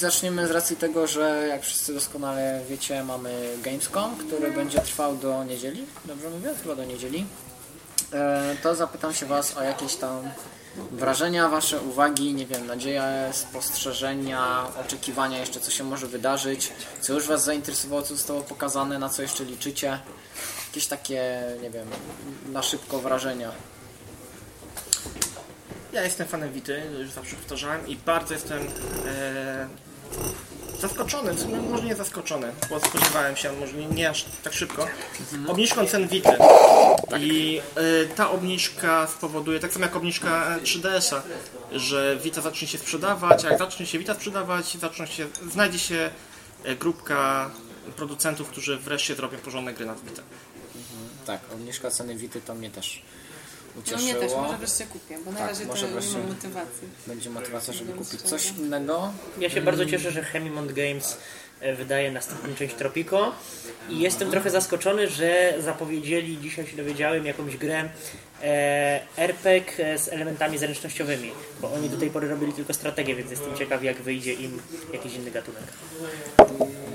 zaczniemy z racji tego, że jak wszyscy doskonale wiecie, mamy Gamescom, który będzie trwał do niedzieli. Dobrze mówię? Chyba do niedzieli. E, to zapytam się Was o jakieś tam wrażenia, Wasze uwagi, nie wiem, nadzieje, spostrzeżenia, oczekiwania jeszcze, co się może wydarzyć, co już Was zainteresowało, co zostało pokazane, na co jeszcze liczycie. Jakieś takie, nie wiem, na szybko wrażenia. Ja jestem fanem Wity, już zawsze powtarzałem i bardzo jestem e, zaskoczony, w sumie może nie zaskoczony, bo spodziewałem się, może nie, nie aż tak szybko, obniżką cen Vity. I e, ta obniżka spowoduje, tak samo jak obniżka 3DS-a, że Vita zacznie się sprzedawać, a jak zacznie się Vita sprzedawać, zacznie się, znajdzie się e, grupka producentów, którzy wreszcie zrobią porządne gry na Vita. Tak, obniżka ceny Wity to mnie też No ucieszyło. mnie też, może wreszcie kupię, bo na Tak, razie może to nie mam motywacji. Będzie motywacja, żeby kupić coś innego. Ja się bardzo cieszę, że Hemimont Games e, wydaje następną część Tropico i jestem trochę zaskoczony, że zapowiedzieli, dzisiaj się dowiedziałem, jakąś grę e, RPG z elementami zręcznościowymi, bo oni do tej pory robili tylko strategię, więc jestem ciekaw jak wyjdzie im jakiś inny gatunek.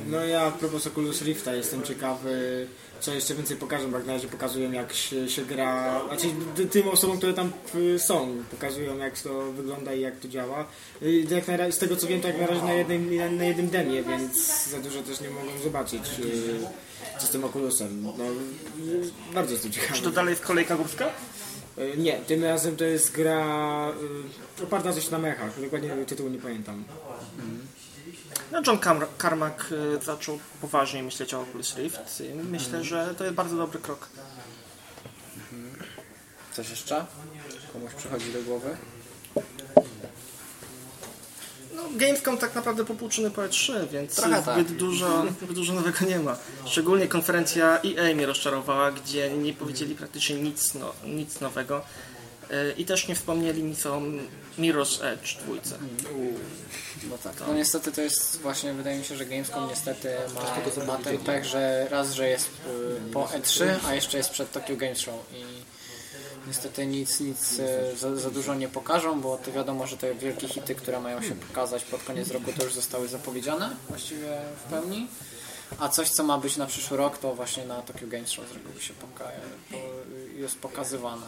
No ja a propos Oculus Rifta jestem ciekawy, co jeszcze więcej pokażą, bo jak na razie pokazują jak się, się gra, znaczy ty- tym osobom, które tam y, są, pokazują jak to wygląda i jak to działa. Y, Jak na, z tego co wiem, to jak na razie na jednym, na, na jednym demie, więc za dużo też nie mogą zobaczyć y, co z tym Oculusem. No, bardzo jestem ciekawy. Czy to dalej jest kolejka górska? Nie, tym razem to jest gra oparta coś na mechach, dokładnie tytułu nie pamiętam. No John Car- Carmack y, zaczął poważnie myśleć o Oculus Rift i myślę, że to jest bardzo dobry krok. Coś jeszcze? Komuś przychodzi do głowy? No, Gamescom tak naprawdę popłuczyny po E3, więc Trochę zbyt, tak. dużo, zbyt dużo nowego nie ma. Szczególnie konferencja EA mnie rozczarowała, gdzie nie powiedzieli praktycznie nic, no, nic nowego. I też nie wspomnieli nic o Mirror's Edge dwójce. No tak. No niestety to jest właśnie, wydaje mi się, że Gamescom niestety ma, ma ten pech, że raz, że jest y, po E3, a jeszcze jest przed Tokyo Games Show i niestety nic, nic y, za, za dużo nie pokażą, bo to wiadomo, że te wielkie hity, które mają się pokazać pod koniec roku, to już zostały zapowiedziane właściwie w pełni. A coś, co ma być na przyszły rok, to właśnie na Tokyo Games Show z reguły się poka- po, jest pokazywane.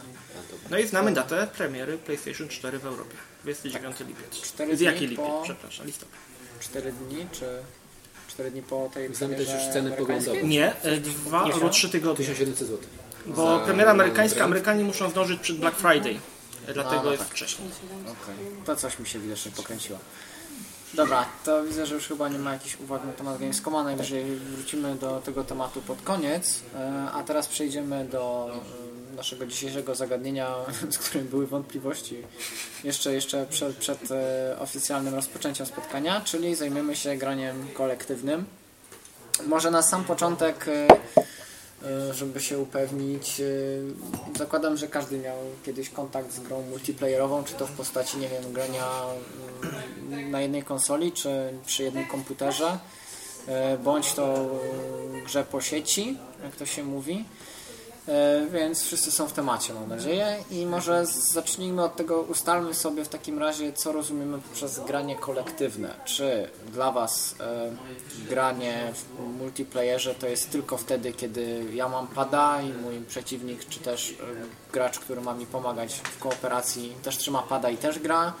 No i znamy datę premiery PlayStation 4 w Europie. 29 lipiec. Cztery Z jaki dni lipiec? po- Przepraszam, listopad. 4 dni, czy 4 dni po tej Znamy też już ceny poglądowe. Nie, y, dwa albo trzy tygodnie. 1700 zł. Bo Za premiera amerykańska. Amerykanie muszą zdążyć przed Black Friday. Dlatego no jest tak. wcześniej. Okej, to coś mi się widocznie pokręciło. Dobra, to widzę, że już chyba nie ma jakichś uwag na temat Gamescoma, najwyżej wrócimy do tego tematu pod koniec, e, a teraz przejdziemy do e, naszego dzisiejszego zagadnienia, z którym były wątpliwości jeszcze, jeszcze przed, przed e, oficjalnym rozpoczęciem spotkania, czyli zajmiemy się graniem kolektywnym. Może na sam początek e, e, żeby się upewnić. Zakładam, że każdy miał kiedyś kontakt z grą multiplayerową, czy to w postaci, nie wiem, grania mm, na jednej konsoli, czy przy jednym komputerze, bądź to grze po sieci, jak to się mówi. E, Więc wszyscy są w temacie, mam nadzieję. I może zacznijmy od tego, ustalmy sobie w takim razie, co rozumiemy przez granie kolektywne. Czy dla Was e, granie w multiplayerze to jest tylko wtedy, kiedy ja mam pada i mój przeciwnik, czy też e, gracz, który ma mi pomagać w kooperacji, też trzyma pada i też gra?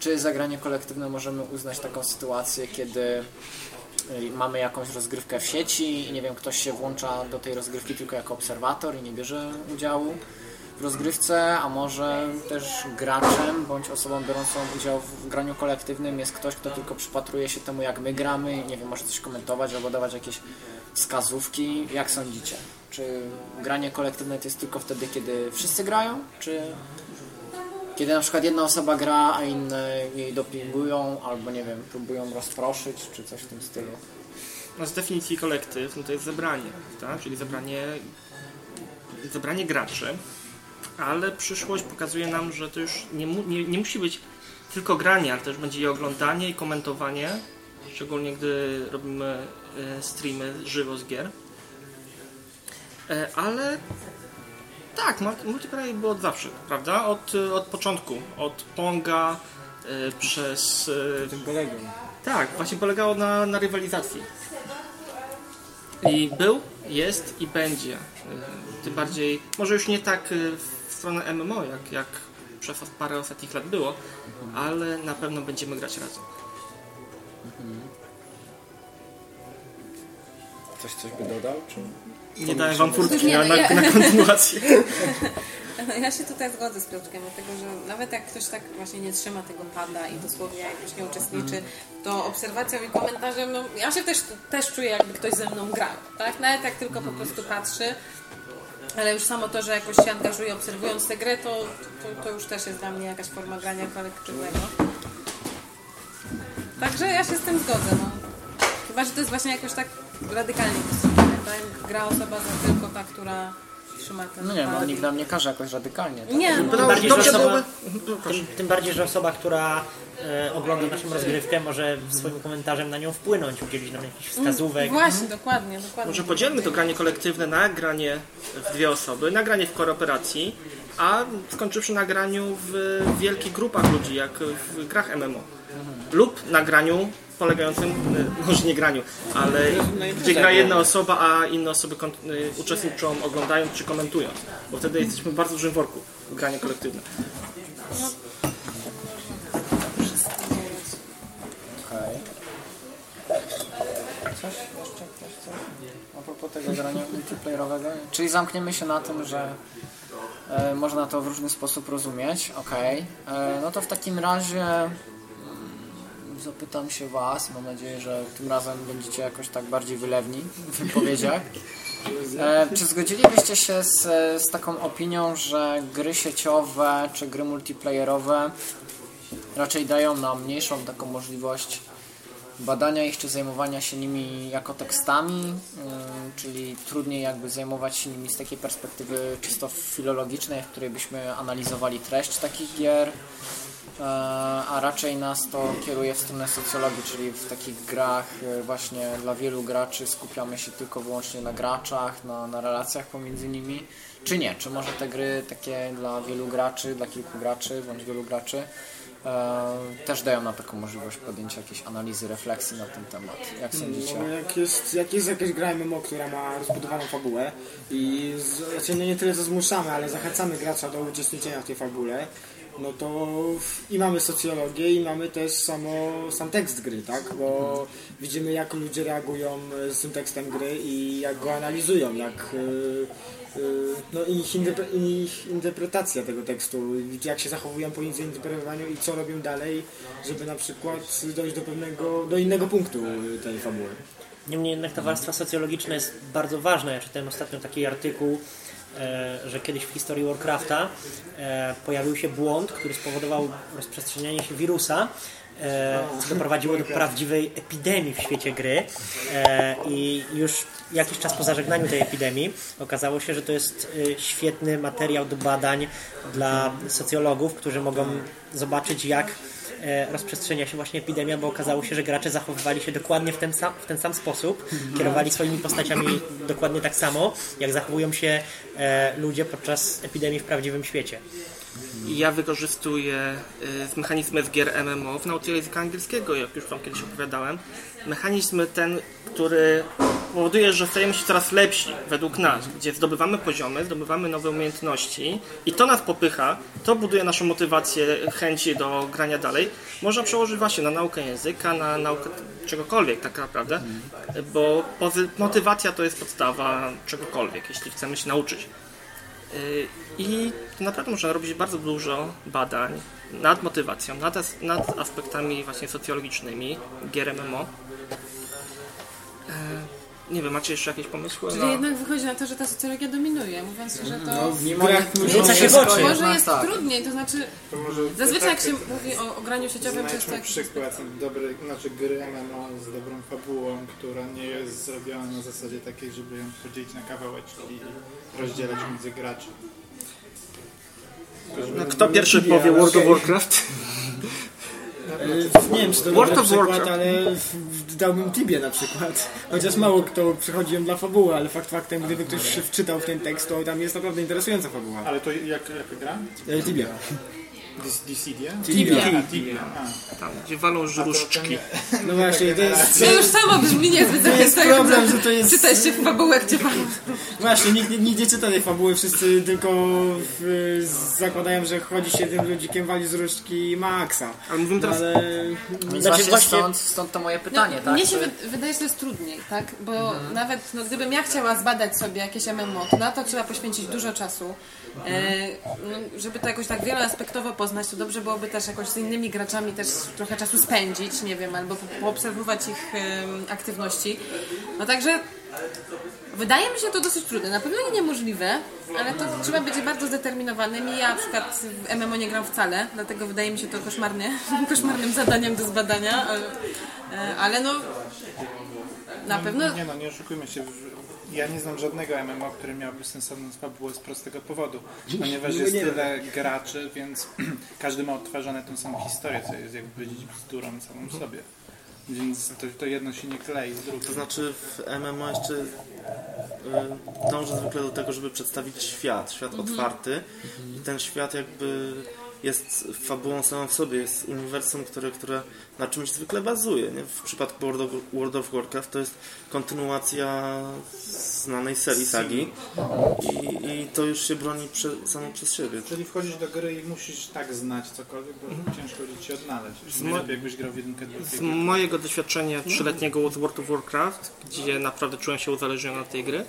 Czy za granie kolektywne możemy uznać taką sytuację, kiedy mamy jakąś rozgrywkę w sieci i nie wiem, ktoś się włącza do tej rozgrywki tylko jako obserwator i nie bierze udziału w rozgrywce, a może też graczem bądź osobą biorącą udział w graniu kolektywnym jest ktoś, kto tylko przypatruje się temu, jak my gramy i nie wiem, może coś komentować albo dawać jakieś wskazówki. Jak sądzicie? Czy granie kolektywne to jest tylko wtedy, kiedy wszyscy grają, czy kiedy na przykład jedna osoba gra, a inne jej dopingują, albo nie wiem, próbują rozproszyć, czy coś w tym stylu. No z definicji kolektyw no to jest zebranie, tak? czyli zebranie, zebranie graczy, ale przyszłość pokazuje nam, że to już nie, mu, nie, nie musi być tylko granie, ale też będzie i oglądanie i komentowanie, szczególnie gdy robimy e, streamy żywo z gier. E, ale tak, multi- multiplayer było od zawsze, prawda? Od, od początku, od Ponga e, przez e, Tym kolegą. Tak, właśnie polegało na, na rywalizacji. I był, jest i będzie. Y, Tym bardziej, może już nie tak y, w stronę MMO, jak, jak przez parę ostatnich lat było, ale na pewno będziemy grać razem. Coś, coś by dodał? Czy... Nie dałem wam furtki Nie, na, no na, ja- na kontynuację. Ja się tutaj zgodzę z Piotrkiem, dlatego że nawet jak ktoś tak właśnie nie trzyma tego pada i dosłownie jakoś nie uczestniczy, to obserwacją i komentarzem, no ja się też, też czuję jakby ktoś ze mną grał, tak? Nawet jak tylko po prostu patrzy, ale już samo to, że jakoś się angażuje obserwując tę grę, to, to, to już też jest dla mnie jakaś forma grania kolektywnego. Także ja się z tym zgodzę, no. Chyba, że to jest właśnie jakoś tak radykalnie postawione, tak? Gra osoba za tylko ta, która trzyma ten No nie, no nikt nam nie każe jakoś radykalnie. Tak? Nie, no, Tym bardziej, że Dobrze osoba, byłoby... tym, tym bardziej, że osoba, która e, ogląda naszą rozgrywkę, może swoim komentarzem na nią wpłynąć, udzielić nam jakichś wskazówek. Właśnie, dokładnie, dokładnie. Może podzielmy to granie kolektywne na granie w dwie osoby, na granie w kooperacji, a skończywszy na graniu w wielkich grupach ludzi, jak w grach MMO. Lub na graniu polegającym, y, może nie graniu, ale gdzie gra jedna osoba, a inne osoby y, uczestniczą oglądając czy komentując. Bo wtedy jesteśmy w bardzo dużym worku w granie kolektywne. Coś jeszcze? Coś, coś? A propos tego grania multiplayerowego. Czyli zamkniemy się na tym, że e, można to w różny sposób rozumieć. Okej. E, No to w takim razie zapytam się Was. Mam nadzieję, że tym razem będziecie jakoś tak bardziej wylewni w wypowiedziach. E, czy zgodzilibyście się z, z taką opinią, że gry sieciowe czy gry multiplayerowe raczej dają nam mniejszą taką możliwość badania ich czy zajmowania się nimi jako tekstami, ym, czyli trudniej jakby zajmować się nimi z takiej perspektywy czysto filologicznej, w której byśmy analizowali treść takich gier, e, a raczej nas to kieruje w stronę socjologii, czyli w takich grach e, właśnie dla wielu graczy skupiamy się tylko wyłącznie na graczach, na, na relacjach pomiędzy nimi, czy nie? Czy może te gry takie dla wielu graczy, dla kilku graczy, bądź wielu graczy e, też dają nam taką możliwość podjęcia jakiejś analizy, refleksji na ten temat. Jak sądzicie? No, jak, jest, jak jest jakaś gra MMO, która ma rozbudowaną fabułę i z, znaczy no nie tyle co zmuszamy, ale zachęcamy gracza do uczestniczenia w tej fabule, no to i mamy socjologię i mamy też samo, sam tekst gry, tak? Bo widzimy jak ludzie reagują e, z tym tekstem gry i jak go analizują, jak e, e, no ich, ich interpretacja tego tekstu, jak się zachowują po interpretowaniu i co robią dalej, żeby na przykład dojść do pewnego, do innego punktu tej fabuły. Niemniej jednak ta warstwa socjologiczna jest bardzo ważna. Ja czytałem ostatnio taki artykuł, że kiedyś w historii Warcrafta e, pojawił się błąd, który spowodował rozprzestrzenianie się wirusa, e, co doprowadziło do prawdziwej epidemii w świecie gry. E, I już jakiś czas po zażegnaniu tej epidemii okazało się, że to jest e, świetny materiał do badań dla socjologów, którzy mogą zobaczyć, jak e, rozprzestrzenia się właśnie epidemia, bo okazało się, że gracze zachowywali się dokładnie w ten sam, w ten sam sposób, kierowali swoimi postaciami dokładnie tak samo, jak zachowują się e, ludzie podczas epidemii w prawdziwym świecie. Ja wykorzystuję y, mechanizmy z gier MMO w nauce języka angielskiego, jak już Wam kiedyś opowiadałem. Mechanizm ten, który powoduje, że stajemy się coraz lepsi według nas, gdzie zdobywamy poziomy, zdobywamy nowe umiejętności i to nas popycha, to buduje naszą motywację, chęci do grania dalej. Można przełożyć właśnie na naukę języka, na naukę czegokolwiek tak naprawdę, bo motywacja to jest podstawa czegokolwiek, jeśli chcemy się nauczyć. Y, I naprawdę można robić bardzo dużo badań nad motywacją, nad, nad aspektami właśnie socjologicznymi gier MMO. E, Nie wiem, macie jeszcze jakieś pomysły? Czyli jednak wychodzi na to, że ta socjologia dominuje, mówiąc, że to W grach Rzuca się w oczy. może No jest tak. trudniej, to znaczy To może zazwyczaj jak tak, się mówi o, o graniu sieciowym, często Znajdźmy jak przykład dobry, znaczy gry MMO z dobrą fabułą, która nie jest zrobiona na zasadzie takiej, żeby ją podzielić na kawałeczki i rozdzielać między graczy. No, kto pierwszy powie World of Warcraft? Nie wiem, czy to World dobry of przykład, Warcraft. ale w- w- dałbym Tibie na przykład. Chociaż mało kto przychodzi ją dla fabuły, ale fakt faktem, gdyby ktoś się wczytał w ten tekst, to tam jest naprawdę interesująca fabuła. Ale to jak, jaka gra? E, Tibia. Dis- Dissidia? Tibia. Tam, gdzie walą żuruszczki. No właśnie, to jest, To już samo brzmi niezbyt to jest problem, że to jest... Czytajcie fabułę, gdzie pan... Właśnie, nikt, nikt nie czyta tej fabuły, wszyscy tylko w, zakładają, że chodzi się tym ludzikiem, wali z różdżki Maxa. Ale mówimy teraz Ale Więc Znaczy właśnie, właśnie- Stąd, stąd to moje pytanie, no, tak? Mnie się wy- wydaje, że to jest trudniej, tak? Bo nawet no, gdybym ja chciała zbadać sobie jakieś MMO, to na to trzeba poświęcić dużo czasu. E, no, żeby to jakoś tak wieloaspektowo poznać, to dobrze byłoby też jakoś z innymi graczami też trochę czasu spędzić, nie wiem, albo po- poobserwować ich aktywności. No także Wydaje mi się to dosyć trudne. Na pewno nie niemożliwe, ale to trzeba być bardzo zdeterminowanym. I ja na przykład w MMO nie gram wcale, dlatego wydaje mi się to koszmarnie, koszmarnym zadaniem do zbadania, ale, e, ale no na pewno Nie no, nie oszukujmy się. Ja nie znam żadnego MMO, który miałby sensowną fabułę z prostego powodu. Ponieważ jest tyle graczy, więc każdy ma odtwarzane tą samą historię, co jest jakby powiedzieć bzdurą samą sobie. Więc to, to jedno się nie klei z drugim. To znaczy w MMO jeszcze y, dążę zwykle do tego, żeby przedstawić świat, świat otwarty i ten świat jakby jest fabułą samą w sobie, jest uniwersum, które, które na czymś zwykle bazuje. Nie? W przypadku World of, World of Warcraft to jest kontynuacja znanej serii sagi i, i to już się broni prze, samo przez siebie. Czyli wchodzisz do gry i musisz tak znać cokolwiek, bo ciężko będzie ci odnaleźć. Najlepiej jakbyś grał w jedynkę, z mojego doświadczenia trzyletniego z World of Warcraft, gdzie naprawdę czułem się uzależniony od tej gry,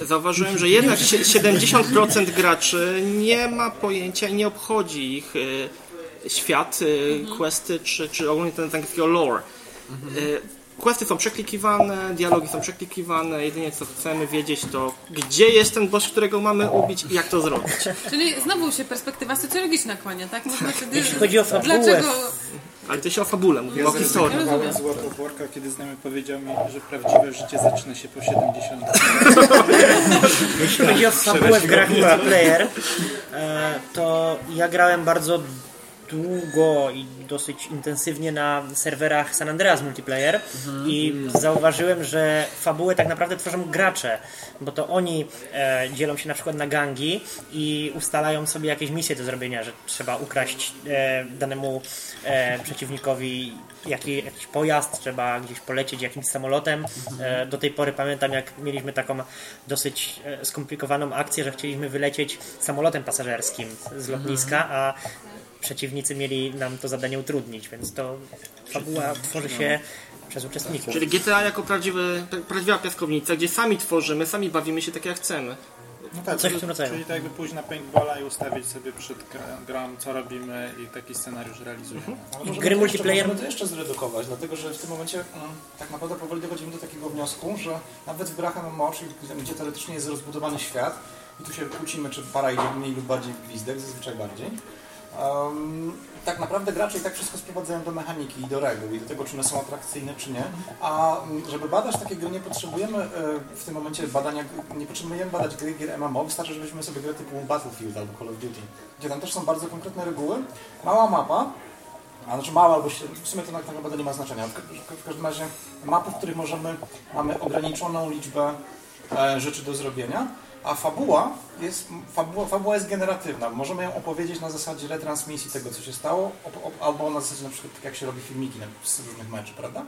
zauważyłem, że jednak sie- 70% graczy nie ma pojęcia i nie obchodzi ich e, świat, e, questy, czy, czy ogólnie ten, ten lore. Questy są przeklikiwane, dialogi są przeklikiwane, jedynie co chcemy wiedzieć to gdzie jest ten boss, którego mamy ubić i jak to zrobić. Czyli znowu się perspektywa socjologiczna kłania, tak? Można wtedy... Jeśli chodzi o fabułę. Dlaczego... Ale to się o fabule mówi, o historii. Zrezygnowałem z World of kiedy znajomy powiedział mi, że prawdziwe życie zaczyna się po 70. Jeśli chodzi o fabułę w grach multiplayer, e, to ja grałem bardzo długo i dosyć intensywnie na serwerach San Andreas multiplayer i zauważyłem, że fabułę tak naprawdę tworzą gracze, bo to oni e, dzielą się na przykład na gangi i ustalają sobie jakieś misje do zrobienia, że trzeba ukraść e, danemu e, przeciwnikowi jaki, jakiś pojazd, trzeba gdzieś polecieć jakimś samolotem. E, do tej pory pamiętam, jak mieliśmy taką dosyć e, skomplikowaną akcję, że chcieliśmy wylecieć samolotem pasażerskim z lotniska, a przeciwnicy mieli nam to zadanie utrudnić, więc to fabuła tworzy się przez uczestników. Czyli GTA jako prawdziwy, prawdziwa piaskownica, gdzie sami tworzymy, sami bawimy się tak jak chcemy. No tak, Coś w czyli- tym rodzaju. Czyli tak jakby pójść na paintballa i ustawić sobie przed gra- grą, co robimy i taki scenariusz realizujemy. I możemy gry multiplayer- możemy to jeszcze zredukować, dlatego że w tym momencie mm, tak naprawdę powoli dochodzimy do takiego wniosku, że nawet w grach MMO, czyli gdzie- gdzie teoretycznie jest rozbudowany świat i tu się kłócimy, czy para idzie mniej lub bardziej w gwizdek, zazwyczaj bardziej. Em, tak naprawdę gracze i tak wszystko sprowadzają do mechaniki i do reguł i do tego, czy one są atrakcyjne, czy nie. A mm, żeby badać takie gry, nie potrzebujemy e, w tym momencie badania, nie potrzebujemy badać gry gier MMO, wystarczy, żebyśmy sobie grę typu Battlefield albo Call of Duty, gdzie tam też są bardzo konkretne reguły, mała mapa, a znaczy mała, albo w sumie to tak naprawdę nie ma znaczenia. W każdym razie mapy, w których możemy, mamy ograniczoną liczbę e, rzeczy do zrobienia, a fabuła jest, fabuła, fabuła jest generatywna. Możemy ją opowiedzieć na zasadzie retransmisji tego, co się stało, albo na zasadzie na przykład tak jak się robi filmiki z różnych meczów, prawda?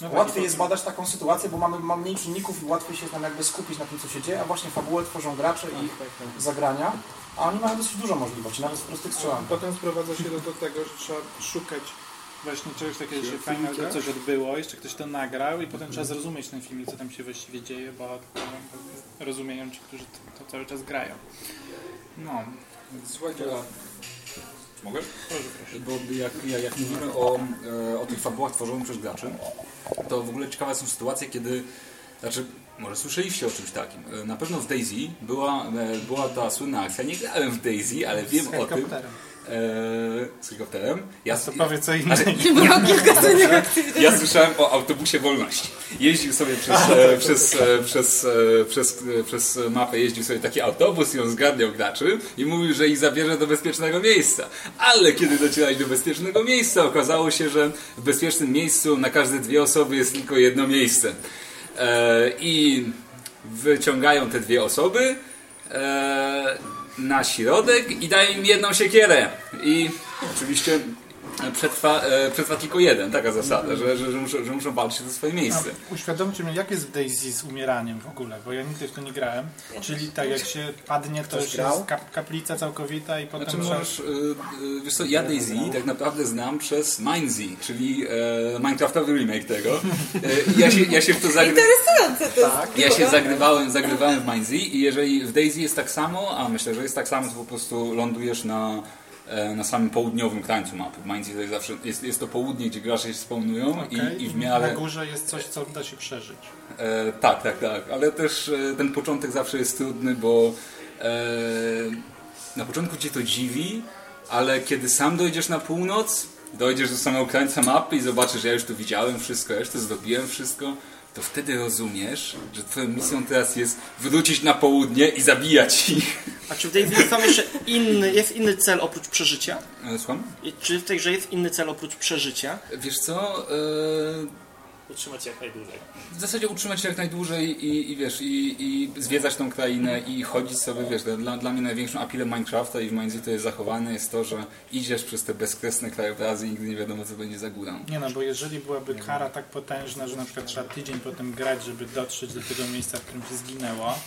No tak, Łatwiej jest badać taką sytuację, bo mamy, mamy mniej czynników i łatwiej się nam jakby skupić na tym, co się dzieje, a właśnie fabułę tworzą gracze i ich zagrania, a oni mają dosyć dużo możliwości, nawet w prostych strzelaniach. Potem sprowadza się to do tego, że trzeba szukać właśnie czegoś takiego, że się fajnie to coś odbyło, jeszcze ktoś to nagrał i potem trzeba zrozumieć ten film, co tam się właściwie dzieje, bo to rozumieją ci, którzy to, to cały czas grają. No, Słuchajcie. Mogę? proszę, proszę. Bo jak, jak, jak mówimy o, e, o tych fabułach tworzonych przez graczy, to w ogóle ciekawe są sytuacje, kiedy... Znaczy, może słyszeliście o czymś takim. E, Na pewno w Daisy była, e, była ta słynna akcja. Nie grałem w Daisy, ale wiem o tym. Helikopterem. E, z helikopterem. Ja, To powie co innego. Aktywności. Ja słyszałem o autobusie wolności. Jeździł sobie przez, e, przez, e, przez, e, przez, e, przez mapę, jeździł sobie taki autobus i on zgarniał graczy i mówił, że ich zabierze do bezpiecznego miejsca. Ale kiedy docierali do bezpiecznego miejsca, okazało się, że w bezpiecznym miejscu na każde dwie osoby jest tylko jedno miejsce. I wyciągają te dwie osoby. Na środek i daje im jedną siekierę. I oczywiście przetrwa, e, przetrwa tylko jeden, taka zasada, że, że, że, muszą, że muszą walczyć za swoje miejsce. A uświadomcie mnie, jak jest w Daisy z umieraniem w ogóle, bo ja nigdy w to nie grałem. Czyli tak jak się padnie, to już grał? jest kap kaplica całkowita i potem Znaczy możesz, y, y, wiesz co, ja Daisy tak naprawdę znam przez Mindsy, czyli e, Minecraftowy remake tego. E, ja, się, ja się w to zagry... Interesujące to jest. Ja się zagrywałem, zagrywałem w Mindsy i jeżeli w Daisy jest tak samo, a myślę, że jest tak samo, to po prostu lądujesz na, e, na samym południowym krańcu mapy. To jest zawsze, jest, jest to południe, gdzie gracze się spawnują Okej, i, i w Na miarę... górze jest coś, co da się przeżyć. E, tak, tak, tak, ale też e, ten początek zawsze jest trudny, bo e, na początku cię to dziwi, ale kiedy sam dojdziesz na północ, dojdziesz do samego krańca mapy i zobaczysz, że ja już tu widziałem wszystko, ja już tu zdobiłem wszystko, to wtedy rozumiesz, że twoją misją teraz jest wrócić na południe i zabijać ich. A czy w tej grze jeszcze inny, jest inny cel oprócz przeżycia? E, Słucham? I Czy w tej grze jest inny cel oprócz przeżycia? Wiesz co, e, Utrzymać się jak najdłużej. w zasadzie utrzymać się jak najdłużej i, i wiesz, i, i zwiedzać tą krainę i chodzić sobie, wiesz, dla, dla mnie największą apilem Minecrafta i w Mindsy to jest zachowane jest to, że idziesz przez te bezkresne krajobrazy i nigdy nie wiadomo co będzie za górą. Nie no, bo jeżeli byłaby kara tak potężna, że na przykład trzeba tydzień potem grać, żeby dotrzeć do tego miejsca, w którym się zginęło,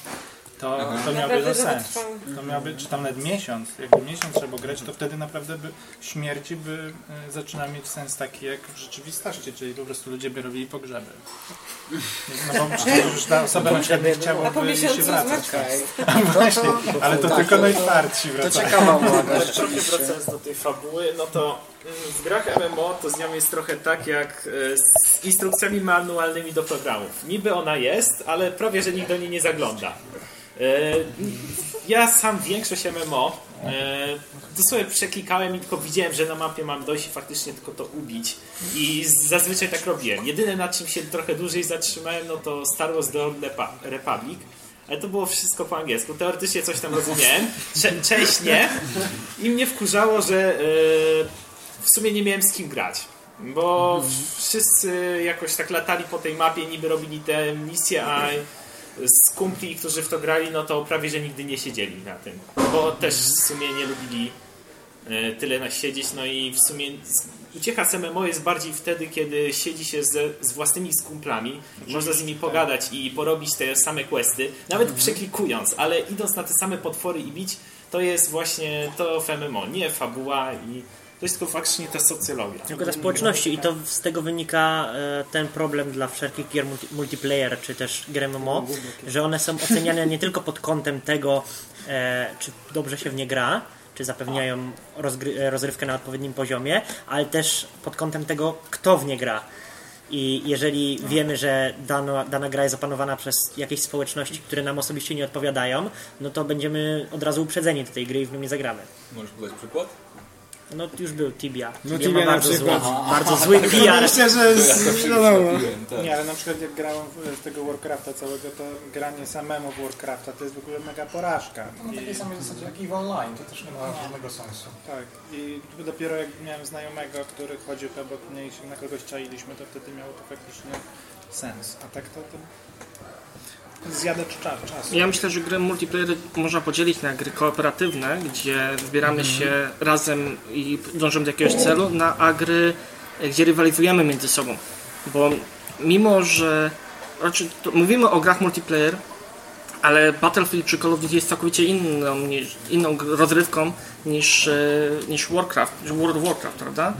to, to to żeby sens. To miałoby, czy tam nawet miesiąc, jakby miesiąc trzeba grać, to wtedy naprawdę by śmierci by y, zaczyna mieć sens taki jak w rzeczywistości, czyli po prostu ludzie by robili pogrzeby. No bo przecież już ta osoba na przykład nie chciałaby się wracać. Właśnie, ale to tylko to- najtwardsi To wracają. ciekawa uwaga trochę wracając do tej fabuły, no to mm, w grach MMO to z nią jest trochę tak jak e, z instrukcjami manualnymi do programów. Niby ona jest, ale prawie, że nikt do niej nie zagląda. E, Ja sam większość MMO e, dosłownie przeklikałem i tylko widziałem, że na mapie mam dojść i faktycznie tylko to ubić. I zazwyczaj tak robiłem. Jedyne na czym się trochę dłużej zatrzymałem, no to Star Wars The Old Republic. Ale to było wszystko po angielsku. Teoretycznie coś tam rozumiałem. Cze- część nie. I mnie wkurzało, że e, w sumie nie miałem z kim grać. Bo wszyscy jakoś tak latali po tej mapie, niby robili te misje, a z kumpli, którzy w to grali, no to prawie, że nigdy nie siedzieli na tym. Bo też w sumie nie lubili e, tyle na siedzieć, no i w sumie ucieka z MMO jest bardziej wtedy, kiedy siedzi się ze, z własnymi skumplami, można z nimi pogadać i porobić te same questy, nawet przeklikując, ale idąc na te same potwory i bić, to jest właśnie to w MMO, nie fabuła i to jest tylko faktycznie ta socjologia. Tylko ta społeczności i to z tego wynika e, ten problem dla wszelkich gier multi- multiplayer czy też gier MMO, że one są oceniane nie tylko pod kątem tego, e, czy dobrze się w nie gra, czy zapewniają e, rozrywkę na odpowiednim poziomie, ale też pod kątem tego, kto w nie gra. I jeżeli wiemy, że dana, dana gra jest opanowana przez jakieś społeczności, które nam osobiście nie odpowiadają, no to będziemy od razu uprzedzeni do tej gry i w nią nie zagramy. Możesz podać przykład? No już był Tibia. No, Tibia, Tibia ma na bardzo, zły, przykład. bardzo zły PR. Myślę, że z, tak. Nie, ale na przykład jak grałem w tego Warcrafta całego, to granie samemu w Warcrafta to jest w ogóle mega porażka. No na I, takiej samej zasadzie jak EVE Online, to też nie ma żadnego sensu. tak, i dopiero jak miałem znajomego, który chodził obok mnie i się na kogoś czailiśmy, to wtedy miało to faktycznie sens. A tak to, to zjadacz cza- czasu. Ja myślę, że gry multiplayer można podzielić na gry kooperatywne, gdzie zbieramy się razem i dążymy do jakiegoś celu, na a gry, gdzie rywalizujemy między sobą. Bo mimo, że znaczy, to mówimy o grach multiplayer, ale Battlefield czy Call of Duty jest całkowicie inną, niż, inną rozrywką niż, e, niż Warcraft, World of Warcraft, prawda?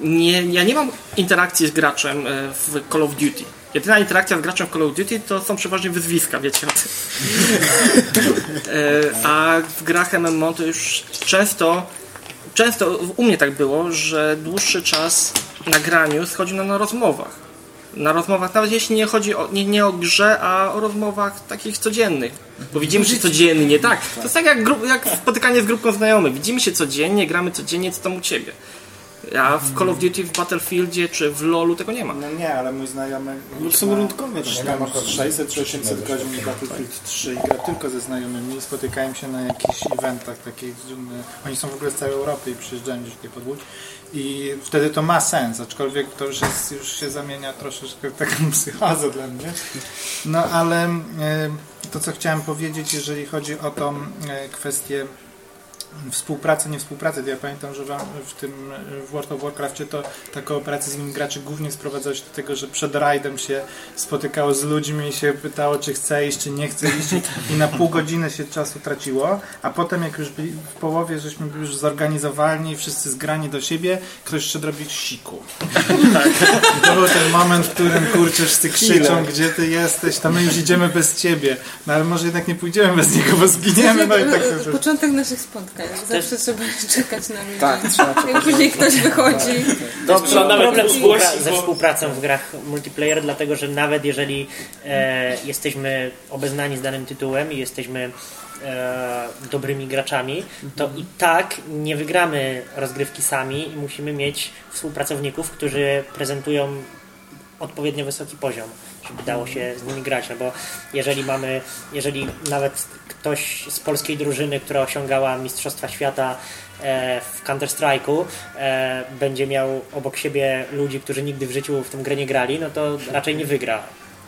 Nie, ja nie mam interakcji z graczem e, w Call of Duty. Jedyna interakcja z graczem w Call of Duty to są przeważnie wyzwiska, wiecie o tym. E, A w grach MMO to już często, często u mnie tak było, że dłuższy czas na graniu schodzi nam na rozmowach. Na rozmowach, nawet jeśli nie chodzi o, nie, nie o grze, a o rozmowach takich codziennych. Bo widzimy się codziennie, tak. To jest tak jak, jak spotykanie z grupką znajomych. Widzimy się codziennie, gramy codziennie, co tam u ciebie. A w Call of Duty, w Battlefieldzie czy w LoLu tego nie ma. No nie, ale mój znajomy... No są rundkowe mam około 600 czy 800 godzin w Battlefield 3 i gra tylko ze znajomymi. Spotykają się na jakichś eventach takich. Oni są w ogóle z całej Europy i przyjeżdżają gdzieś tutaj pod Łódź. I wtedy to ma sens, aczkolwiek to już, jest, już się zamienia troszeczkę w taką psychozę dla mnie. No ale e, to, co chciałem powiedzieć, jeżeli chodzi o tą e, kwestię współpracy, nie współpracy, to ja pamiętam, że w tym w World of Warcraftie to ta kooperacja z innymi graczy głównie sprowadzała się do tego, że przed rajdem się spotykało z ludźmi i się pytało, czy chce iść, czy nie chce iść i na pół godziny się czasu traciło, a potem jak już byli w połowie, żeśmy byli już zorganizowani, wszyscy zgrani do siebie, ktoś jeszcze robi siku. tak. To był ten moment, w którym kurczę wszyscy krzyczą, gdzie ty jesteś, to my już idziemy bez ciebie. No ale może jednak nie pójdziemy bez niego, bo zginiemy, no i tak to Początek naszych spotkań. Zawsze trzeba czekać na ludzi. Tak, trzeba Jak później ktoś wychodzi. Dobrze, Mam nawet problem zgłosi, współpra- ze bo- współpracą w grach multiplayer, dlatego że nawet jeżeli e, jesteśmy obeznani z danym tytułem i jesteśmy e, dobrymi graczami, to i tak nie wygramy rozgrywki sami. I musimy mieć współpracowników, którzy prezentują odpowiednio wysoki poziom, dało się z nimi grać, no bo jeżeli mamy, jeżeli nawet ktoś z polskiej drużyny, która osiągała Mistrzostwa Świata e, w Counter-Strike'u e, będzie miał obok siebie ludzi, którzy nigdy w życiu w tę grę nie grali, no to raczej nie wygra.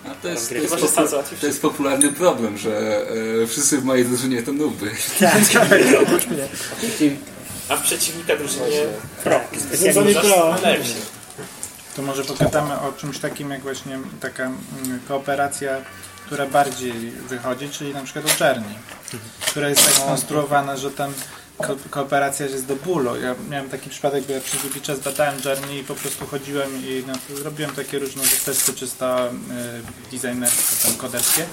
A to jest, to, jest że sam popu- załatwi to jest popularny problem, że e, wszyscy w mojej drużynie to nuby. A w przeciwnika drużynie Pro. Związani pro. To może pogadamy o czymś takim jak właśnie taka mm, kooperacja, która bardziej wychodzi, czyli na przykład o czerni, która jest tak skonstruowana, że tam ko kooperacja jest do bólu. Ja miałem taki przypadek, bo ja przez długi czas badałem Journey i po prostu chodziłem i no, takie różne testy czysto y, designerskie, tam koderskie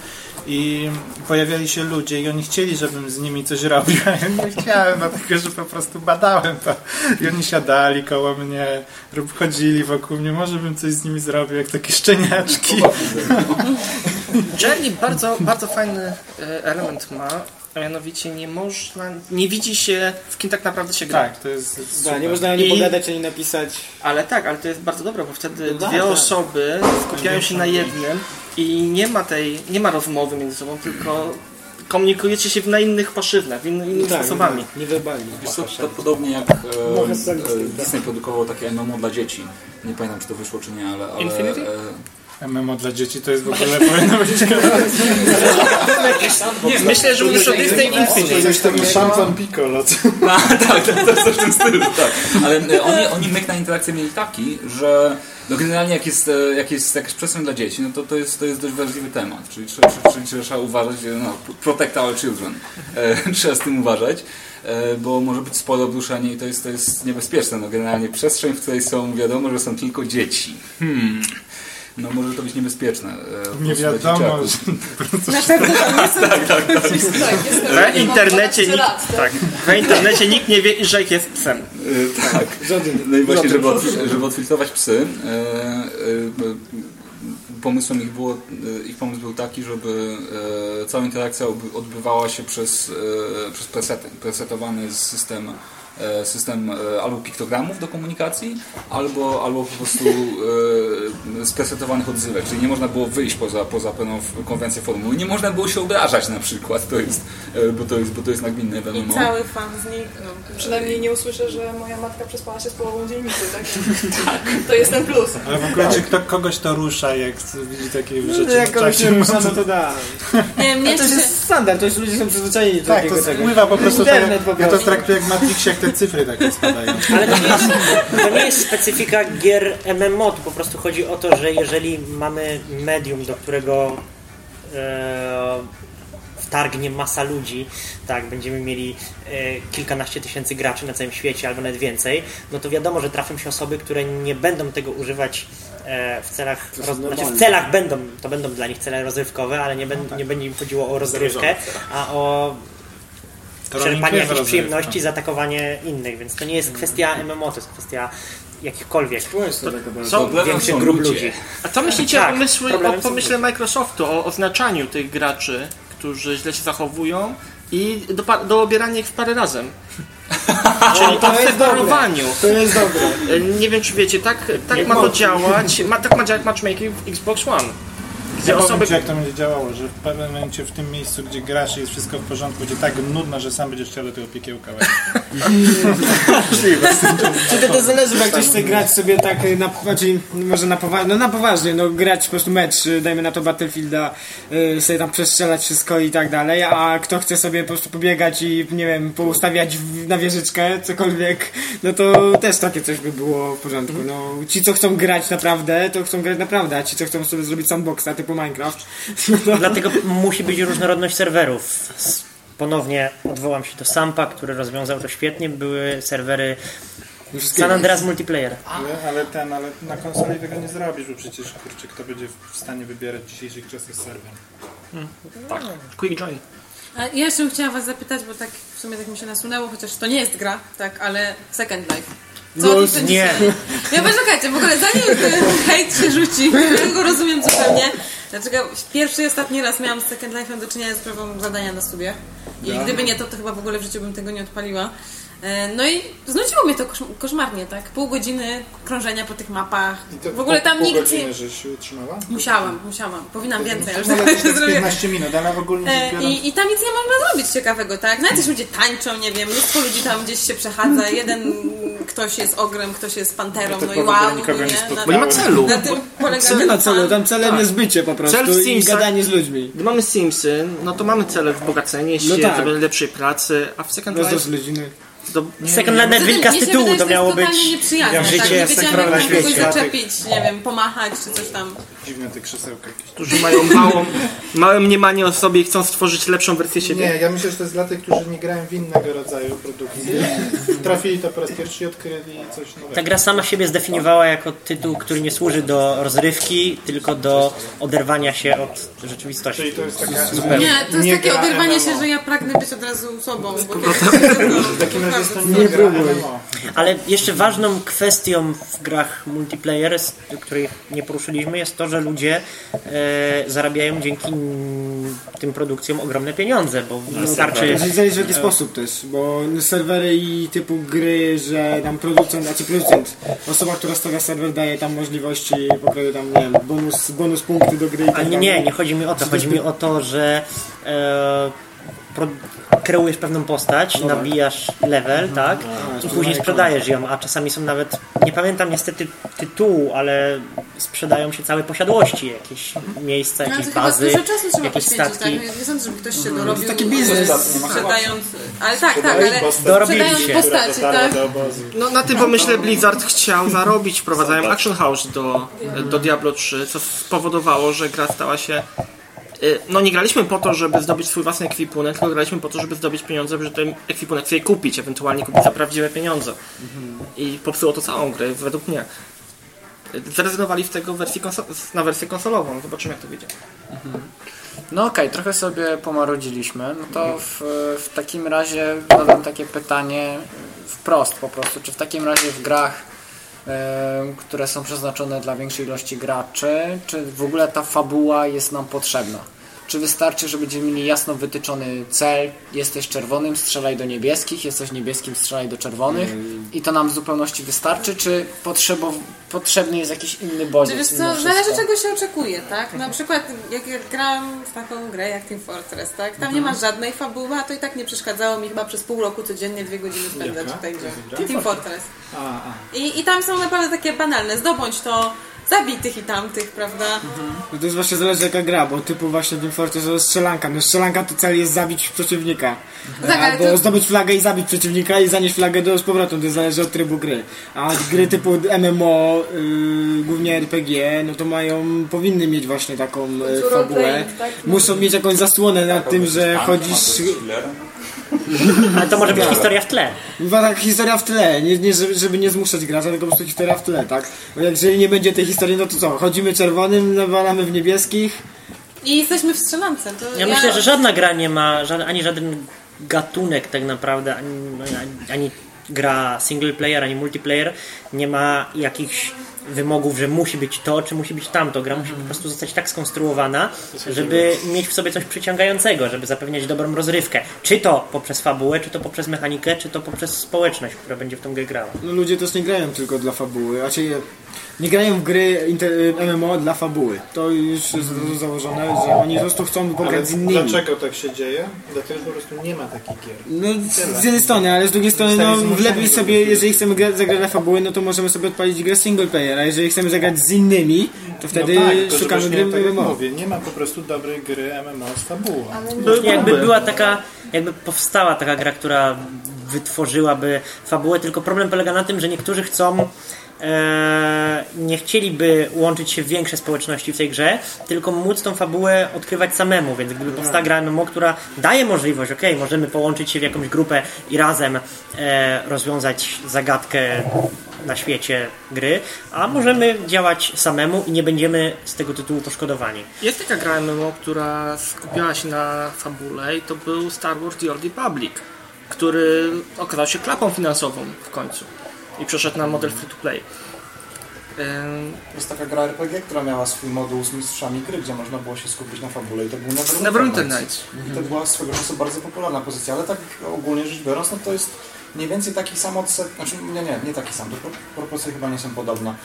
i pojawiali się ludzie i oni chcieli, żebym z nimi coś robił, a ja nie chciałem, dlatego że po prostu badałem to i oni siadali koło mnie, lub chodzili wokół mnie, może bym coś z nimi zrobił, jak takie szczeniaczki. Journey bardzo, bardzo fajny e, element ma, a mianowicie nie można, nie widzi się w kim tak naprawdę się gra. Tak, to jest Da, nie można ani I- pogadać, ani napisać. Ale tak, ale to jest bardzo dobre, bo wtedy No tak, dwie tak. osoby skupiają się na jednym i nie ma tej, nie ma rozmowy między sobą, tylko komunikujecie się na innych płaszczyznach, in, innymi Tak, sposobami. nie werbalnie. Wiesz co, to podobnie jak e, e, Disney produkował takie MMO dla dzieci. Nie pamiętam, czy to wyszło, czy nie, ale... ale Infinity? e, MMO dla dzieci to jest w ogóle powinno być Myślę, że mówisz o Disney Infinite. coś taki szampan piccolo. No, tak, to, to jest w tym stylu, tak. Ale e, oni, oni myk na interakcję mieli taki, że no generalnie jak jest, e, jak jest jakaś przestrzeń dla dzieci, no to to jest, to jest dość wrażliwy temat. Czyli, trzeba- czyli, trzeba uważać, że no, protect our children. E, trzeba z tym uważać, e, bo może być spore obruszenie i to jest, to jest niebezpieczne. No generalnie przestrzeń, w której są, wiadomo, że są tylko dzieci. Hmm. No może to być niebezpieczne. e, Nie wiadomo. Na pewno są... Tak, tak, tak. W internecie, nikt, tak, w internecie nikt nie wie, że jest psem. E, Tak. No i właśnie, żeby, żeby odfiltrować psy, e, e, pomysłem ich było, ich pomysł był taki, żeby e, cała interakcja odby- odbywała się przez, e, przez presety, presetowany system system e, albo piktogramów do komunikacji, albo, albo po prostu e, spresetowanych odzywek, czyli nie można było wyjść poza, poza pewną konwencję formuły, nie można było się obrażać na przykład, to jest, e, bo, to jest, bo to jest nagminne I wiadomo. cały fan zniknął. Przynajmniej nie usłyszę, że moja matka przespała się z połową dzielnicy, tak? To jest ten plus. Ale w ogóle, czy kto, kogoś to rusza, jak widzi takie rzeczy Jak w kogoś czasie? nie rusza, no to da. Nie, mnie to się... jest standard, to jest ludzie są przyzwyczajeni do Tak, takiego to spływa po prostu. Internet tak, po ja to prostu. traktuję jak Matrixie, jak te cyfry takie spadają. Ale to nie, jest, to nie jest specyfika gier MMO, tu po prostu chodzi o to, że jeżeli mamy medium, do którego e, wtargnie masa ludzi, tak, będziemy mieli e, kilkanaście tysięcy graczy na całym świecie, albo nawet więcej, no to wiadomo, że trafią się osoby, które nie będą tego używać e, w celach, roz, znaczy w celach będą, to będą dla nich cele rozrywkowe, ale nie, będą, nie będzie im chodziło o rozrywkę, a o Jest jakichś przyjemności, zaatakowanie innych, więc to nie jest kwestia MMO, to jest kwestia jakichkolwiek. Są większych grup ludzie. ludzi. A co myślicie Tak, o, pomysły, o pomyśle Microsoftu, o oznaczaniu tych graczy, którzy źle się zachowują i do, dobieranie ich w parę razem? Czyli o to jest separowaniu. To jest dobre. Nie wiem czy wiecie, tak, tak ma to działać, ma, tak ma działać matchmaking w Xbox One. Gdzie Ja osoby, powiem Ci, jak to będzie działało, że w pewnym momencie w tym miejscu, gdzie grasz i jest wszystko w porządku, będzie tak nudno, że sam będziesz chciał do tego piekiełka wejść. Czy to, to zależy, bo jak ktoś chce grać sobie tak na, znaczy, może na poważnie, no na poważnie, no grać po prostu mecz, dajmy na to Battlefielda, y, sobie tam przestrzelać wszystko i tak dalej, a kto chce sobie po prostu pobiegać i, nie wiem, poustawiać w, na wieżyczkę, cokolwiek, no to też takie coś by było w porządku, no. Ci, co chcą grać naprawdę, to chcą grać naprawdę, a ci, co chcą sobie zrobić sandboxa typu Minecraft, no to... Dlatego musi być różnorodność serwerów. Ponownie odwołam się do Sampa, który rozwiązał to świetnie. Były serwery San Andreas Multiplayer. Ale, ale ten, ale na konsoli tego nie zrobisz, bo przecież kurczę, kto będzie w stanie wybierać w dzisiejszych czasach serwer. tak, Quick Joy. A ja jeszcze bym chciała was zapytać, bo tak w sumie tak mi się nasunęło, chociaż to nie jest gra, tak, ale Second Life. Co No, nie. Ja poczekajcie, w ogóle zanim ten hejt się rzuci, ja go rozumiem zupełnie. Dlaczego pierwszy i ostatni raz miałam z Second Life'em do czynienia z sprawą zadania na studiach. I gdyby nie to, to chyba w ogóle w życiu bym tego nie odpaliła. E, No i znudziło mnie to kosz- koszmarnie, tak? Pół godziny krążenia po tych mapach. W ogóle tam pół nikt godziny, nie... że się utrzymała? Musiałam, musiałam. Powinnam więcej, No, ale nie to jest zrobię. 15 minut, ale ogólnie rzecz E, biorąc... I, I tam nic nie można zrobić ciekawego, tak? Nawet jeśli ludzie tańczą, nie wiem, mnóstwo ludzi tam gdzieś się przechadza, jeden ktoś jest ogrem, ktoś jest panterą, Ja no to i w ogóle wow, nikogo no nie nie? Bo nie ma celu. na tym polega Co nie ten ma celu, tam celem jest bycie po prostu Cel w i gadanie z ludźmi. Gdy mamy Simsy, no to mamy cele wzbogacenie się, No tak. zrobienie lepszej pracy, a w Second Life. To Second nawet wynika z tytułu, to miało jest być tak? życie wiedziałam, Second kogoś świecie. zaczepić, nie wiem, pomachać czy coś tam. Dziwne te krzesełka jakieś. którzy mają małą, małe mniemanie o sobie i chcą stworzyć lepszą wersję siebie. Nie, ja myślę, że to jest dla tych, którzy nie grają w innego rodzaju produkcji. Trafili to po raz pierwszy i odkryli coś nowego. Ta gra sama siebie zdefiniowała jako tytuł, który nie służy do rozrywki, tylko do oderwania się od rzeczywistości. Czyli to jest taka... Nie, to jest Nie takie oderwanie MMO. się, że ja pragnę być od razu sobą. Bo W takim razie jest to nie MMO. Ale jeszcze ważną kwestią w grach multiplayer, której nie poruszyliśmy, jest to, że ludzie e, zarabiają dzięki tym produkcjom ogromne pieniądze, bo wystarczy... Zależy zależy w jaki sposób też, bo serwery i typu gry, że tam producent, znaczy producent, osoba, która stawia serwer daje tam możliwości pokroju tam, nie wiem, bonus, bonus punkty do gry i tak Ale nie, nie, nie chodzi mi o to. Chodzi mi o to, że e, kreujesz pewną postać, nabijasz level, tak? I później sprzedajesz ją, a czasami są nawet, nie pamiętam niestety tytułu, ale sprzedają się całe posiadłości, jakieś miejsca, No, to jakieś chyba bazy, jakieś statki. tak? Nie sądzę, żeby ktoś się dorobił taki biznes. sprzedając... Ale tak, tak, ale Dorobili sprzedając się. postaci, tak? No na tym pomyśle Blizzard chciał zarobić, wprowadzając Action House do, do Diablo 3, co spowodowało, że gra stała się no nie graliśmy po to, żeby zdobyć swój własny ekwipunek, tylko graliśmy po to, żeby zdobyć pieniądze, żeby ten ekwipunek sobie kupić, ewentualnie kupić za prawdziwe pieniądze. I popsuło to całą grę, według mnie. Zrezygnowali z tego wersji na wersję konsolową. Zobaczymy jak to wyjdzie. No okej, trochę sobie pomarodziliśmy. No to w, w takim razie zadam takie pytanie wprost po prostu. Czy w takim razie w grach, które są przeznaczone dla większej ilości graczy, czy w ogóle ta fabuła jest nam potrzebna? Czy wystarczy, że będziemy mieli jasno wytyczony cel, jesteś czerwonym, strzelaj do niebieskich, jesteś niebieskim, strzelaj do czerwonych i to nam w zupełności wystarczy, czy potrzebo, potrzebny jest jakiś inny Czy bodziec? wiesz co, zależy czego się oczekuje, tak? Na przykład jak ja grałam w taką grę jak Team Fortress, tak? Tam nie ma żadnej fabuły, a to i tak nie przeszkadzało mi chyba przez pół roku codziennie dwie godziny spędzać w tej grze. Team Fortress. I, I tam są naprawdę takie banalne, zdobądź to, zabij tych i tamtych, prawda? No to jest właśnie zależy jaka gra, bo typu właśnie Team Fortress to jest strzelanka. No strzelanka to cel jest zabić przeciwnika. Tak, ale Albo to- zdobyć flagę i zabić przeciwnika i zanieść flagę do z powrotem, to zależy od trybu gry. A gry typu MMO, yy, głównie RPG, no to mają, powinny mieć właśnie taką yy, fabułę. tak? Muszą mieć jakąś zasłonę nad tym, że chodzisz... Ale to może być historia w tle. Chyba tak historia w tle, nie, nie żeby, żeby nie zmuszać gracza, tylko po prostu historia w tle, tak? Bo jak jeżeli nie będzie tej historii, no to co? Chodzimy czerwonym, nawalamy w niebieskich, I jesteśmy w strzelance. To Ja myślę, że żadna gra nie ma, ani żaden gatunek tak naprawdę, ani, ani, ani gra single player, ani multiplayer nie ma jakichś wymogów, że musi być to, czy musi być tamto. Gra musi po prostu zostać tak skonstruowana, żeby mieć w sobie coś przyciągającego, żeby zapewniać dobrą rozrywkę. Czy to poprzez fabułę, czy to poprzez mechanikę, czy to poprzez społeczność, która będzie w tą grę grała. No ludzie też nie grają tylko dla fabuły, raczej nie grają w gry inter, MMO dla fabuły. To już jest założone, że oni po prostu chcą pograć z innymi. dlaczego tak się dzieje? Dlatego, że po prostu nie ma takich gier. No, z jednej strony, ale z drugiej strony, no, lepiej sobie, jeżeli chcemy grać, zagrać na fabułę, no to możemy sobie odpalić grę single player, a jeżeli chcemy zagrać z innymi, to wtedy no tak, że szukamy właśnie gry tak MMO. mówię, nie ma po prostu dobrej gry MMO z fabułą. Właśnie jakby była taka, jakby powstała taka gra, która wytworzyłaby fabułę, tylko problem polega na tym, że niektórzy chcą nie chcieliby łączyć się w większe społeczności w tej grze, tylko móc tą fabułę odkrywać samemu, więc gdyby powstała gra MMO, która daje możliwość, ok, możemy połączyć się w jakąś grupę i razem e, rozwiązać zagadkę na świecie gry, a możemy działać samemu i nie będziemy z tego tytułu poszkodowani. Jest taka gra MMO, która skupiała się na fabule i to był Star Wars The Old Republic, który okazał się klapą finansową w końcu i przeszedł na model free to play. Ym, Jest taka gra RPG, która miała swój moduł z mistrzami gry, gdzie można było się skupić na fabule i to był Neverwinter Nights. Nights. I to była swego czasu bardzo popularna pozycja, ale tak ogólnie rzecz biorąc, no to jest mniej więcej taki sam odset, znaczy nie, nie, nie taki sam, to pro- proporcje chyba nie są podobne.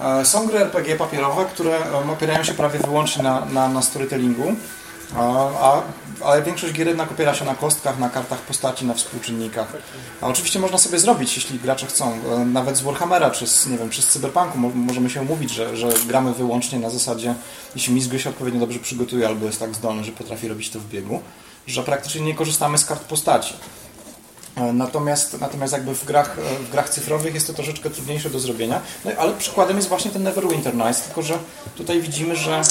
E, Są gry RPG papierowe, które em, opierają się prawie wyłącznie na, na, na storytellingu, a, ale większość gier jednak opiera się na kostkach, na kartach postaci, na współczynnikach. A oczywiście można sobie zrobić, jeśli gracze chcą. E, Nawet z Warhammera, czy z, nie wiem, czy z Cyberpunku mo- możemy się umówić, że, że gramy wyłącznie na zasadzie, jeśli Mizgo się odpowiednio dobrze przygotuje albo jest tak zdolny, że potrafi robić to w biegu, że praktycznie nie korzystamy z kart postaci. E, Natomiast, natomiast jakby w grach, e, w grach cyfrowych jest to troszeczkę trudniejsze do zrobienia. No, ale przykładem jest właśnie ten Neverwinter Nights, tylko że tutaj widzimy, że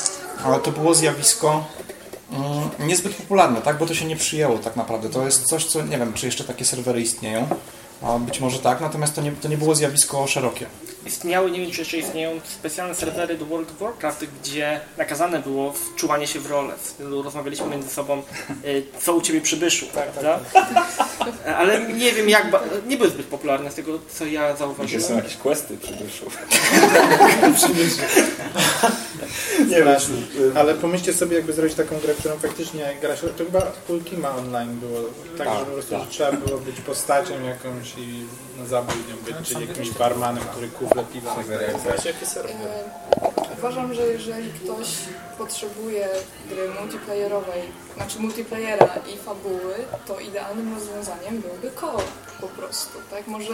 to było zjawisko niezbyt popularne, tak? bo to się nie przyjęło tak naprawdę. To jest coś, co nie wiem, czy jeszcze takie serwery istnieją. Być może tak, natomiast to nie, to nie było zjawisko szerokie. Istniały, nie wiem czy jeszcze istnieją, specjalne serwery do World of Warcraft, gdzie nakazane było wczuwanie się w rolę. W stylu Rozmawialiśmy między sobą, y, co u Ciebie przybyszu, prawda? Ale nie wiem jak, ba- nie były zbyt popularne z tego, co ja Gdzie zauważyłem. są jakieś questy przybyszu. Nie wiem, ale pomyślcie sobie, jakby zrobić taką grę, którą faktycznie gra się. To chyba Ultima Online było tak, że po prostu że trzeba było być postacią jakąś i zabój nią być, czyli jakimś barmanem, który kufle piwa serwery? E, Uważam, że jeżeli ktoś potrzebuje gry multiplayerowej, znaczy multiplayera i fabuły, to idealnym rozwiązaniem byłby koop po prostu, tak? Może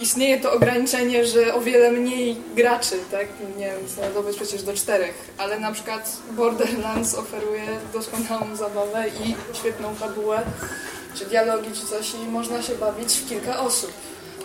istnieje to ograniczenie, że o wiele mniej graczy, tak? Nie wiem, zdobyć przecież do czterech, ale na przykład Borderlands oferuje doskonałą zabawę i świetną fabułę, czy dialogi, czy coś i można się bawić w kilka osób.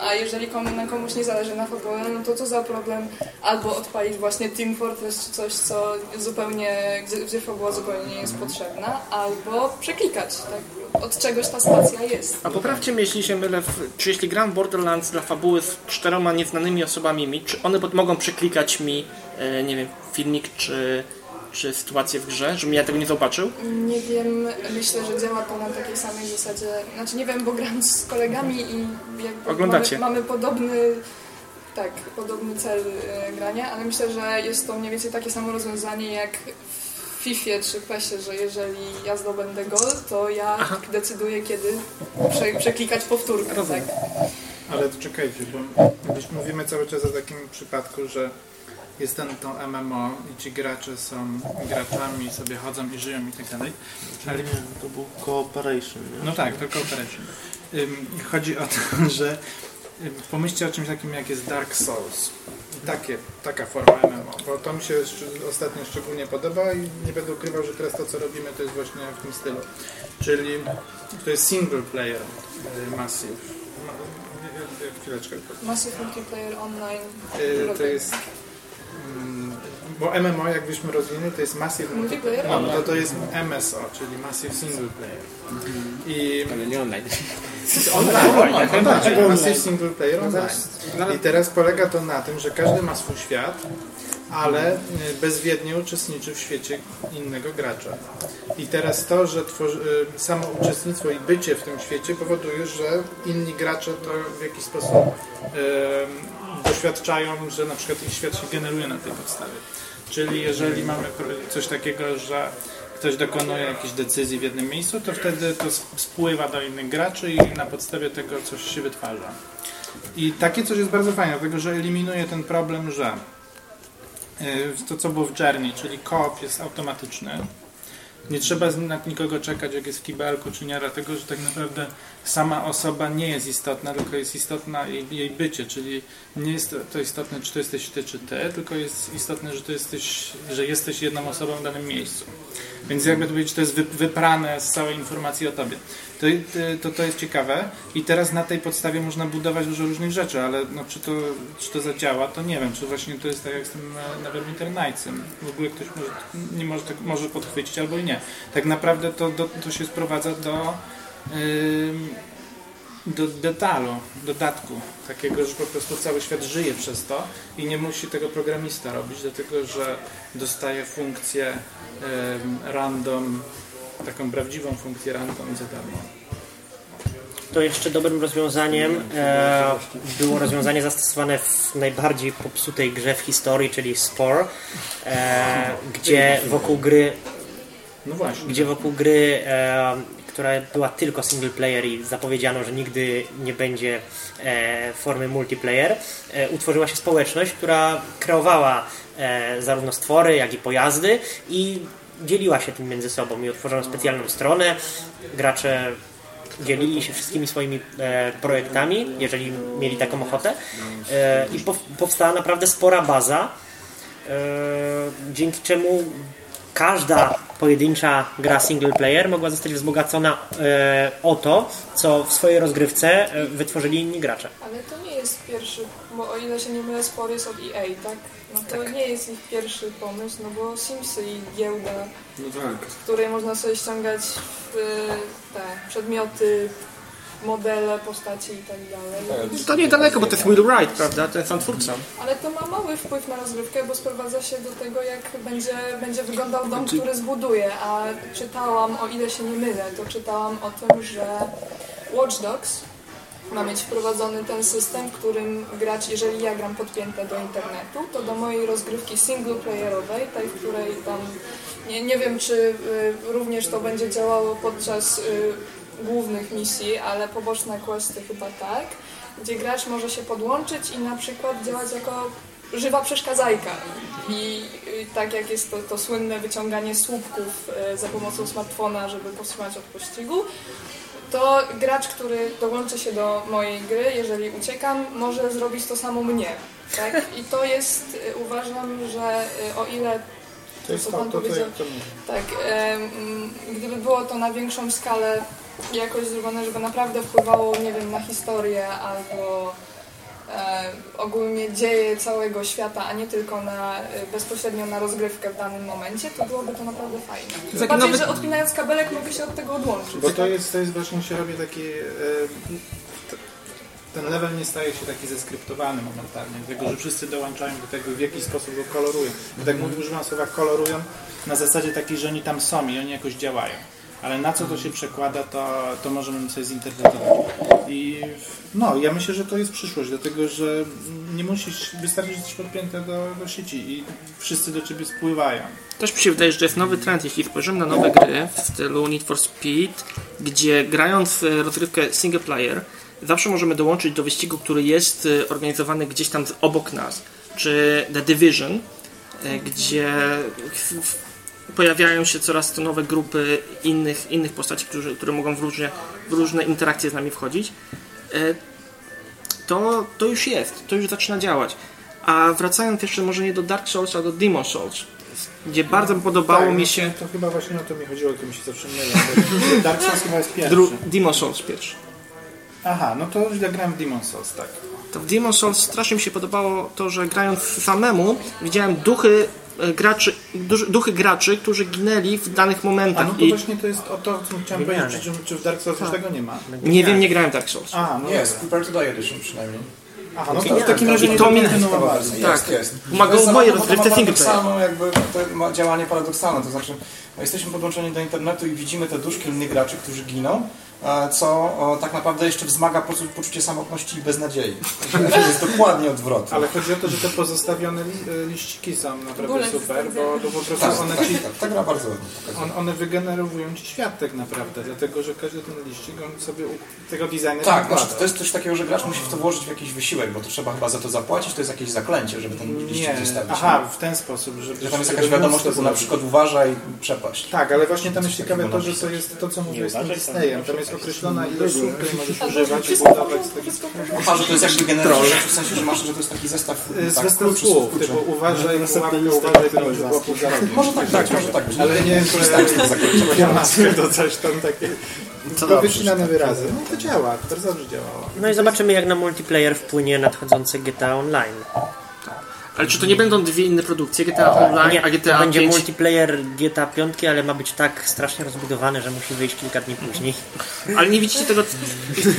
A jeżeli komu, na komuś nie zależy na fabule, no to co za problem albo odpalić właśnie Team Fortress czy coś, co zupełnie, gdzie, gdzie fabuła zupełnie nie jest potrzebna, albo przeklikać, tak? Od czegoś ta spacja jest. A poprawcie mnie, jeśli się mylę, w- czy jeśli gram Borderlands dla fabuły z czteroma nieznanymi osobami mi, czy one pod- mogą przeklikać mi, e, nie wiem, filmik czy, czy sytuację w grze, żebym ja tego nie zobaczył? Nie wiem, myślę, że działa to na takiej samej zasadzie, znaczy nie wiem, bo gram z kolegami i jakby Oglądacie. Mamy, mamy podobny, tak, podobny cel e, grania, ale myślę, że jest to mniej więcej takie samo rozwiązanie jak w FIFA czy PESie, że jeżeli ja zdobędę gol, to ja decyduję kiedy prze, przeklikać powtórkę, tak? Ale czekajcie, bo mówimy cały czas o takim przypadku, że jest ten to MMO i ci gracze są graczami, sobie chodzą i żyją i tak dalej. Ale Nie, to był Cooperation. Nie? No tak, to cooperation. Chodzi o to, że pomyślcie o czymś takim jak jest Dark Souls. Takie, taka forma MMO, bo to mi się ostatnio szczególnie podoba i nie będę ukrywał, że teraz to co robimy to jest właśnie w tym stylu. Czyli to jest single player y, massive. Ma- Chwileczkę. Massive Multiplayer Online. Y, To jest bo MMO jakbyśmy rozwinęli to jest Massive Multiplayer No, Online. to to jest MSO, czyli Massive Single Player. I Ale nie online. Online, tak, tak, Massive Single Player Online. I teraz polega to na tym, że każdy ma swój świat, ale y, bezwiednie uczestniczy w świecie innego gracza. I teraz to, że tworzy, y, samo uczestnictwo i bycie w tym świecie powoduje, że inni gracze to w jakiś sposób doświadczają, że na przykład ich świat się generuje na tej podstawie. Czyli jeżeli mamy coś takiego, że ktoś dokonuje jakiejś decyzji w jednym miejscu, to wtedy to spływa do innych graczy i na podstawie tego coś się wytwarza. I takie coś jest bardzo fajne, dlatego że eliminuje ten problem, że y, to co było w Journey, czyli koop jest automatyczny. Nie trzeba na nikogo czekać, jak jest w kibelku czy nie, dlatego że tak naprawdę sama osoba nie jest istotna, tylko jest istotna jej, jej bycie, czyli nie jest to istotne, czy to jesteś ty, czy ty, tylko jest istotne, że, to jesteś, że jesteś jedną osobą w danym miejscu. Więc jakby to powiedzieć, to jest wy- wyprane z całej informacji o tobie. To, to, to jest ciekawe i teraz na tej podstawie można budować dużo różnych rzeczy, ale no, czy, to, czy to zadziała, to nie wiem, czy właśnie to jest tak jak z tym Neverwinter Nightsem. W ogóle ktoś może, nie może, tak, może podchwycić albo i nie. Tak naprawdę to, do, to się sprowadza do ym, do detalu, dodatku, takiego, że po prostu cały świat żyje przez to i nie musi tego programista robić, dlatego że dostaje funkcję em, random, taką prawdziwą funkcję random za darmo. To jeszcze dobrym rozwiązaniem e, było rozwiązanie zastosowane w najbardziej popsutej grze w historii, czyli Spore, e, gdzie wokół gry No właśnie. gdzie wokół gry, e, która była tylko single player i zapowiedziano, że nigdy nie będzie e, formy multiplayer, e, utworzyła się społeczność, która kreowała e, zarówno stwory, jak i pojazdy i dzieliła się tym między sobą i otworzono specjalną stronę. Gracze dzielili się wszystkimi swoimi e, projektami, jeżeli mieli taką ochotę e, i pow, powstała naprawdę spora baza, e, dzięki czemu każda pojedyncza gra single player mogła zostać wzbogacona e, o to, co w swojej rozgrywce e, wytworzyli inni gracze. Ale to nie jest pierwszy, bo o ile się nie mylę, spor jest od EA, tak? No to nie jest ich pierwszy pomysł, no bo Simsy i giełda, No tak. z której można sobie ściągać w, te przedmioty, modele, postaci i tak dalej. To niedaleko, bo to jest Will Wright, prawda? Ten sam twórca. Ale to ma mały wpływ na rozgrywkę, bo sprowadza się do tego, jak będzie, będzie wyglądał dom, który zbuduje. A czytałam, o ile się nie mylę, to czytałam o tym, że Watch Dogs ma mieć wprowadzony ten system, w którym grać, jeżeli ja gram podpięte do internetu, to do mojej rozgrywki singleplayerowej, tej, w której tam, nie, nie wiem czy y, również to będzie działało podczas y, głównych misji, ale poboczne questy chyba tak, gdzie gracz może się podłączyć i na przykład działać jako żywa przeszkadzajka. I y, tak jak jest to, to słynne wyciąganie słupków y, za pomocą smartfona, żeby powstrzymać od pościgu, to gracz, który dołączy się do mojej gry, jeżeli uciekam, może zrobić to samo mnie. Tak? I to jest, y, uważam, że y, o ile To jest co to, pan to, to, powiedział, to, tak, em, gdyby było to na większą skalę jakoś zrobione, żeby naprawdę wpływało, nie wiem, na historię albo ogólnie dzieje całego świata, a nie tylko na, e, bezpośrednio na rozgrywkę w danym momencie, to byłoby to naprawdę fajne. taki Bardziej, nowy- że odpinając kabelek mogę się od tego odłączyć. Bo to jest, to jest właśnie się robi taki. e, ten level nie staje się taki zeskryptowany momentalnie, dlatego że wszyscy dołączają do tego, w jaki sposób go kolorują. Tak mówię, używam słowa kolorują na zasadzie takiej, że oni tam są i oni jakoś działają. Ale na co to się przekłada, to, to możemy sobie zinterpretować. I no, ja myślę, że to jest przyszłość, dlatego że nie musisz, wystarczy, że jesteś podpięty do, do sieci i wszyscy do ciebie spływają. Też mi się wydaje, że jest nowy trend, jeśli spojrzymy na nowe gry w stylu Need for Speed, gdzie grając w rozgrywkę single player, zawsze możemy dołączyć do wyścigu, który jest y, organizowany gdzieś tam obok nas, czy The Division, y, gdzie pojawiają się coraz to nowe grupy innych, innych postaci, którzy, które mogą w różne, w różne interakcje z nami wchodzić. Y, To, to już jest, to już zaczyna działać. A wracając jeszcze może nie do Dark Souls, a do Demon Souls, gdzie bardzo podobało Tak, mi no się To chyba właśnie o to mi chodziło, to mi się zawsze mylę. Dark Souls chyba jest pierwszy. Dru- Demon Souls pierwszy. Aha, no to źle grałem w Demon Souls, tak. To w Demon Souls strasznie mi się podobało to, że grając samemu widziałem duchy e, graczy, duchy graczy, którzy ginęli w danych A momentach no to i właśnie to jest o to, co chciałem powiedzieć, czy, czy w Dark Souls już tego nie ma. nie wiem, nie grałem Dark Souls. A, no Jest. Prepare to Edition przynajmniej. Aha, no to w takim razie I nie to mi- Tak. jest. Pomagało moje samo- rozgrywce single player. paradoksalną jakby to ma działanie paradoksalne, to znaczy no, jesteśmy podłączeni do internetu i widzimy te duszki innych graczy, którzy giną co o, tak naprawdę jeszcze wzmaga poczu- poczucie samotności i beznadziei. To jest dokładnie odwrotnie. Ale chodzi o to, że te pozostawione li, e, liściki są naprawdę super, jest bo, bo po prostu Tak, one tak, ci, tak, ta gra bardzo ładnie pokazuje. on, one wygenerowują ci świat tak naprawdę, dlatego że każdy ten liścik, on sobie tego designer Tak, znaczy to jest coś takiego, że gracz musi w to włożyć w jakiś wysiłek, bo to trzeba chyba za to zapłacić, to jest jakieś zaklęcie, żeby ten liścik Nie, zostawić. aha, w ten sposób, że, Że tam jest żeby jakaś wiadomość, to na przykład uważaj, przepaść. Tak, ale właśnie tam jest ciekawe to, że to jest to, co mówiłeś z tym Disneyem. tam Tam jest określona ilość słów, które możesz używać i budować z tego. Aha, że to jest jakby generalnie, w sensie, że masz, że to jest taki zestaw Z tak, zestaw kluczy, słów, typu uważaj, lista, uważaj, za rogiem. Może tak, tak, może tak. Ale nie, Korzystałem z tego zakończenia. maskę to coś tam takie. To wycinane wyrazy. No to działa, to bardzo dobrze działało. No i zobaczymy jak na multiplayer wpłynie nadchodzące GTA Online. Ale czy to nie będą dwie inne produkcje, GTA Online, Nie, a to GTA będzie 5? multiplayer GTA 5, ale ma być tak strasznie rozbudowany, że musi wyjść kilka dni później. Ale nie widzicie tego...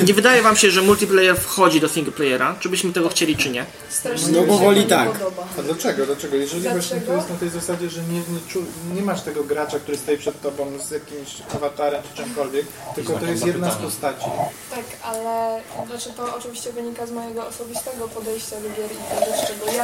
Nie wydaje wam się, że multiplayer wchodzi do singleplayera? Czy byśmy tego chcieli, czy nie? Strasznie No powoli to tak. podoba. A dlaczego? Dlaczego? Jeżeli właśnie to Dlaczego? jest na tej zasadzie, że nie, nie, czu, nie masz tego gracza, który stoi przed tobą z jakimś awatarem czy czymkolwiek, tylko to jest jedna z postaci. Tak, ale znaczy to oczywiście wynika z mojego osobistego podejścia do gier i tego, z czego ja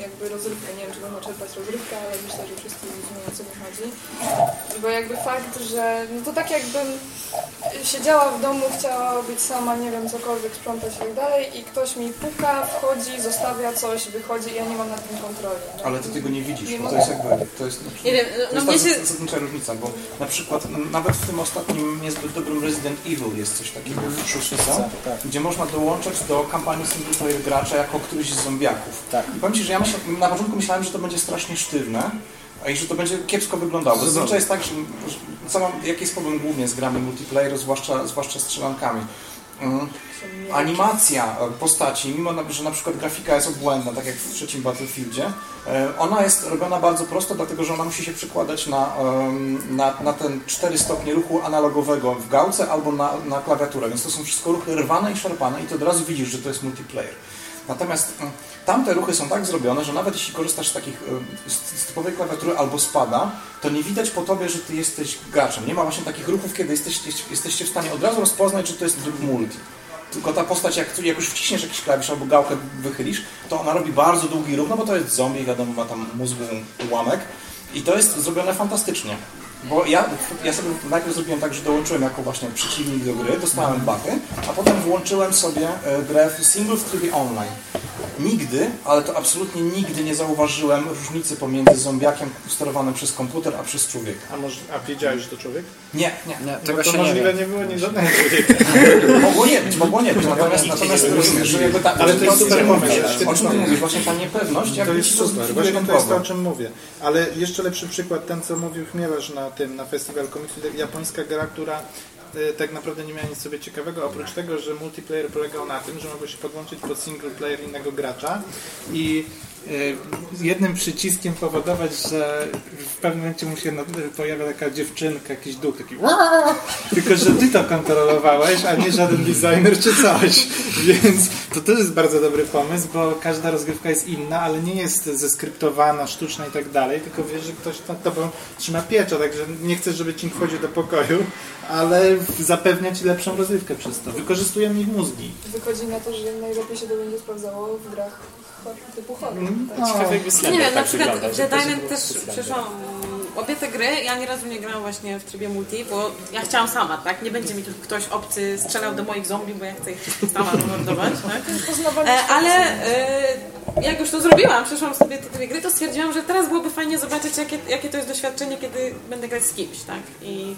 jakby rozrywkę. Nie wiem, czy można czerpać rozrywkę, ale myślę, że wszyscy rozumieją, o co mi chodzi. Bo jakby fakt, że no to tak jakbym siedziała w domu, chciała być sama, nie wiem, cokolwiek sprzątać i tak dalej i ktoś mi puka, wchodzi, zostawia coś, wychodzi i ja nie mam nad tym kontroli. No. Ale ty tego nie widzisz, Nie bo to jest jakby, to jest, Nie wiem, to no jest mnie ta się... zasadnicza różnica, bo na przykład m, nawet w tym ostatnim niezbyt dobrym Resident Evil jest coś takiego w szóstce, gdzie można dołączać do kampanii single player gracza jako któryś z zombiaków. Tak. I powiem Ci, że ja myślę, na początku myślałem, że to będzie strasznie sztywne, i że to będzie kiepsko wyglądało. Zazwyczaj jest tak, że, co mam, jaki jest problem głównie z grami multiplayer, zwłaszcza, zwłaszcza strzelankami. Mm. Animacja postaci, mimo że na przykład grafika jest obłędna, tak jak w trzecim Battlefieldzie, e, ona jest robiona bardzo prosto, dlatego że ona musi się przykładać na, na, na ten 4 stopnie ruchu analogowego w gałce albo na, na klawiaturę, więc to są wszystko ruchy rwane i szarpane i to od razu widzisz, że to jest multiplayer. Natomiast mm, tamte ruchy są tak zrobione, że nawet jeśli korzystasz z takich y, z z typowej klawiatury albo spada, to nie widać po tobie, że ty jesteś graczem. Nie ma właśnie takich ruchów, kiedy jesteście, jesteście w stanie od razu rozpoznać, że to jest tryb multi. Tylko ta postać, jak, jak już wciśniesz jakiś klawisz albo gałkę wychylisz, to ona robi bardzo długi ruch, no bo to jest zombie, wiadomo, ma tam mózgu ułamek. I to jest zrobione fantastycznie. Bo ja, ja sobie najpierw zrobiłem tak, że dołączyłem jako właśnie przeciwnik do gry, dostałem bachy, a potem włączyłem sobie e, grę w single w trybie online. Nigdy, ale to absolutnie nigdy nie zauważyłem różnicy pomiędzy zombiakiem sterowanym przez komputer, a przez człowieka. A, może, a wiedziałeś, że to człowiek? Nie, nie. Nie, tego to się nie możliwe wie. nie było nie żadnego człowieka. Mogło nie być, mogło nie być. Natomiast, natomiast rozumiesz, że jakby ta, Ale to jest super pomysł. O czym ty mówisz? Właśnie ta niepewność, jak To jest super, właśnie to jest to, o czym mówię. Ale jeszcze lepszy przykład, ten co mówił Chmielarz na tym, na festiwal komiksu, japońska gra, która e, tak naprawdę nie miała nic sobie ciekawego, oprócz tego, że multiplayer polegał na tym, że mogłeś się podłączyć pod single player innego gracza i jednym przyciskiem powodować, że w pewnym momencie mu się pojawia taka dziewczynka, jakiś duch, taki tylko, że ty to kontrolowałeś, a nie żaden designer czy coś. Więc to też jest bardzo dobry pomysł, bo każda rozgrywka jest inna, ale nie jest zeskryptowana, sztuczna i tak dalej, tylko wiesz, że ktoś nad tobą trzyma pieczę, także nie chcesz, żeby ci wchodził do pokoju, ale zapewnia ci lepszą rozrywkę przez to. Wykorzystują ich mózgi. Wychodzi na to, że najlepiej się to będzie sprawdzało w grach horror. Mm. Tak. Ciekawe jakby Nie wiem, na tak przykład wygląda, się Island też przeszłam obie te gry. Ja ani razu nie grałam właśnie w trybie multi, bo ja chciałam sama, tak? Nie będzie mi tu ktoś obcy strzelał do moich zombie, bo ja chcę ich sama mordować, tak? E, ale e, jak już to zrobiłam, przeszłam sobie te dwie gry, to stwierdziłam, że teraz byłoby fajnie zobaczyć, jakie, jakie to jest doświadczenie, kiedy będę grać z kimś, tak? I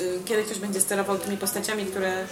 y, kiedy ktoś będzie sterował tymi postaciami, które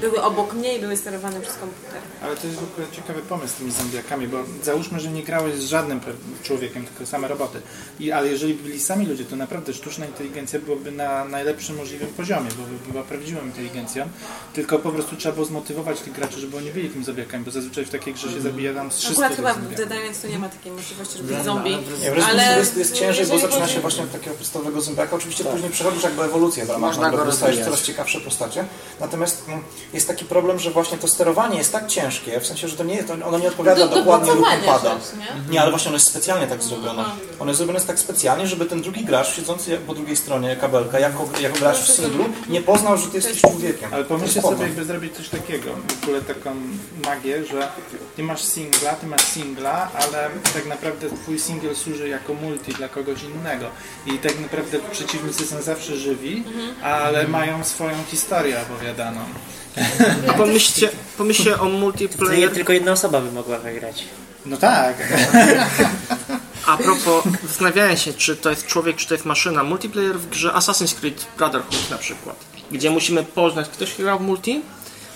były obok mnie i były sterowane przez komputer. Ale to jest w ogóle ciekawy pomysł z tymi zombiakami, bo załóżmy, że nie grałeś z żadnym człowiekiem, tylko same roboty. I, ale jeżeli byli sami ludzie, to naprawdę sztuczna inteligencja byłaby na najlepszym możliwym poziomie, bo by była prawdziwą inteligencją, tylko po prostu trzeba było zmotywować tych graczy, żeby oni byli tymi zombiakami, bo zazwyczaj w takiej grze się zabija tam z 300 Akurat chyba w. Dead Island tu nie ma takiej możliwości, żeby być zombie. Nie, Ale jest, jest ciężej, bo zaczyna się właśnie od takiego podstawowego zombiaka. Oczywiście później przechodzisz jakby ewolucję w ramach Można go dostajesz coraz ciekawsze postacie. Natomiast jest, jest taki problem, że właśnie to sterowanie jest tak ciężkie, w sensie, że to nie, to ono nie odpowiada Do- do dokładnie upada. rzecz, nie? Nie, ale właśnie ono jest specjalnie tak zrobione. Ono jest zrobione tak specjalnie, żeby ten drugi gracz, siedzący po drugiej stronie kabelka, jako, jako gracz w singlu, nie poznał, że ty jesteś człowiekiem. Ale pomyślcie sobie, jakby zrobić coś takiego, w ogóle taką magię, że ty masz singla, ty masz singla, ale tak naprawdę twój singiel służy jako multi dla kogoś innego. I tak naprawdę przeciwnicy są zawsze żywi, ale mają swoją historię opowiadaną. Pomyślcie, pomyślcie o multiplayer. tylko jedna osoba by mogła wygrać. No tak. A propos zastanawiania się, czy to jest człowiek, czy to jest maszyna. Multiplayer w grze Assassin's Creed Brotherhood na przykład. Gdzie musimy poznać, ktoś grał w multi?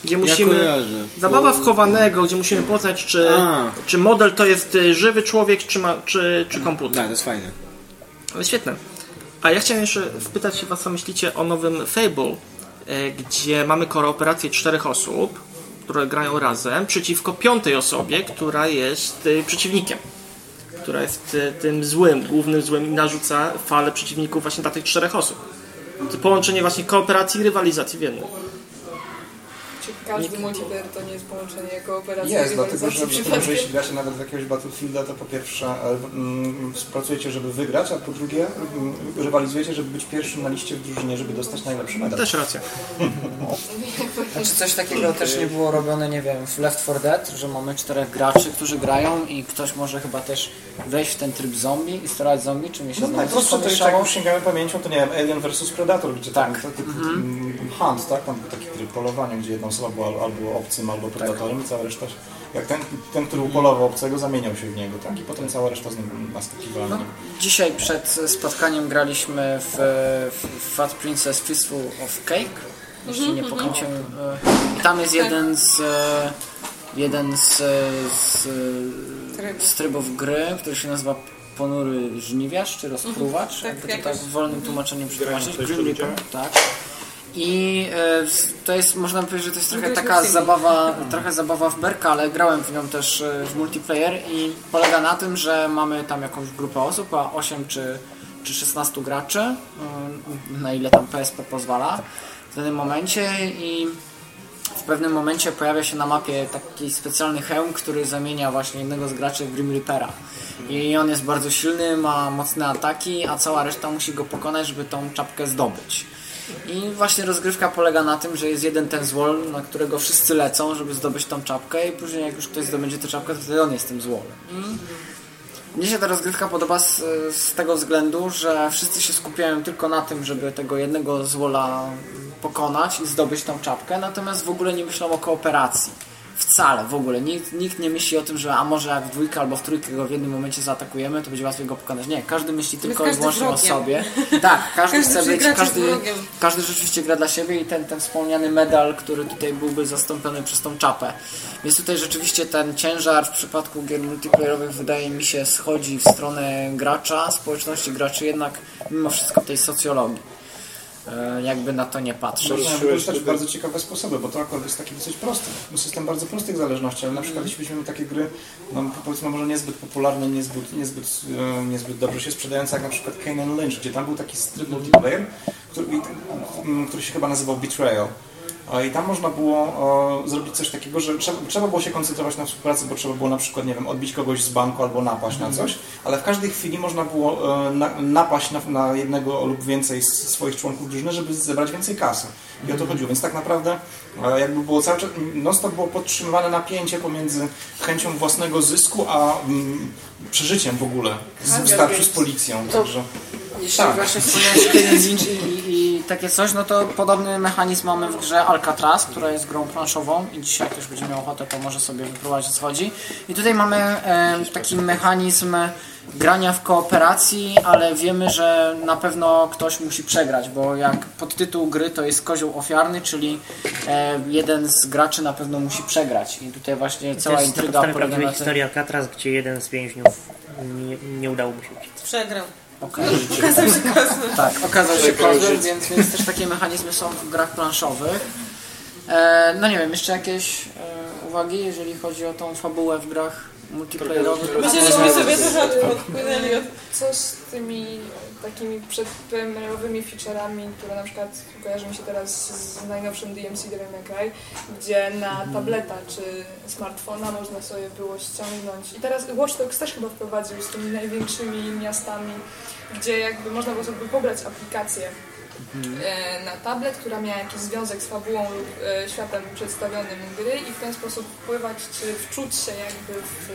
Gdzie musimy... kojarzę. Zabawa wchowanego, gdzie musimy poznać, czy, A. czy model to jest y, żywy człowiek, czy, ma, czy, czy komputer. Tak, to jest fajne. Ale świetne. A ja chciałem jeszcze spytać się Was, co myślicie o nowym Fable, gdzie mamy kooperację czterech osób, które grają razem, przeciwko piątej osobie, która jest e, przeciwnikiem. Która jest e, tym złym, głównym złym i narzuca falę przeciwników właśnie dla tych czterech osób. To połączenie właśnie kooperacji i rywalizacji w jednym. Czy każdy multiplayer to nie jest połączenie kooperacji Jest, i dlatego że, dlatego, że jeśli gracie nawet w jakiegoś Battlefielda, to po pierwsze e, mm, współpracujecie, żeby wygrać, a po drugie mm, rywalizujecie, żeby być pierwszym na liście w drużynie, żeby dostać najlepszy medal. Też racja. A czy coś takiego też nie było robione, nie wiem, w Left 4 Dead, że mamy czterech graczy, którzy grają i ktoś może chyba też wejść w ten tryb zombie i sterować zombie, czy mi się No znowu coś najprostsze to jest, jak już sięgamy pamięcią, to nie wiem, Alien vs Predator, gdzie Tak. tam to, typ, mm, Hunt, tak? Tam był taki tryb polowania, gdzie jedna osoba była albo obcym, albo predatorem i cała reszta, jak ten, ten, który upolował obcego, zamieniał się w niego, tak? I potem cała reszta z nim naskakiwała. na No, dzisiaj przed spotkaniem graliśmy w, w Fat Princess Fistful of Cake, jeśli nie pokręciłem. e, I tam jest jeden z e, jeden z, z, z trybów gry, który się nazywa Ponury Żniwiarz, czy Rozpruwacz, Tak, jakby to jakoś. tak w wolnym tłumaczeniu przetłumaczyć. Grim Reaper, tak. I e, to jest, można powiedzieć, że to jest trochę Graliśmy taka zabawa, trochę zabawa w berka, ale grałem w nią też e, w multiplayer i polega na tym, że mamy tam jakąś grupę osób, a 8 czy, czy 16 graczy, e, na ile tam PSP pozwala w danym momencie i w pewnym momencie pojawia się na mapie taki specjalny hełm, który zamienia właśnie jednego z graczy w Grim Reapera. I on jest bardzo silny, ma mocne ataki, a cała reszta musi go pokonać, żeby tą czapkę zdobyć. I właśnie rozgrywka polega na tym, że jest jeden ten złol, na którego wszyscy lecą, żeby zdobyć tą czapkę i później jak już ktoś zdobędzie tę czapkę, to wtedy on jest tym złolem. I mnie się ta rozgrywka podoba z, z tego względu, że wszyscy się skupiają tylko na tym, żeby tego jednego złola pokonać i zdobyć tą czapkę, natomiast w ogóle nie myślą o kooperacji. Wcale, w ogóle. Nikt, nikt nie myśli o tym, że a może jak w dwójkę albo w trójkę go w jednym momencie zaatakujemy, to będzie łatwiej go pokonać. Nie, każdy myśli tylko i wyłącznie o sobie. Tak, każdy, Każdy chce być, każdy, każdy rzeczywiście gra dla siebie i ten, ten wspomniany medal, który tutaj byłby zastąpiony przez tą czapę. Więc tutaj rzeczywiście ten ciężar w przypadku gier multiplayerowych wydaje mi się schodzi w stronę gracza, społeczności graczy, jednak mimo wszystko tej socjologii. E, Jakby na to nie patrzeć. Można wykorzystać w bardzo ciekawe sposoby, bo to akurat jest taki dosyć prosty. System bardzo prostych zależności, ale na przykład jeśli weźmiemy takie gry, no powiedzmy może niezbyt popularne, niezbyt, niezbyt, e, niezbyt dobrze się sprzedające, jak na przykład Kane and Lynch, gdzie tam był taki tryb multiplayer, który, który się chyba nazywał Betrayal. E, I tam można było e, zrobić coś takiego, że trzeba, było się koncentrować na współpracy, bo trzeba było na przykład, nie wiem, odbić kogoś z banku albo napaść na coś, ale w każdej chwili można było e, na, napaść na, jednego lub więcej z swoich członków drużyny, żeby zebrać więcej kasy. I o to chodziło. Więc tak naprawdę jakby było cały czas, non-stop było podtrzymywane napięcie pomiędzy chęcią własnego zysku, a mm, przeżyciem w ogóle z starciu z policją. Także... Jeśli Tak. właśnie wspomniałeś i takie coś, no to podobny mechanizm mamy w grze Alcatraz, która jest grą planszową i dzisiaj ktoś będzie miał ochotę, to może sobie wypróbować co chodzi. I tutaj mamy e, taki mechanizm grania w kooperacji, ale wiemy, że na pewno ktoś musi przegrać, bo jak podtytuł gry to jest kozioł ofiarny, czyli e, jeden z graczy na pewno musi przegrać. I tutaj właśnie To cała jest intryga polega na tym... historii Alcatraz, gdzie jeden z więźniów nie, nie udało mu się uciec. Przegrał. Okazał się kozłem. Tak, okazał się kozłem, więc, więc też takie mechanizmy są w grach planszowych. E, no nie wiem, jeszcze jakieś e, uwagi, jeżeli chodzi o tą fabułę w grach multiplayerowych? Myślę, że my sobie trochę odpłynęli od... Co z tymi takimi przedpremierowymi featureami, które na przykład kojarzy mi się teraz z najnowszym DMC May Cry, gdzie na tableta czy smartfona można sobie było ściągnąć. I teraz Watch Dogs też chyba wprowadził z tymi największymi miastami, gdzie jakby można było sobie pobrać aplikację e, na tablet, która miała jakiś związek z fabułą lub e, światem przedstawionym gry i w ten sposób wpływać czy wczuć się jakby w,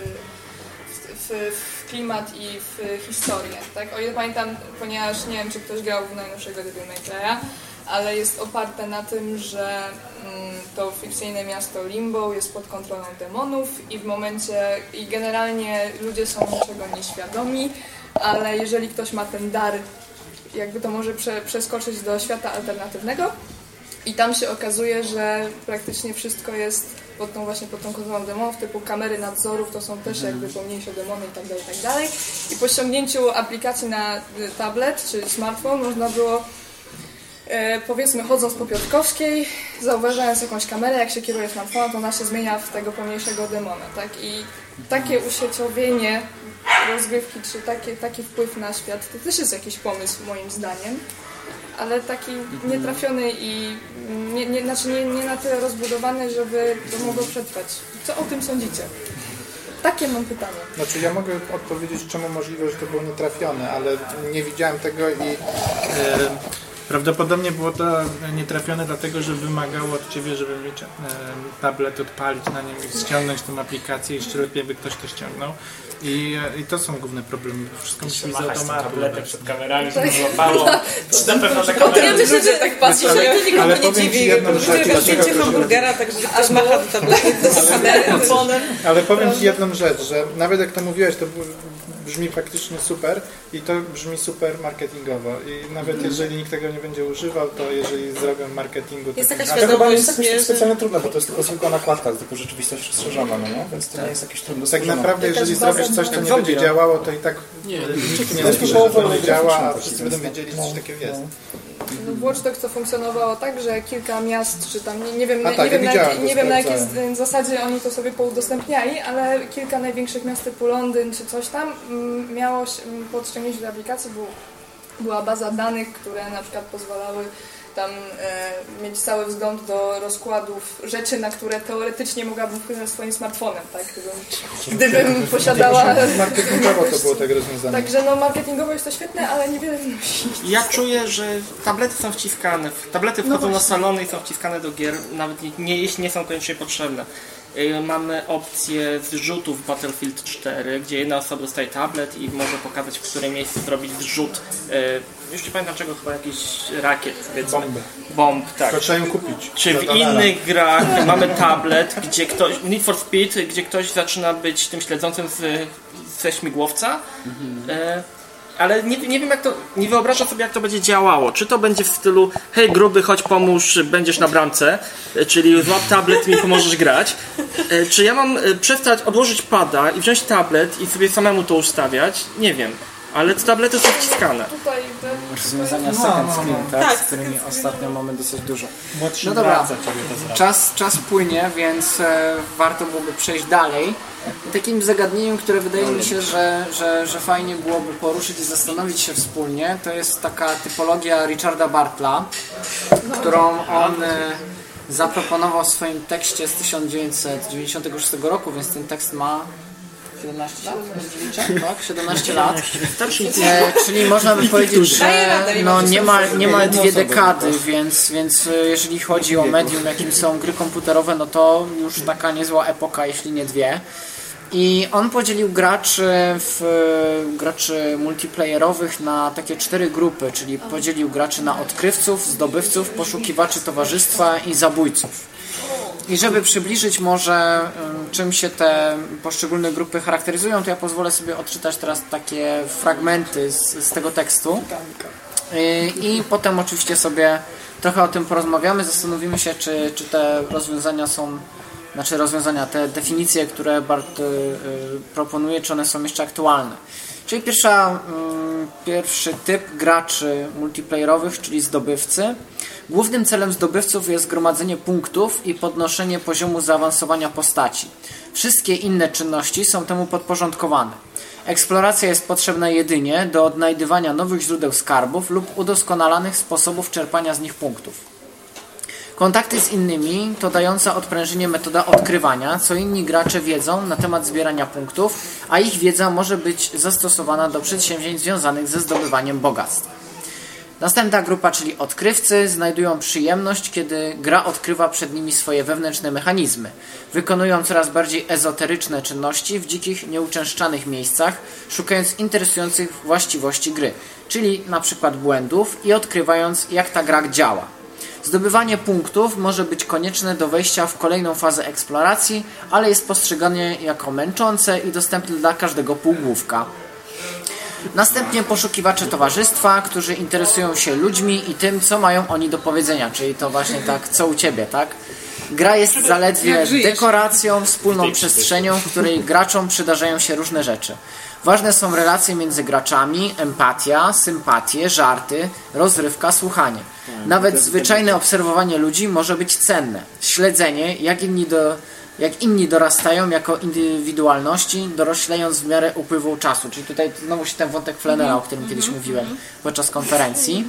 w, klimat i w historię. Tak? O ile pamiętam, ponieważ nie wiem, czy ktoś grał w najnowszego Devil May ale jest oparte na tym, że mm, to fikcyjne miasto Limbo jest pod kontrolą demonów i w momencie, i generalnie ludzie są niczego nieświadomi, ale jeżeli ktoś ma ten dar, jakby to może prze, przeskoczyć do świata alternatywnego i tam się okazuje, że praktycznie wszystko jest pod tą właśnie pod tą kontrolą demonów, typu kamery nadzorów, to są też jakby pomniejsze demony i tak dalej, i tak dalej. I po ściągnięciu aplikacji na y, tablet czy smartfon można było e, powiedzmy chodząc po Piotrkowskiej, zauważając jakąś kamerę, jak się kieruje smartfonem, to ona się zmienia w tego pomniejszego demona, tak? I takie usieciowienie rozgrywki, czy takie, taki wpływ na świat, to też jest jakiś pomysł moim zdaniem, ale taki nietrafiony i nie, nie, znaczy nie, nie na tyle rozbudowany, żeby to mogło przetrwać. Co o tym sądzicie? Takie mam pytanie. Znaczy ja mogę odpowiedzieć, czemu możliwe, że to było nietrafione, ale nie widziałem tego i e, prawdopodobnie było to nietrafione dlatego, że wymagało od Ciebie, żeby mieć tablet, odpalić na nim i ściągnąć tą aplikację i jeszcze lepiej by ktoś to ściągnął. I, i to są główne problemy. Wszystko musi być tabletę przed kamerami, żeby złapało. To na pewno taka Ja myślę, że tak patrzy, że to nikogo ale nie dziwi. dlaczego zdjęcie się hamburgera, tak że ktoś macha do tablety, do kamery. Ale powiem Ci jedną rzecz, że nawet jak to mówiłeś, to brzmi faktycznie super i to brzmi super marketingowo. I nawet jeżeli nikt tego nie będzie używał, to jeżeli zrobią marketingu... Jest to taka A to chyba nie świadomość, jest jakoś tak specjalnie trudne, bo to jest tylko zwykła nakładka, tylko rzeczywistość rozszerzona, no nie? Więc to nie jest jakieś trudne. Tak naprawdę, jeżeli Jakaś zrobisz coś, co danych. nie będzie działało, to i tak Nie, nie że to nie działa, a wszyscy takie, będą wiedzieli, że no, coś takiego jest. No, w Watch Dogs to funkcjonowało tak, że kilka miast, czy tam, nie, nie wiem, A nie, tak, nie wiem, ja na, nie wiem na jakiej zasadzie oni to sobie poudostępniali, ale kilka największych miast typu Londyn czy coś tam mm, miało się- mm, po tej aplikacji był, była baza danych, które na przykład pozwalały tam e, mieć cały wzgląd do rozkładów rzeczy, na które teoretycznie mogłabym wpłynąć swoim smartfonem, tak? Gdybym, gdybym posiadała... Marketingowo to było tak rozwiązane. Także no marketingowo jest to świetne, ale niewiele wnosi. Ja czuję, że tablety są wciskane. Tablety No wchodzą na właśnie. salony i są wciskane do gier, nawet nie, nie, jeśli nie są koniecznie potrzebne. Y, Mamy opcję zrzutów w Battlefield 4, gdzie jedna osoba dostaje tablet i może pokazać, w którym miejscu zrobić zrzut. Już nie pamiętam czego, chyba jakiś rakiet, powiedzmy. Bomby. Bomb, tak. To trzeba ją kupić. Czy w innych grach mamy tablet, gdzie ktoś, Need for Speed, gdzie ktoś zaczyna być tym śledzącym z, ze śmigłowca, e, ale nie, nie wiem jak to, nie wyobrażam sobie jak to będzie działało. Czy to będzie w stylu, hej gruby, chodź pomóż, będziesz na bramce, e, czyli złap tablet i mi pomożesz grać. E, Czy ja mam e, przestać, odłożyć pada i wziąć tablet i sobie samemu to ustawiać? Nie wiem. Ale te tablety są wciskane. Te Rozwiązania second screen, tak? Tak, z którymi ostatnio mamy dosyć dużo. No dobra, czas, czas płynie, więc e, warto byłoby przejść dalej. I takim zagadnieniem, które wydaje mi się, że, że, że fajnie byłoby poruszyć i zastanowić się wspólnie, to jest taka typologia Richarda Bartla, którą on e, zaproponował w swoim tekście z 1996 roku, więc ten tekst ma 17 lat? Liczę? Tak, 17 lat. E, czyli można by powiedzieć, że no, mimo nie, ma, nie ma dwie dekady, więc, więc e, jeżeli chodzi o medium, jakim są gry komputerowe, no to już taka niezła epoka, jeśli nie dwie. I on podzielił graczy, w, graczy multiplayerowych na takie cztery grupy, czyli podzielił graczy na odkrywców, zdobywców, poszukiwaczy towarzystwa i zabójców. I żeby przybliżyć może ym, czym się te poszczególne grupy charakteryzują, to ja pozwolę sobie odczytać teraz takie fragmenty z, z tego tekstu. Y, I potem oczywiście sobie trochę o tym porozmawiamy, zastanowimy się, czy, czy te rozwiązania są, znaczy rozwiązania, te definicje, które Bart y, y, proponuje, czy one są jeszcze aktualne. Czyli pierwsza mm, pierwszy typ graczy multiplayerowych, czyli zdobywcy. Głównym celem zdobywców jest gromadzenie punktów i podnoszenie poziomu zaawansowania postaci. Wszystkie inne czynności są temu podporządkowane. Eksploracja jest potrzebna jedynie do odnajdywania nowych źródeł skarbów lub udoskonalanych sposobów czerpania z nich punktów. Kontakty z innymi to dająca odprężenie metoda odkrywania, co inni gracze wiedzą na temat zbierania punktów, a ich wiedza może być zastosowana do przedsięwzięć związanych ze zdobywaniem bogactw. Następna grupa, czyli odkrywcy, znajdują przyjemność, kiedy gra odkrywa przed nimi swoje wewnętrzne mechanizmy. Wykonują coraz bardziej ezoteryczne czynności w dzikich, nieuczęszczanych miejscach, szukając interesujących właściwości gry, czyli na przykład błędów i odkrywając, jak ta gra działa. Zdobywanie punktów może być konieczne do wejścia w kolejną fazę eksploracji, ale jest postrzegane jako męczące i dostępne dla każdego półgłówka. Następnie poszukiwacze towarzystwa, którzy interesują się ludźmi i tym, co mają oni do powiedzenia, czyli to właśnie tak, co u ciebie, tak? Gra jest zaledwie dekoracją, wspólną przestrzenią, w której graczom przydarzają się różne rzeczy. Ważne są relacje między graczami, empatia, sympatie, żarty, rozrywka, słuchanie. Nawet zwyczajne obserwowanie ludzi może być cenne. Śledzenie, jak inni, do, jak inni dorastają jako indywidualności, doroślejąc w miarę upływu czasu. Czyli tutaj znowu się ten wątek Flanera, o którym kiedyś mówiłem podczas konferencji.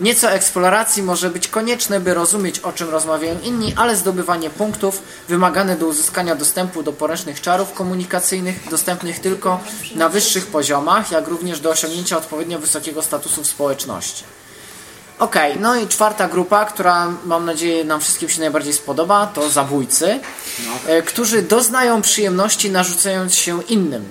Nieco eksploracji może być konieczne, by rozumieć, o czym rozmawiają inni, ale zdobywanie punktów wymagane do uzyskania dostępu do poręcznych czarów komunikacyjnych, dostępnych tylko na wyższych poziomach, jak również do osiągnięcia odpowiednio wysokiego statusu w społeczności. Okej, no i czwarta grupa, która mam nadzieję nam wszystkim się najbardziej spodoba, to zabójcy, e, którzy doznają przyjemności narzucając się innym.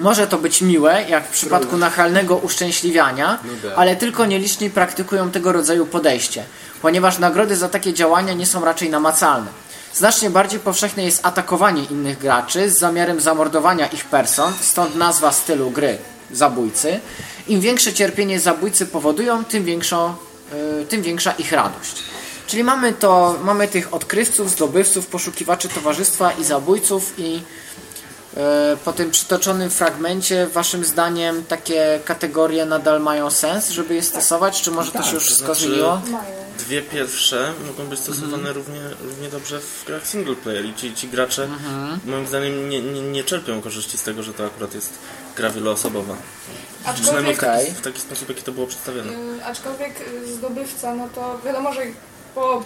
Może to być miłe, jak w przypadku nachalnego uszczęśliwiania, ale tylko nieliczni praktykują tego rodzaju podejście, ponieważ nagrody za takie działania nie są raczej namacalne. Znacznie bardziej powszechne jest atakowanie innych graczy z zamiarem zamordowania ich person, stąd nazwa stylu gry zabójcy. Im większe cierpienie zabójcy powodują, tym, większą, tym większa ich radość. Czyli mamy to, mamy tych odkrywców, zdobywców, poszukiwaczy towarzystwa i zabójców i e, po tym przytoczonym fragmencie, waszym zdaniem takie kategorie nadal mają sens, żeby je stosować, czy może to się już wszystko znaczy- zmieniło? Dwie pierwsze mogą być stosowane równie, równie dobrze w grach single player i ci, ci gracze moim zdaniem nie, nie, nie czerpią korzyści z tego, że to akurat jest gra wieloosobowa. Przynajmniej w taki, w taki sposób, jaki to było przedstawione. y, aczkolwiek y, zdobywca, no to wiadomo, że po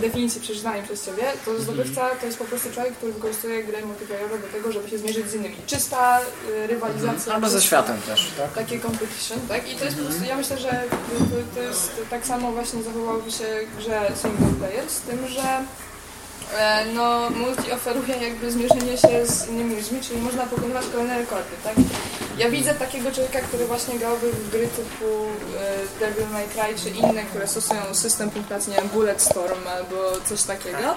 definicji przeczytanej przez Ciebie, to zdobywca to jest po prostu człowiek, który wykorzystuje grę multiplayerowe do tego, żeby się zmierzyć z innymi. Czysta y, rywalizacja. Albo ze światem też, tak? takie competition, tak? I to jest po prostu, ja myślę, że to, to jest tak samo właśnie zachowałoby się grze single player, z tym, że no, multi oferuje jakby zmierzenie się z innymi ludźmi, czyli można pokonywać kolejne rekordy, tak? Ja widzę takiego człowieka, który właśnie grałby w gry typu e, Devil May Cry czy inne, które stosują system punktacji, nie wiem, Bulletstorm albo coś takiego.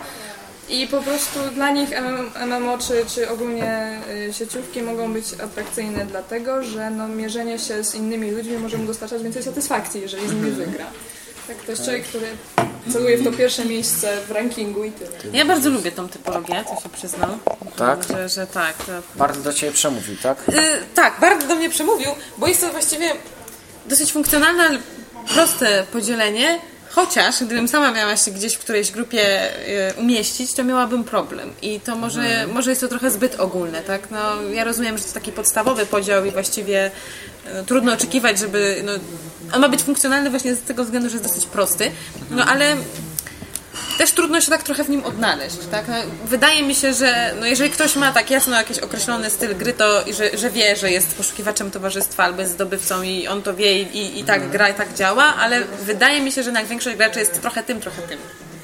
I po prostu dla nich MM MMO czy, czy ogólnie y, sieciówki mogą być atrakcyjne dlatego, że no, mierzenie się z innymi ludźmi może mu dostarczać więcej satysfakcji, jeżeli z nimi wygra. Tak, to jest człowiek, który celuje w to pierwsze miejsce w rankingu i tyle. Ja bardzo lubię tą typologię, to się przyznam. Tak? Że, że tak. To... Bardzo do Ciebie przemówił, tak? Y, tak, bardzo do mnie przemówił, bo jest to właściwie dosyć funkcjonalne, ale proste podzielenie. Chociaż gdybym sama miała się gdzieś w którejś grupie y, umieścić, to miałabym problem. I to może, może jest to trochę zbyt ogólne, tak? No, ja rozumiem, że to taki podstawowy podział i właściwie y, trudno oczekiwać, żeby. No, on ma być funkcjonalny właśnie z tego względu, że jest dosyć prosty. No ale też trudno się tak trochę w nim odnaleźć, tak? No, wydaje mi się, że no, jeżeli ktoś ma tak jasno jakiś określony styl gry, to i że, że wie, że jest poszukiwaczem towarzystwa albo jest zdobywcą i on to wie i, i tak gra i tak działa, ale wydaje mi się, że jednak większość graczy jest trochę tym, trochę tym.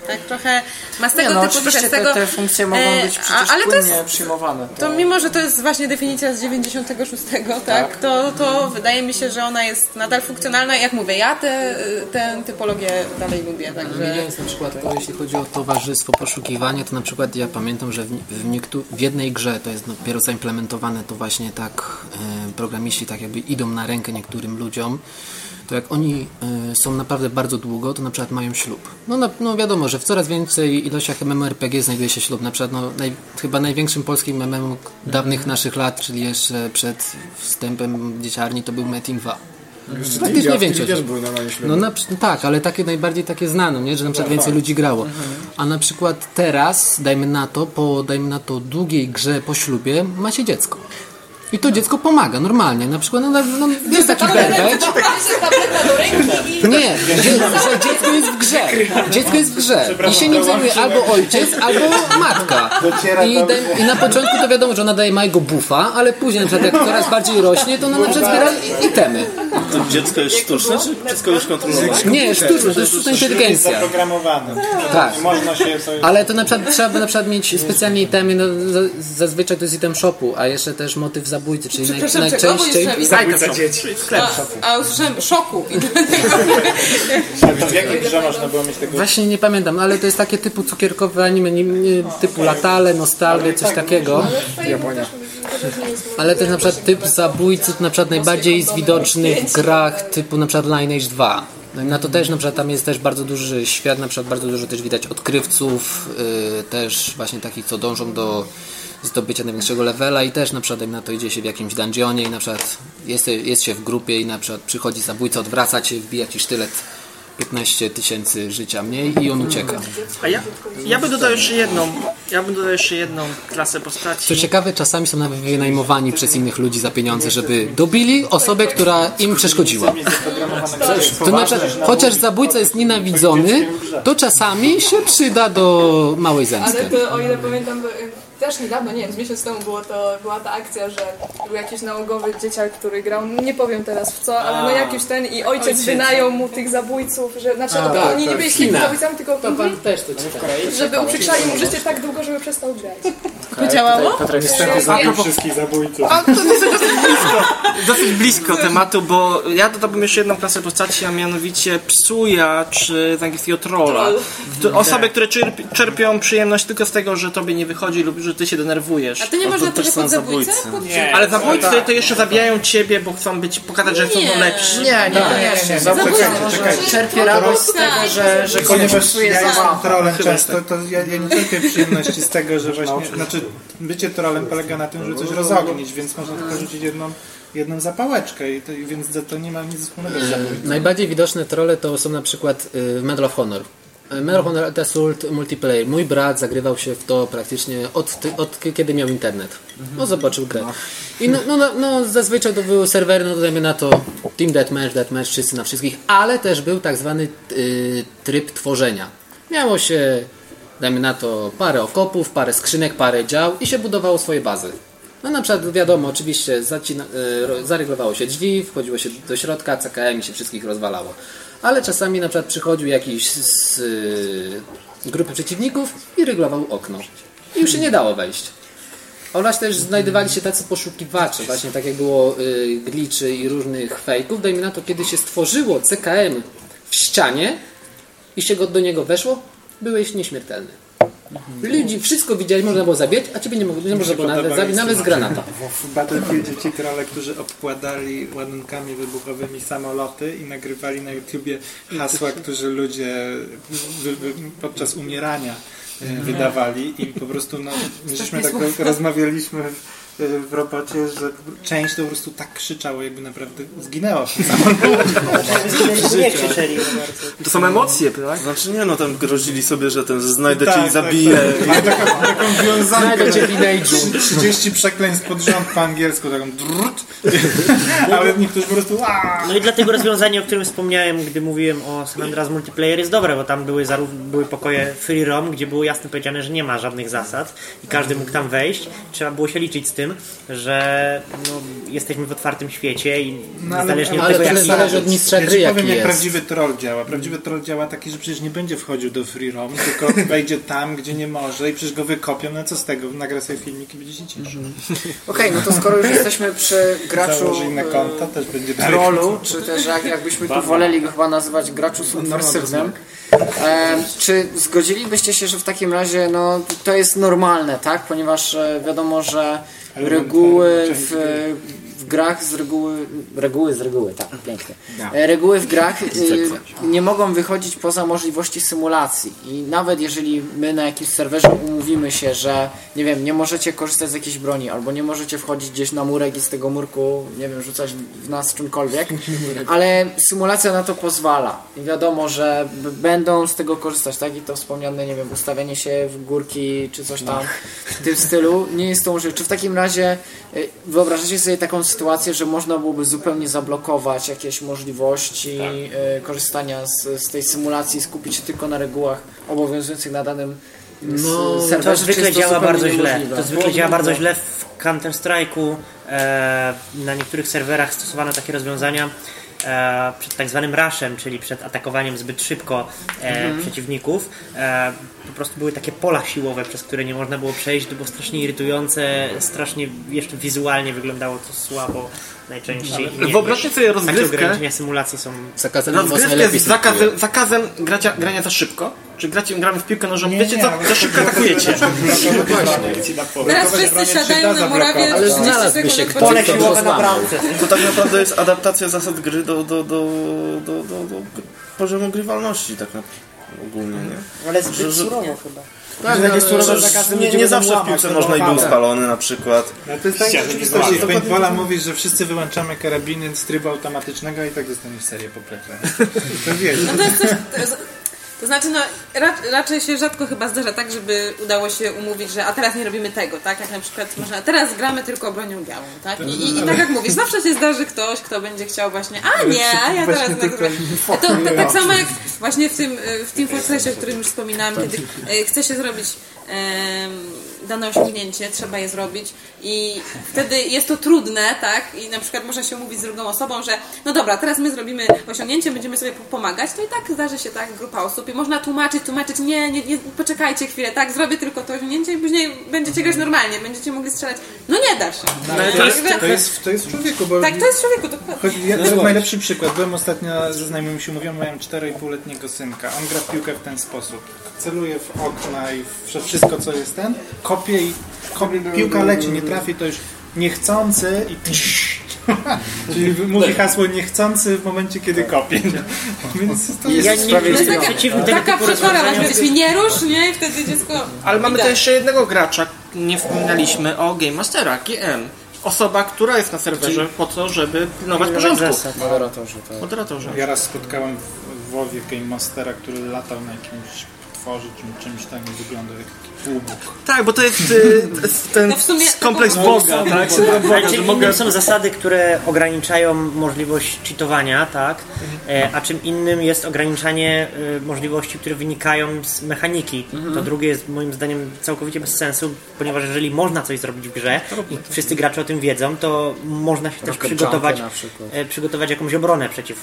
Tak, trochę ma z tego Nie, no typu oczywiście te, te funkcje mogą e, być przecież ale to jest, przyjmowane. to mimo, że to jest właśnie definicja z 96, tak, to, to wydaje mi się, że ona jest nadal funkcjonalna. Jak mówię, ja tę tę typologię dalej lubię, także... Mijając na przykład to, jeśli chodzi o towarzystwo, poszukiwanie, to na przykład ja pamiętam, że w, w, w jednej grze to jest dopiero zaimplementowane, to właśnie tak e, programiści tak jakby idą na rękę niektórym ludziom, to jak oni e, są naprawdę bardzo długo, to na przykład mają ślub. No, na, no wiadomo, że w coraz więcej ilościach MMORPG znajduje się ślub. Na przykład no, naj, chyba największym polskim MMO dawnych naszych lat, czyli jeszcze przed wstępem dzieciarni, to był Metin 2. Praktycznie większość. też były normalnie śluby. No, na, no tak, ale takie najbardziej takie znane, nie? że na przykład więcej ludzi grało. A na przykład teraz, dajmy na to, po dajmy na to długiej grze po ślubie, ma się dziecko. I to dziecko pomaga normalnie. Na przykład, no, no, no jest taki berbeć. Nie, że dziecko jest w grze. Dziecko jest w grze. I się nim zajmuje albo ojciec, albo matka. I, daj, I na początku to wiadomo, że ona daje małego bufa, ale później na przykład jak coraz bardziej rośnie, to ona na przykład zbiera itemy. To dziecko jest sztuczne, czy dziecko już kontrolowane? Nie, sztuczne, to jest sztuczna inteligencja. Zaprogramowane. Tak. Ale to na przykład trzeba by na przykład mieć specjalnie itemy, no, za- zazwyczaj to jest item shopu, a jeszcze też motyw zabójcy, czyli naj, najczęściej... Zajka dzieci. A, a usłyszałem szoku. To w jakiej grze można było mieć tego... Właśnie nie pamiętam, ale to jest takie typu cukierkowe anime, nie, nie, typu latale, nostalgie, coś takiego. Japonia. Ale to jest na przykład typ zabójcy, na przykład najbardziej jest widoczny w grach typu na przykład Lineage 2. No i na to też na przykład tam jest też bardzo duży świat, na przykład bardzo dużo też widać odkrywców, yy, też właśnie takich, co dążą do zdobycia największego levela i też na przykład na to idzie się w jakimś dungeonie i na przykład jest, jest się w grupie i na przykład przychodzi zabójca, odwraca cię, wbija ci sztylet 15 tysięcy życia mniej i on ucieka. A ja, ja bym dodał jeszcze jedną, ja bym dodał jeszcze jedną klasę postaci. Co ciekawe, czasami są nawet wynajmowani przez innych ludzi za pieniądze, żeby dobili osobę, która im przeszkodziła. To na przykład, chociaż zabójca jest nienawidzony, to czasami się przyda do małej zemsty. Ale to o ile pamiętam, też niedawno, nie wiem, z miesiąc temu było to, była ta akcja, że był jakiś nałogowy dzieciak, który grał, nie powiem teraz w co, ale no jakiś ten i ojciec, wynajął mu tych zabójców, że znaczy A, to tak, oni nie tak, byli zabójcami, tylko To pan też to ciekawe. żeby uprzykrzali mu życie tak długo, żeby przestał grać. To działało? Niestety zabił wszystkich zabójców. Dosyć blisko tematu, bo ja dodałbym jeszcze jedną klasę postaci, a mianowicie psuja czy angielskiego trolla. To Osoby, które czerp czerpią przyjemność tylko z tego, że tobie nie wychodzi lub że ty się denerwujesz. A to nie można trochę pod zabójcę? Nie, Ale zabójcy to jeszcze zabijają ciebie, bo chcą być, pokazać, że są Nie. lepsi. Nie, niekoniecznie. Zabójca może czerpie radość z tego, że, że Ponieważ psuje ja jestem zabawę. trolem często, to ja, ja nie czerpię przyjemności z tego, że właśnie, znaczy bycie trolem polega na tym, żeby coś rozognić, więc można tylko rzucić jedną, jedną zapałeczkę, i to, więc to, to nie ma nic wspólnego z zabójcą. Najbardziej widoczne trolle to są na przykład w Medal of Honor. Y, Medal of Honor Assault Multiplayer. Mój brat zagrywał się w to praktycznie od, ty- od kiedy miał internet. No zobaczył grę. I no, no, no, no zazwyczaj to były serwery, no dajmy na to Team Deathmatch, Deathmatch, wszyscy na wszystkich, ale też był tak zwany y, tryb tworzenia. Miało się, dajmy na to, parę okopów, parę skrzynek, parę dział i się budowało swoje bazy. No na przykład wiadomo, oczywiście zacina, ro- zareglowało się drzwi, wchodziło się do środka, CKM i się wszystkich rozwalało. Ale czasami na przykład przychodził jakiś z y, grupy przeciwników i reglował okno. I już się nie dało wejść. Oraz też znajdowali się tacy poszukiwacze, właśnie tak jak było y, gliczy i różnych fejków. Dajmy na to, kiedy się stworzyło CKM w ścianie i się go do niego weszło, byłeś nieśmiertelny. Ludzi wszystko widzieli, można było zabijać, a ciebie nie, mogło, nie można było nawet zabić, nawet z granata. W Battlefieldzie ci trolle, którzy obkładali ładunkami wybuchowymi samoloty i nagrywali na YouTubie hasła, którzy ludzie podczas umierania e, wydawali i po prostu no, żeśmy tak rozmawialiśmy w, w robocie, że część to po prostu tak krzyczało, jakby naprawdę zginęła w. Nie krzyczeli. To są emocje, tak? Znaczy nie no, tam grozili sobie, że ten znajdę Tak, cię i tak, zabiję. tak. Taką, taką wiązankę. Znajdę cię w Lineage'u. 30 przekleństw pod rząd po angielsku, taką drut. Ale niektórzy po prostu aaa. No i dlatego rozwiązanie, o którym wspomniałem, gdy mówiłem o San Andreas Multiplayer jest dobre, bo tam były, zarów- były pokoje free roam, gdzie było jasno powiedziane, że nie ma żadnych zasad i każdy mógł tam wejść. Trzeba było się liczyć z tym, że no, jesteśmy w otwartym świecie i No, ale- niezależnie ale od tego, tyle jak zależy od mistrza Ja gry, jaki powiem, jak jest. prawdziwy troll działa. Prawdziwy troll działa taki, że przecież nie będzie wchodził do free roam, tylko wejdzie tam, gdzie nie może i przecież go wykopią. No co z tego? Nagra sobie filmik i będzie się cieszył. Okej, no to skoro już jesteśmy przy graczu inne konto, też będzie trollu, czy też jak, jakbyśmy tu woleli go chyba nazywać graczu subwersywnym, e, czy zgodzilibyście się, że w takim razie no, to jest normalne, tak? Ponieważ e, wiadomo, że Ale reguły w, w grach z reguły, reguły z reguły, tak, pięknie. E, Reguły w grach e, nie mogą wychodzić poza możliwości symulacji i nawet jeżeli my na jakimś serwerze umówimy się, że nie wiem, nie możecie korzystać z jakiejś broni albo nie możecie wchodzić gdzieś na murek i z tego murku, nie wiem, rzucać w nas czymkolwiek, ale symulacja na to pozwala i wiadomo, że będą z tego korzystać, tak? I to wspomniane, nie wiem, ustawianie się w górki czy coś tam w tym stylu nie jest to możliwe. Czy w takim razie y, wyobrażacie sobie taką sytuację, że można byłoby zupełnie zablokować jakieś możliwości y, korzystania z, z tej symulacji, skupić się tylko na regułach obowiązujących na danym s- No, to zwykle działa bardzo źle. To zwykle działa bardzo źle w Counter-Strike'u. E, na niektórych serwerach stosowano takie rozwiązania e, przed tak zwanym rushem, czyli przed atakowaniem zbyt szybko e, Mhm. przeciwników. E, po prostu były takie pola siłowe, przez które nie można było przejść. To było strasznie irytujące, strasznie jeszcze wizualnie wyglądało to słabo najczęściej. I nie- Wyobraźcie sobie rozgrywkę. ograniczenia symulacji są Zakazane Rozgrywkę z zakazem, zakazem gracia, grania za szybko? Czy gracie, gramy w piłkę nożną? Wiecie co? Za szybko atakujecie. Teraz wszyscy siadają na murawie, Ale 30 znalazłby się odpoczynku. pole siłowe na bramce. To tak naprawdę jest adaptacja zasad gry do, do, do, do, do, do poziomu grywalności tak naprawdę. Ogólnie, nie? Ale Że- zbyt że- surowo chyba. Tak, surowe nie, nie zawsze w piłce to nożnej był spalony na przykład. No to jest tak, że rzeczywistości. W paintballa mówisz, że wszyscy wyłączamy karabiny z trybu automatycznego i tak dostaniesz serię po plecach. To wiesz. No to jest to, to znaczy, no, ra, raczej się rzadko chyba zdarza tak, żeby udało się umówić, że a teraz nie robimy tego, tak? Jak na przykład można, teraz gramy tylko bronią białą, tak? I, i, i tak jak mówisz, zawsze się zdarzy ktoś, kto będzie chciał właśnie, a nie, a ja teraz Właśnie nagle... To, to, tak samo jak właśnie w tym, w tym Fortressie, o którym już wspominałam, kiedy y, chce się zrobić dane osiągnięcie, trzeba je zrobić i wtedy jest to trudne, tak? I na przykład można się umówić z drugą osobą, że no dobra, teraz my zrobimy osiągnięcie, będziemy sobie pomagać, to i tak zdarzy się tak grupa osób i można tłumaczyć, tłumaczyć, nie, nie, nie poczekajcie chwilę, tak, zrobię tylko to osiągnięcie i później będziecie grać normalnie, będziecie mogli strzelać. No nie da się. To jest, to jest, to jest w człowieku, bo Tak, to jest człowieku, dokładnie. Chodzi, ja, to jest najlepszy przykład. Byłem ostatnio ze znajomym się mówią, mają 4,5-letniego synka. On gra w piłkę w ten sposób. Celuje w okna i w wszystko, co jest ten, kopie i kopie, piłka leci, nie trafi, to już niechcący i Czyli mówi hasło niechcący w momencie, kiedy kopie. Więc to jest... Ja nie jest taka, przeciwny tego taka przekora, nie rusz, nie? I wtedy dziecko... Ale mamy tu jeszcze jednego gracza. Nie wspominaliśmy o Game Mastera, GM. Osoba, która jest na serwerze po to, żeby pilnować porządku. Moderatorzy, tak. Moderatorze. Ja raz spotkałem w WoWie Game Mastera, który latał na jakimś tworze, czym, czymś tam i wyglądał jak taki półbóg. Tak, bo to jest, y, ten No w sumie- kompleks no, Boga, tak? Syndrom Boga, mogę... są zasady, które ograniczają możliwość cheatowania, tak? E, a czym innym jest ograniczanie e, możliwości, które wynikają z mechaniki. To drugie jest moim zdaniem całkowicie bez sensu, ponieważ jeżeli można coś zrobić w grze i wszyscy gracze o tym wiedzą, to można się też przygotować, e, przygotować jakąś obronę przeciw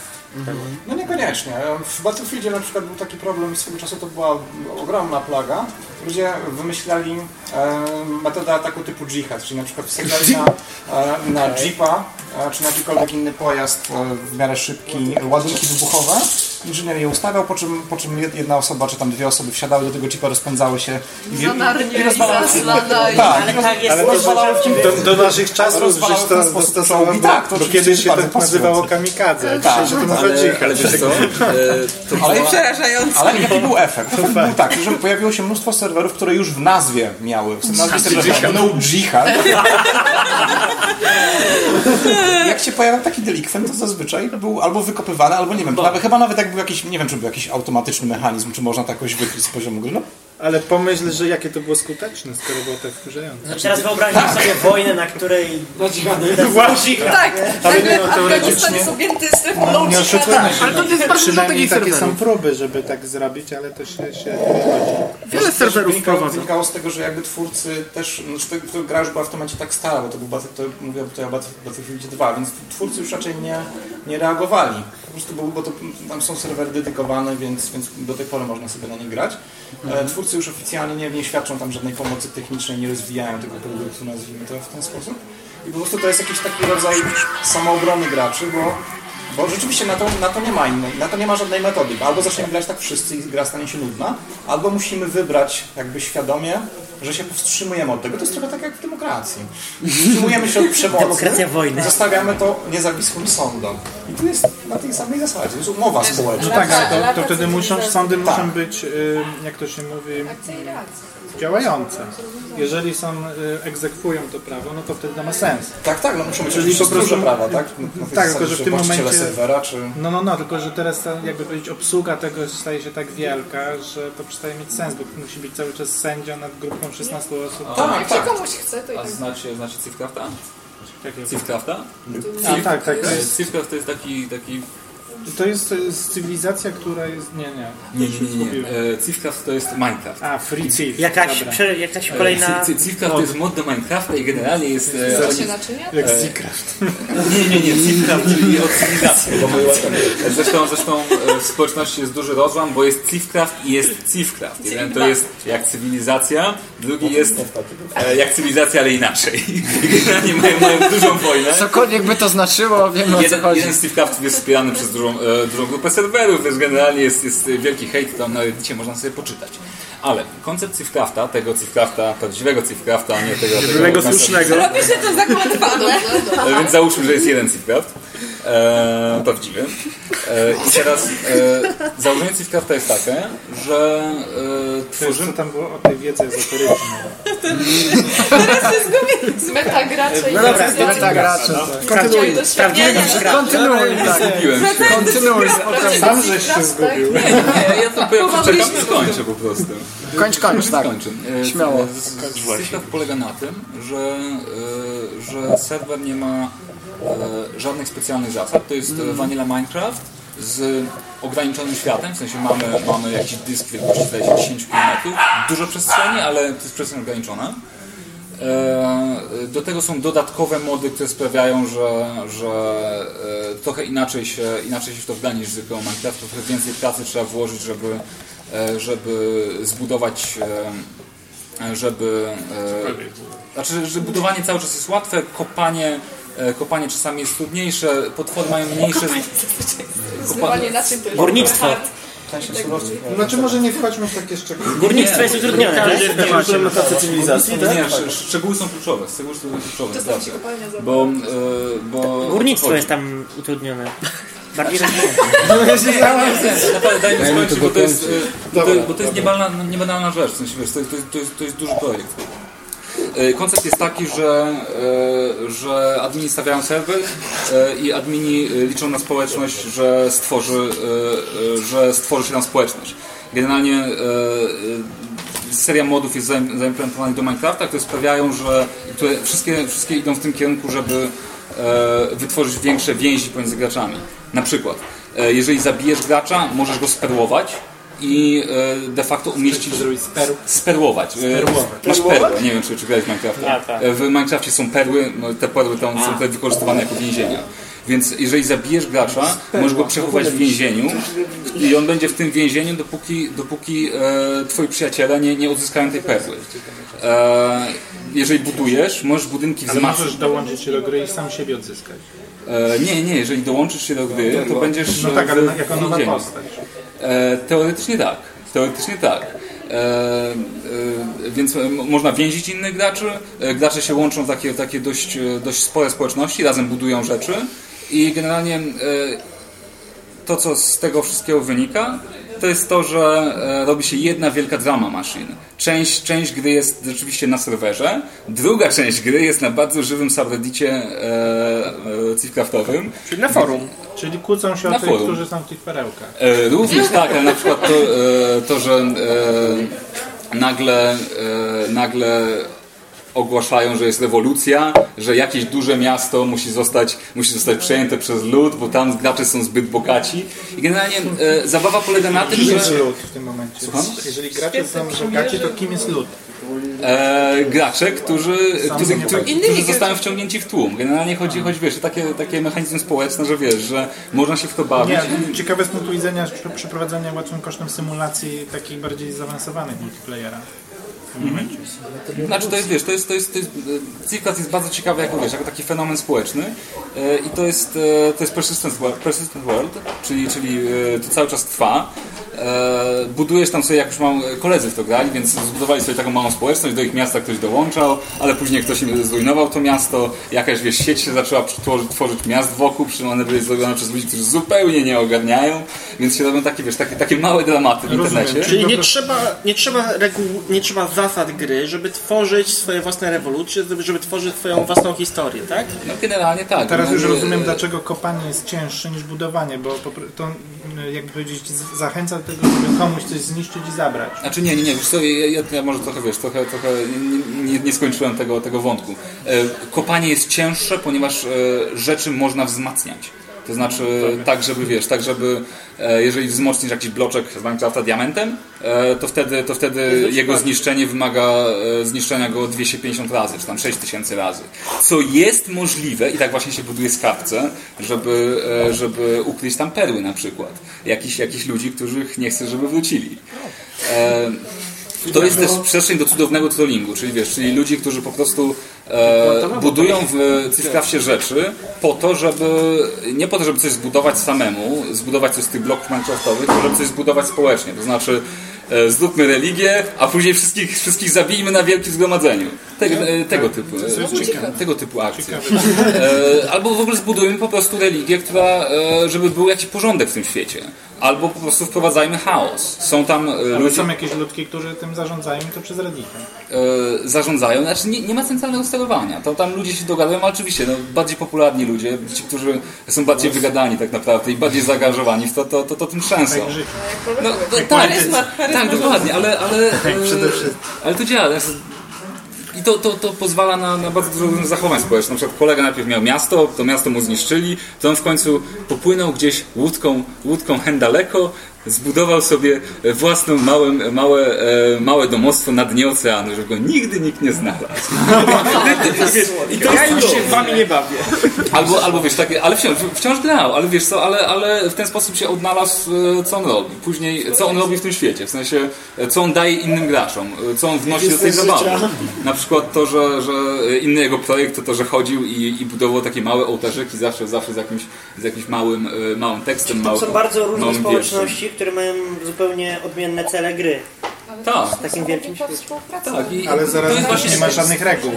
temu. No niekoniecznie. W Battlefieldzie na przykład był taki problem, swego czasu to była ogromna plaga. Ludzie wymyślali e, metodę ataku typu jihad, czyli na przykład wsadzali na, e, na jeepa, e, czy na jakikolwiek inny pojazd e, w miarę szybki ładunki wybuchowe. Inżynier je ustawiał, po czym, po czym jedna osoba, czy tam dwie osoby wsiadały do tego jeepa, rozpędzały się i, i, i rozwalały i- Tak, Ale tak jest, Ale to rozwalały w do, do naszych czasów żeś to Tak, to bo kiedyś się to nazywało kamikadze, Tak. się to Ale, dżihad. ale wiesz co? E, to Ale Przerażające. Ale jaki był efekt? Efekt był taki, że pojawiło się mnóstwo serwerów, które już w nazwie miały. W nazwie serwerów No Jihad. Jak się pojawiał taki delikwent, to zazwyczaj był albo wykopywany, albo nie wiem, chyba nawet jak był jakiś, nie wiem, czy był jakiś automatyczny mechanizm, czy można to jakoś wykryć z poziomu gry. No, Ale pomyśl, że jakie to było skuteczne, skoro było tak wkurzające. Teraz wyobraźmy sobie wojnę, na której Właśnie. Tak, nagle Afganistan jest objęty strefą low Nie oszukujmy się. Ale to jest bardzo dużo Przynajmniej takich takie są próby, żeby tak zrobić, ale to się, się. Wiele serwerów wynikało, wprowadza. wynikało z tego, że jakby twórcy też, znaczy to, to gra już była w temacie tak stara, bo to był to mówię tutaj o Battle- Battlefield 2, więc twórcy już raczej nie, nie reagowali. Po prostu był, bo to, tam są serwery dedykowane, więc, więc do tej pory można sobie na nie grać. E, Twórcy już oficjalnie nie, nie świadczą tam żadnej pomocy technicznej, nie rozwijają tego produktu, nazwijmy to w ten sposób. I po prostu to jest jakiś taki rodzaj samoobrony graczy, bo bo rzeczywiście na to, na to nie ma innej, na to nie ma żadnej metody. Albo zaczniemy grać tak wszyscy i gra stanie się nudna, albo musimy wybrać jakby świadomie że się powstrzymujemy od tego. To jest trochę tak jak w demokracji. Wstrzymujemy się od przemocy. Demokracja wojny. Zostawiamy to niezawisłym sądom. I tu jest na tej samej zasadzie. To jest umowa społeczna. No tak, ale to, to wtedy muszą, sądy muszą Tak. być, y, jak to się mówi, Akcja i reakcja. Działające. Jeżeli są, y, egzekwują to prawo, no to wtedy to ma sens. Tak, tak, no muszą być Czyli po prostu- duże prawa, tak? Tej Tak, tylko że w tym momencie- serwera, czy... No, no, no, tylko że teraz ta, jakby powiedzieć, obsługa tego staje się tak wielka, że to przestaje mieć sens, bo musi być cały czas sędzia nad grupą 16 osób. Tak, Jak tak. się komuś chce, to i A tak znacie, znacie Cifcrafta? Takiego. Cifcrafta? A, tak, tak. To E, jest, Cifcraft to jest taki, taki to jest y, cywilizacja, która jest... Nie, nie. Nie, nie, nie. nie. E, Cifcraft to jest Minecraft. A, Free Thief. Jakaś, prze, jakaś kolejna... E, Ci- Cifcraft to jest mod do Minecrafta i generalnie jest... E, Co się naczynia? Jak E, Seacraft. Nie, nie, nie, Cifcraft, czyli od cywilizacji. Zresztą, zresztą e, w społeczności jest duży rozłam, bo jest Cifcraft i jest Cifcraft. Jeden to jest jak cywilizacja, drugi jest e, jak cywilizacja, ale inaczej. Generalnie mają, mają dużą wojnę. Cokolwiek by to znaczyło, wiemy o co Jeden, chodzi. jeden z Cifcraftów jest wspierany przez dużą, e, dużą grupę serwerów, więc generalnie jest, jest wielki hejt, tam na Reddicie można sobie poczytać. Ale koncept Cifcrafta, tego Cifcrafta, prawdziwego Cifcrafta, a nie tego... Jedynego tego słusznego. Robi się to zagmatwane. E, Więc załóżmy, że jest jeden Cifcraft. E, prawdziwy. E, I teraz e, założenie Cifcrafta jest takie, że e, To jest, co tworzymy... tam było o tej wiedzy ezoterycznej. Z metagracze i No dobra. Metagracze. Kontynuuj. Sprawdziłem Kontynuuj, tak. Zgubiłem się. Kontynuuj. Sam żeś się zgubił. Nie, ja to powiem, czekam i skończę po prostu. Kończ, kończ, tak. E, Śmiało. z- z- Cifcraft polega na tym, że, e, że serwer nie ma e, żadnych specjalnych zasad. To jest mm. Vanilla Minecraft z ograniczonym światem, w sensie mamy, mamy jakiś dysk wielkości zdaje się 10 km, dużo przestrzeni, ale to jest przestrzeń ograniczona. E, Do tego są dodatkowe mody, które sprawiają, że, że e, trochę inaczej się, inaczej się w to wda niż zwykłego Minecraftu, trochę więcej pracy trzeba włożyć, żeby, e, żeby zbudować, e, żeby... e, Znaczy, że budowanie cały czas jest łatwe, kopanie, e, kopanie czasami jest trudniejsze, potwory mają mniejsze... Naczyń to jest Górnictwo. Znaczy może nie wchodźmy w takie szczegóły. Górnictwo jest utrudnione, tak? Implementacja cywilizacji, tak? Nie, sz- szczegóły są kluczowe, szczegóły są kluczowe, Czasami się zawsze. kopalnia zabrała. Bo, e, bo Górnictwo jest tam utrudnione. Bardziej rozwinięte. Naprawdę, daj mi skończyć, bo to jest, e, bo to jest niebanalna, rzecz. W sensie, wiesz, to, jest- to, jest- to, jest, to jest duży projekt. E, Koncept jest taki, że, e, że admini stawiają serwer e, i admini liczą na społeczność, że stworzy, że stworzy się tam społeczność. Generalnie seria modów jest zaim- zaimplementowanych do Minecrafta, które sprawiają, że które wszystkie, wszystkie idą w tym kierunku, żeby wytworzyć większe więzi pomiędzy graczami. Na przykład, jeżeli zabijesz gracza, możesz go sperłować i e, de facto umieścić... Sperłować. E, Masz perły, nie wiem czy, czy grałeś w Minecrafta. A, tak. E, W Minecrafcie są perły, no, te perły tam są tutaj wykorzystywane jako więzienia. Więc jeżeli zabijesz gracza, możesz go przechować w więzieniu i on będzie w tym więzieniu, dopóki, dopóki e, twoi przyjaciele nie, nie odzyskają tej perły. E, jeżeli budujesz, możesz budynki wzmacniać. możesz dołączyć się do gry i sam siebie odzyskać. E, nie, nie, jeżeli dołączysz się do gry, to będziesz No tak, ale w- na- jako nowa postać. E, teoretycznie tak. Teoretycznie tak. E, e, więc m- można więzić innych graczy. E, gracze się łączą w takie, takie dość, e, dość spore społeczności, razem budują rzeczy i generalnie e, to, co z tego wszystkiego wynika, to jest to, że e, robi się jedna wielka drama machine. Część, część gry jest rzeczywiście na serwerze, druga część gry jest na bardzo żywym subreddicie e, e, Cifcraftowym. Czyli na forum. Czyli kłócą się Na o tych, forum. którzy są w tych perełkach. E, również tak, ale na przykład to, e, to że e, nagle, e, nagle ogłaszają, że jest rewolucja, że jakieś duże miasto musi zostać, musi zostać przejęte przez lud, bo tam gracze są zbyt bogaci. I generalnie e, zabawa polega na tym, Kim że jest lud w tym momencie? Słucham? Jeżeli gracze są bogaci, to kim jest lud? e, gracze, którzy, którzy, nie którzy, którzy zostają wciągnięci w tłum. Generalnie chodzi, chodzi wiesz, o takie, takie mechanizmy społeczne, że wiesz, że można się w to bawić. Nie, ciekawe z punktu widzenia prze- przeprowadzenia łatwym kosztem symulacji takich bardziej zaawansowanych multiplayera. Momencie. Znaczy to jest, wiesz, to jest, to jest, to jest Civilized jest bardzo ciekawy jako, wiesz, jako taki fenomen społeczny e, i to jest, e, to jest persistent world, persistent world czyli, czyli e, to cały czas trwa. Budujesz tam sobie, jak już mam koledzy w to grali, więc zbudowali sobie taką małą społeczność, do ich miasta ktoś dołączał, ale później ktoś im zrujnował to miasto, jakaś, wiesz, sieć się zaczęła tworzyć, tworzyć miast wokół, przy czym one były zrobione przez ludzi, którzy zupełnie nie ogarniają, więc się robią takie, wiesz, takie, takie małe dramaty w internecie. Czyli nie trzeba, nie, trzeba reguł, nie trzeba zasad gry, żeby tworzyć swoje własne rewolucje, żeby, tworzyć swoją własną historię, tak? No generalnie tak. Teraz No, już rozumiem, dlaczego kopanie jest cięższe niż budowanie, bo to, mm, jakby powiedzieć, zachęca do tego, żeby komuś coś zniszczyć i zabrać. Znaczy nie, nie, nie, wiesz co, ja, ja, ja może trochę, wiesz, trochę, trochę nie, nie, nie skończyłem tego, tego wątku. E, kopanie jest cięższe, ponieważ e, rzeczy można wzmacniać. To znaczy tak, żeby, wiesz, tak, żeby e, jeżeli wzmocnisz jakiś bloczek z Minecrafta diamentem, e, to wtedy, to wtedy jego zniszczenie wymaga e, zniszczenia go 250 razy, czy tam 6000 razy. Co jest możliwe i tak właśnie się buduje skarbce, żeby, żeby ukryć tam perły na przykład. Jakichś jakichś ludzi, których nie chcesz, żeby wrócili. E, to jest też przestrzeń do cudownego trollingu, czyli wiesz, czyli ludzi, którzy po prostu e, budują w Cifrafcie rzeczy po to, żeby nie po to, żeby coś zbudować samemu, zbudować coś z tych bloków Minecraftowych, tylko żeby coś zbudować społecznie. To znaczy e, zróbmy religię, a później wszystkich, wszystkich zabijmy na wielkim zgromadzeniu. Tego, e, tego typu, e, tego typu akcje. E, albo w ogóle zbudujmy po prostu religię, która, e, żeby był jakiś porządek w tym świecie. Albo po prostu wprowadzajmy chaos. Są tam e, Ale ludzie są jakieś ludki, którzy tym zarządzają i to przez Reddita. e, zarządzają. Znaczy nie, nie ma centralnego sterowania. To tam ludzie się dogadują, ale oczywiście no, bardziej popularni ludzie, ci, którzy są bardziej wygadani tak naprawdę i bardziej zaangażowani w to, to, to, to tym trzęsą. Tak w życiu. No, no, tak, tak, dokładnie, ale, ale, e, ale to działa. I to, to, to pozwala na, na bardzo dużo zachowań społecznych. Na przykład kolega najpierw miał miasto, to miasto mu zniszczyli, to on w końcu popłynął gdzieś łódką, łódką hen daleko, zbudował sobie własną małe, małe, e, małe domostwo na dnie oceanu, żeby go nigdy nikt nie znalazł. I to Ja już się z wami nie bawię. Albo, albo wiesz, takie, ale wciąż, wciąż grał, ale wiesz co, ale, ale w ten sposób się odnalazł, e, co on robi. Później, co on robi w tym świecie, w sensie, e, co on daje innym graczom, e, co on wnosi do tej zabawy. Na przykład to, że, że inny jego projekt to to, że chodził i, i budował takie małe ołtarzyki zawsze, zawsze z jakimś, z jakimś małym, e, małym tekstem, To małym, są bardzo różne społeczności, które mają zupełnie odmienne cele gry. Tak. W takim wielkim świecie. Tak, i, Ale zaraz to jest właśnie nie ma żadnych reguł.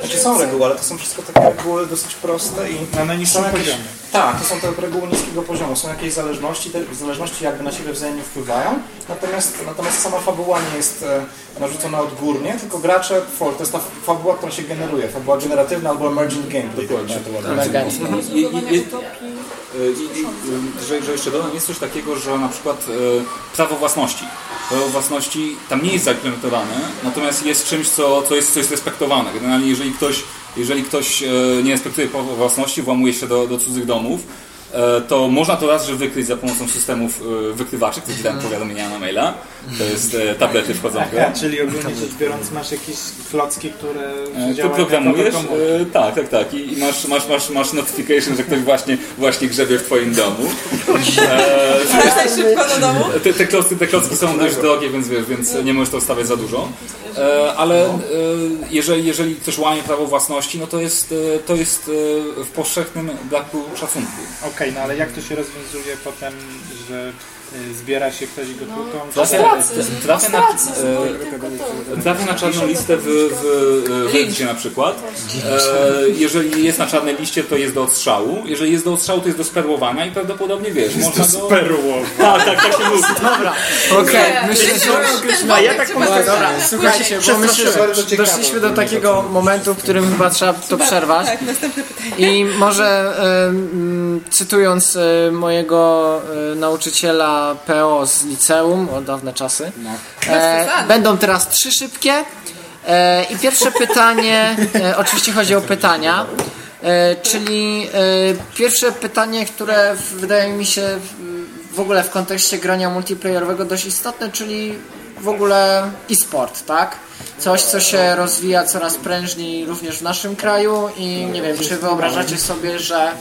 Znaczy są reguły, ale to są wszystko takie reguły dosyć proste i Na najniższym jakieś, poziomie. Tak, to są te reguły niskiego poziomu. Są jakieś zależności, te zależności jakby na siebie wzajemnie wpływają, natomiast, natomiast sama fabuła nie jest e, narzucona odgórnie, tylko gracze, for, to jest ta fabuła, która się generuje, fabuła generatywna albo emerging gameplay. Dokładnie. I, że, że jeszcze dodam, jest coś takiego, że na przykład e, prawo własności. Prawo własności tam nie jest zaimplementowane, natomiast jest czymś, co, co, jest, co jest respektowane. Generalnie jeżeli ktoś, jeżeli ktoś e, nie respektuje własności, włamuje się do, do cudzych domów, to można to raz, że wykryć za pomocą systemów e, wykrywaczy, które dają powiadomienia na maila. To jest e, tablety wchodzą w grę. Czyli ogólnie rzecz biorąc masz jakieś klocki, które E, To programujesz? E, tak, tak, tak. I masz, masz, masz, masz notification, że ktoś właśnie, właśnie grzebie w twoim domu. E, Wracaj szybko do domu. te, te, klocki, te klocki są dość drogie, więc wiesz, więc nie możesz to stawiać za dużo. E, ale e, jeżeli, jeżeli ktoś łamie prawo własności, no to jest, e, to jest e, w powszechnym braku szacunku. Okej, no ale jak to się rozwiązuje potem, że zbiera się ktoś go tłuką? Trafia, trafia, na, są e, tylko gotowe. trafia na czarną listę w, w, w na przykład. E, jeżeli jest na czarnej liście, to jest do odstrzału. Jeżeli jest do odstrzału, to jest do sperłowania i prawdopodobnie wiesz, można go... Tak, tak, tak się mówi. Dobra, okej, myślę, że... A ja tak pomyślałem, dobra, Słuchajcie, bo myślę, że doszliśmy do takiego momentu, w którym chyba trzeba to przerwać. Tak, następne pytanie. I może em, cytując e, mojego e, PO z liceum, o dawne czasy, e, będą teraz trzy szybkie. E, I pierwsze pytanie, e, oczywiście chodzi o pytania, e, czyli e, pierwsze pytanie, które wydaje mi się w ogóle w kontekście grania multiplayerowego dość istotne, czyli w ogóle e-sport, tak? Coś, co się rozwija coraz prężniej również w naszym kraju i nie wiem, czy wyobrażacie sobie, że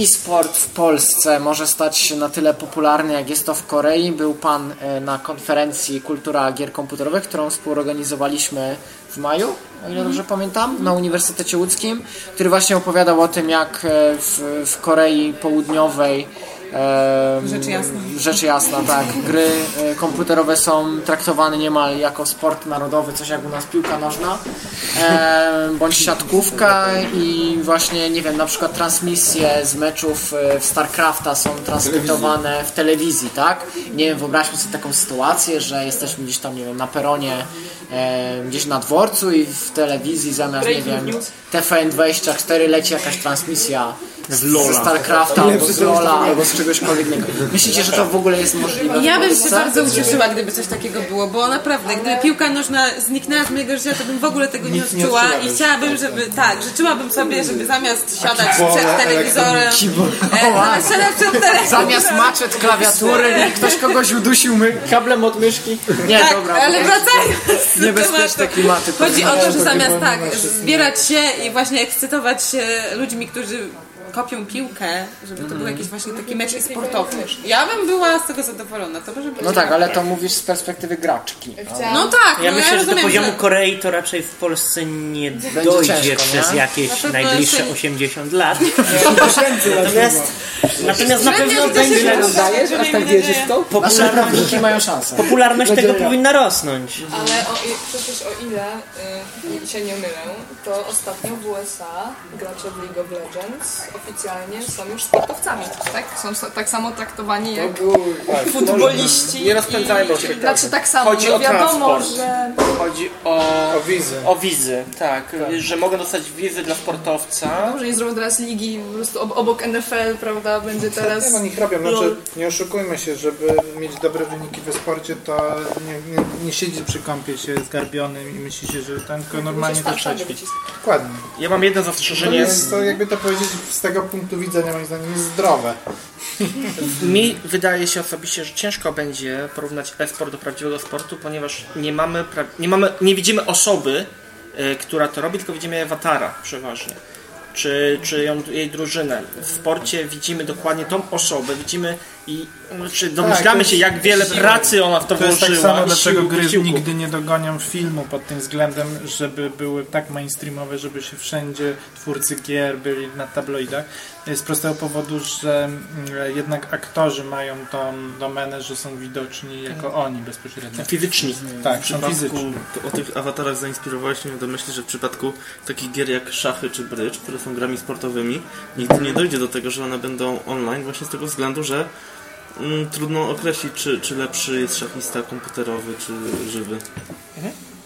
e-sport w Polsce może stać się na tyle popularny, jak jest to w Korei. Był pan e, na konferencji Kultura Gier Komputerowych, którą współorganizowaliśmy w maju, o ile dobrze pamiętam, na Uniwersytecie Łódzkim, który właśnie opowiadał o tym, jak e, w, w Korei Południowej Rzecz jasna. Rzecz jasna, tak. Gry e, komputerowe są traktowane niemal jako sport narodowy, coś jak u nas piłka nożna, bądź siatkówka i właśnie, nie wiem, na przykład transmisje z meczów e, w StarCrafta są transmitowane w telewizji, tak? Nie wiem, wyobraźmy sobie taką sytuację, że jesteśmy gdzieś tam, nie wiem, na peronie, gdzieś na dworcu i w telewizji zamiast, nie wiem, TVN24 leci jakaś transmisja z ze StarCrafta albo z Lola albo z czegośkolwiek innego. Myślicie, że to w ogóle jest możliwe? Ja bym się bardzo ucieszyła, gdyby coś takiego było, bo naprawdę, gdyby piłka nożna zniknęła z mojego życia, to bym w ogóle tego nie odczuła i chciałabym, żeby, tak, życzyłabym sobie, żeby zamiast siadać kibole przed telewizorem, e, zamiast siadać przed telewizorem, Zamiast maczet klawiatury, ktoś kogoś udusił my kablem od myszki. Nie, tak, dobra. ale wracając do Niebezpieczne klimaty. Chodzi o to, że zamiast tak, zbierać się i właśnie ekscytować się ludźmi, którzy kopią piłkę, żeby to był jakiś właśnie taki mecz sportowy. Ja bym była z tego zadowolona. To może być No tak, ale to mówisz z perspektywy graczki. No tak, Ja no myślę, że do rozumiem, poziomu że- Korei to raczej w Polsce nie dojdzie ciężko, przez nie? jakieś najbliższe jeszcze- 80 lat. Natomiast, natomiast na pewno się będzie wydaje, że aż tak wierzysz w to? Popularność, mają szansę. popularność tego powinna rosnąć. Ale o, i- przecież o ile y, się nie mylę, to ostatnio w USA gracze w League of Legends oficjalnie są już sportowcami, tak? Są tak samo traktowani jak futboliści. Nie rozpędzajmy się. Znaczy tak samo, Chodzi no o wiadomo, transport. że Chodzi o, O wizy. o wizy, tak, że mogą dostać wizy dla sportowca. może nie zrobią teraz ligi po prostu ob- obok NFL, prawda, będzie teraz... Nie no, niech robią. Znaczy, nie oszukujmy się, żeby mieć dobre wyniki w sporcie, to nie, nie, nie siedzi przy kąpie się zgarbionym i myśli się, że ten tylko normalnie to ćwiczyć. Dokładnie. Ja mam jedno To zastrzeżenie. jest, to jakby to powiedzieć z tego punktu widzenia, moim zdaniem, jest zdrowe. Mi wydaje się osobiście, że ciężko będzie porównać e-sport do prawdziwego sportu, ponieważ nie mamy, nie, mamy nie widzimy osoby, y, która to robi, tylko widzimy awatara przeważnie. Czy, czy ją, jej drużynę. W sporcie widzimy dokładnie tą osobę, widzimy i czy domyślamy to się, jak wiele pracy ona w to, To jest tak włożyła. samo, dlaczego gry wysiłku. nigdy nie dogonią filmu pod tym względem, żeby były tak mainstreamowe, żeby się wszędzie twórcy gier byli na tabloidach. Z prostego powodu, że mm, jednak aktorzy mają tą domenę, że są widoczni jako oni bezpośrednio. Fizyczni. Tak, W są przypadku fizyczni. to o tych awatarach zainspirowałeś mnie do myśli, że w przypadku takich gier jak szachy czy brydż, które są grami sportowymi, nigdy nie dojdzie do tego, że one będą online właśnie z tego względu, że trudno określić, czy, czy lepszy jest szachista komputerowy, czy żywy.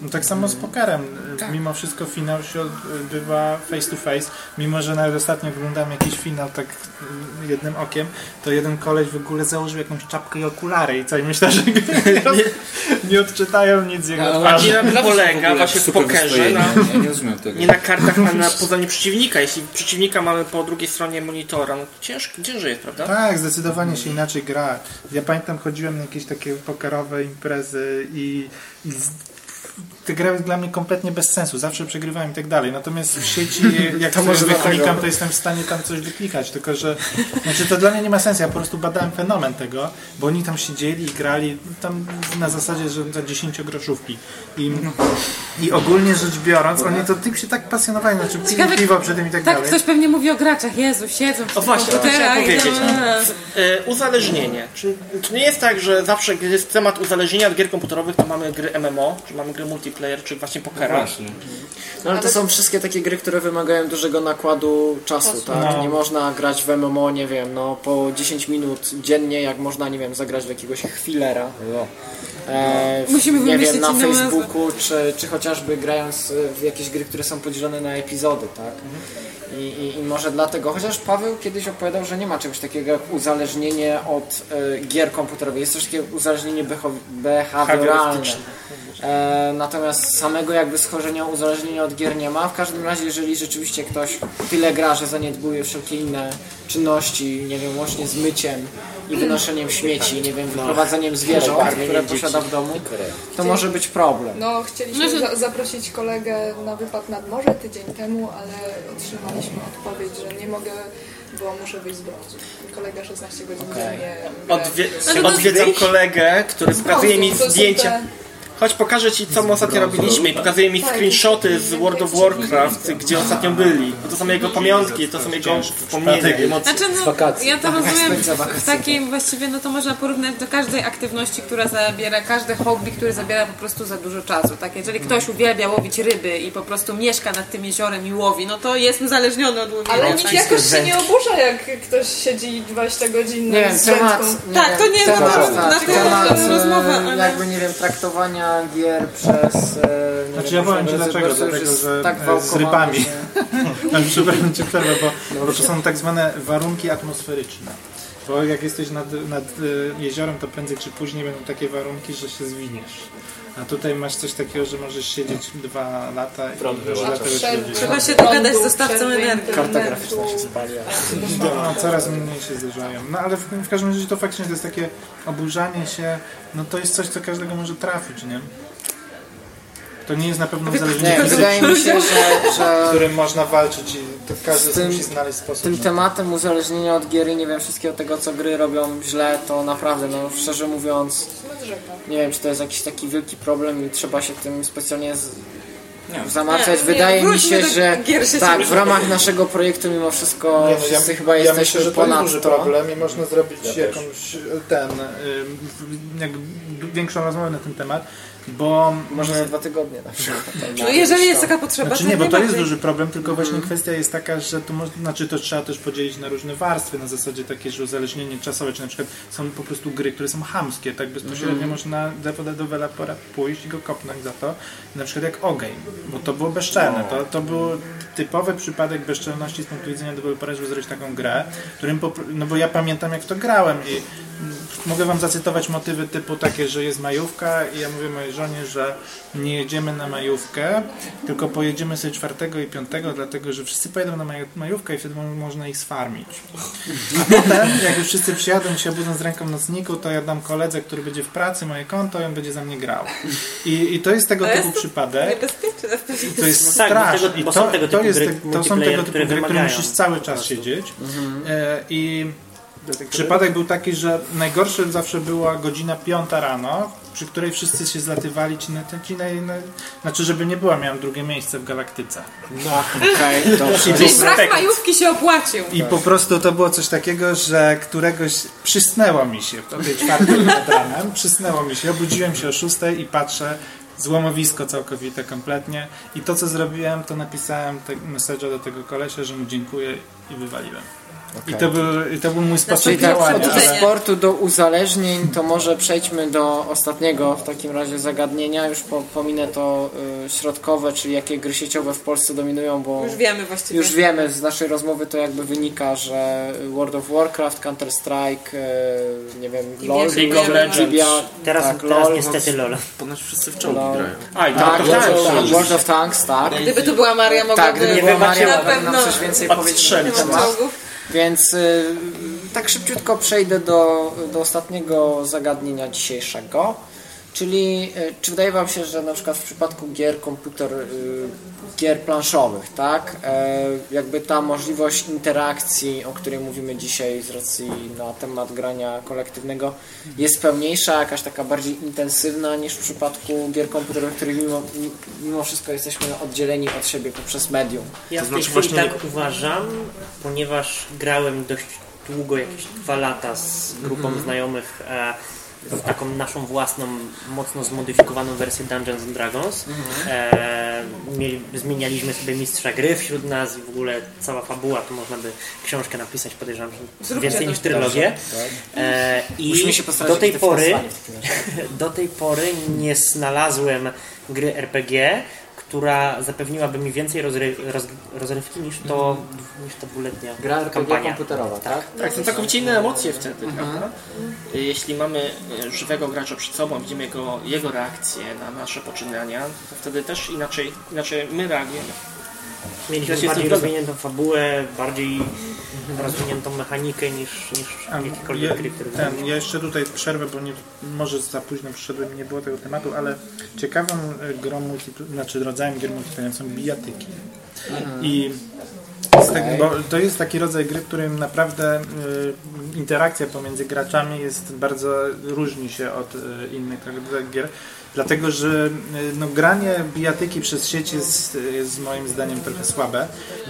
No tak samo z pokerem. Mimo wszystko finał się odbywa face to face. Mimo, że nawet ostatnio oglądałem jakiś finał tak jednym okiem, to jeden koleś w ogóle założył jakąś czapkę i okulary i co? I myślę, że nie, nie odczytają nic z jego A twarzy. na polega właśnie w pokerze na, Ja nie rozumiem tego. nie na kartach, a na poznaniu przeciwnika. Jeśli przeciwnika mamy po drugiej stronie monitora, no to ciężko, ciężej jest, prawda? Tak, zdecydowanie się inaczej gra. Ja pamiętam, chodziłem na jakieś takie pokerowe imprezy i, i te gry były dla mnie kompletnie bez sensu. Zawsze przegrywałem i tak dalej. Natomiast w sieci, jak to może wyklikam, to jestem w stanie tam coś wyklikać. Tylko, że znaczy, to dla mnie nie ma sensu. Ja po prostu badałem fenomen tego, bo oni tam siedzieli i grali tam na zasadzie, że za 10 groszówki. I, I ogólnie rzecz biorąc, oni to tym się tak pasjonowali. Znaczy, pili Ciekawe- piwo przed tym i tak, Tak, dalej. ktoś pewnie mówi o graczach. Jezu, siedzą przy O właśnie, komputerach powiedzieć. E, uzależnienie. Czy, czy nie jest tak, że zawsze, gdy jest temat uzależnienia od gier komputerowych, to mamy gry MMO, czy mamy gry multiplayer, czy właśnie pokera? No ale to są wszystkie takie gry, które wymagają dużego nakładu czasu, tak? No. Nie można grać w MMO, nie wiem, no po 10 minut dziennie, jak można, nie wiem, zagrać w jakiegoś chwilera. E, w, Musimy nie wiem, na. Facebooku, czy, czy chociażby grając w jakieś gry, które są podzielone na epizody, tak? I, i, I może dlatego, chociaż Paweł kiedyś opowiadał, że nie ma czegoś takiego jak uzależnienie od e, gier komputerowych. Jest coś takiego uzależnienie beho- behawioralne. E, natomiast samego jakby schorzenia uzależnienia od gier nie ma. W każdym razie, jeżeli rzeczywiście ktoś tyle gra, że zaniedbuje wszelkie inne czynności, nie wiem, łącznie z myciem i wynoszeniem śmieci, nie wiem, wyprowadzeniem zwierząt, które posiada w domu, to może być problem. No, chcieliśmy za zaprosić kolegę na wypad nad morze tydzień temu, ale otrzymaliśmy odpowiedź, że nie mogę bo muszę wyjść z brązu. Kolega 16 godzin Okej. dziennie. Odwie No odwiedzam kolegę, który pokazuje mi są zdjęcia. te- Chodź pokażę ci co my ostatnio robiliśmy i pokazuje mi screenshoty z World of Warcraft, gdzie ostatnio byli. Bo to są jego pamiątki, to są jego wspomnienia, emocje. Znaczy, no, ja to rozumiem w takim właściwie, no to można porównać do każdej aktywności, która zabiera, każde hobby, które zabiera po prostu za dużo czasu. Tak, jeżeli ktoś uwielbia łowić ryby i po prostu mieszka nad tym jeziorem i łowi, no to jest uzależniony od łowienia. Ale tak? nikt jakoś się nie oburza, jak ktoś siedzi 20 godzin Nie wiem, z temat, nie Tak, to nie temat, na- na tak, tym temat e, rozmowa, ale- jakby, nie wiem, traktowania gier przez e, nie Znaczy wiem, ja powiem Ci dlaczego, dlatego że tak e, z rybami, Znaczy, przepraszam Cię przerwę, bo, bo to są tak zwane warunki atmosferyczne. Bo jak jesteś nad, nad e, jeziorem, to prędzej czy później będą takie warunki, że się zwiniesz. A tutaj masz coś takiego, że możesz siedzieć dwa lata i Prąd śledzić. Trzeba się dogadać z dostawcą energii. Karta internetu. graficzna się spali. No, coraz mniej się zdarzają. No ale w, w każdym razie to faktycznie to jest takie oburzanie się, no to jest coś, co każdego może trafić, nie? To nie jest na pewno uzależnienie, Nie, wydaje mi się, że, w że którym można walczyć i to każdy Z tym- musi znaleźć sposób. tym na- tematem uzależnienia od gier i nie wiem, wszystkiego tego, co gry robią źle, to naprawdę, no szczerze mówiąc, nie wiem, czy to jest jakiś taki wielki problem i trzeba się tym specjalnie z... Nie, nie, Wydaje mi wróćmy się, że gier tak, w ramach naszego projektu mimo wszystko Nie, no, wszyscy chyba ja jesteśmy myślę, że to ponad jest duży to. problem i można zrobić jakąś ten, jak większą rozmowę na ten temat, bo Może za dwa tygodnie na przykład. No jeżeli jest taka potrzeba, Znaczy to nie, bo to jest duży problem, tylko właśnie kwestia jest taka, że to, znaczy to trzeba też podzielić na różne warstwy, na zasadzie takie, że uzależnienie czasowe, czy na przykład są po prostu gry, które są hamskie, tak bezpośrednio można do do dewelopera pójść i go kopnąć za to, na przykład jak Ogame, bo to było bezczelne, to, to był typowy przypadek bezczelności z punktu widzenia dewelopera, żeby zrobić taką grę, którym po, no bo ja pamiętam jak to grałem i mm, mogę wam zacytować motywy typu takie, że jest majówka i ja mówię mojej żonie, że nie jedziemy na majówkę, tylko pojedziemy sobie czwartego i piątego, dlatego że wszyscy pojedą na maj- majówkę i wtedy mo- można ich sfarmić. A potem, jak już wszyscy przyjadą i się obudzą z ręką w nocniku, to ja dam koledze, który będzie w pracy, moje konto i on będzie za mnie grał. I, i to jest tego To typu jest przypadek. To jest No tak, I to, są tego to, typu jest, to są tego typu gry, które musisz cały czas siedzieć. Mhm. E, I przypadek był taki, że najgorszy zawsze była godzina piąta rano, przy której wszyscy się zlatywali ci na, ci na, na, znaczy żeby nie była, miałem drugie miejsce w galaktyce. No, okej, dobrze. Czyli brak majówki się opłacił. I po prostu to było coś takiego, że któregoś przysnęło mi się o tej czwartej nad ranem, przysnęło mi się, obudziłem się o szóstej i patrzę, złomowisko całkowite kompletnie i to co zrobiłem, to napisałem te message'a do tego kolesia, że mu dziękuję i wywaliłem. I, to był, I to był mój sposób Czyli tak, działania. od ale- sportu do uzależnień, to może przejdźmy do ostatniego w takim razie zagadnienia. Już po, pominę to y, środkowe, czyli jakie gry sieciowe w Polsce dominują, bo Już wiemy właściwie. już wiemy z naszej rozmowy to jakby wynika, że World of Warcraft, Counter Strike, y, nie wiem, LOL, League of Legends. Libia, Teraz, tak, teraz LOL, niestety LOL. Ponoć wszyscy w czołgi LOL. grają. A, i Tak, tak, World, tak, of, World of Tanks, tak. Gdyby tu była Maria, Tak, mogłaby gdyby nie była wybaczyła, Maria, na pewno coś więcej powiedzieć na Więc y, tak szybciutko przejdę do, do ostatniego zagadnienia dzisiejszego. Czyli y, czy wydaje Wam się, że na przykład w przypadku gier komputer, y, gier planszowych, tak, e, jakby ta możliwość interakcji, o której mówimy dzisiaj z racji na temat grania kolektywnego, jest pełniejsza, jakaś taka bardziej intensywna niż w przypadku gier komputerowych, których mimo, mimo wszystko jesteśmy oddzieleni od siebie poprzez medium. Ja To w tej znaczy chwili właśnie- tak uważam, ponieważ grałem dość długo, jakieś dwa lata z grupą znajomych e, taką naszą własną, mocno zmodyfikowaną wersję Dungeons and Dragons. E, mieli, zmienialiśmy sobie mistrza gry wśród nas i w ogóle cała fabuła, to można by książkę napisać, podejrzewam, że więcej niż trylogię. E, I do tej pory do tej pory nie znalazłem gry RPG, która zapewniłaby mi więcej rozry, roz, rozrywki niż to, niż to dwuletnia Gra kampania. komputerowa, tak? Tak, to całkowicie inne emocje wtedy, prawda? Jeśli mamy e, żywego gracza przed sobą, widzimy jego, jego reakcje na nasze poczynania, to wtedy też inaczej, inaczej my reagujemy. Mieliśmy jest bardziej rozwiniętą fabułę, bardziej rozwiniętą mechanikę niż, niż A, jakiekolwiek ja, gry, które ten, ja jeszcze tutaj przerwę, bo nie, może za późno przyszedłem i nie było tego tematu, ale ciekawą e, grą, znaczy rodzajem gier multiplayer są bijatyki. I tak, Okej. bo to jest taki rodzaj gry, w którym naprawdę y, interakcja pomiędzy graczami jest bardzo różni się od y, innych rodzajów gier. Dlatego, że y, no, granie bijatyki przez sieć jest, jest moim zdaniem trochę słabe.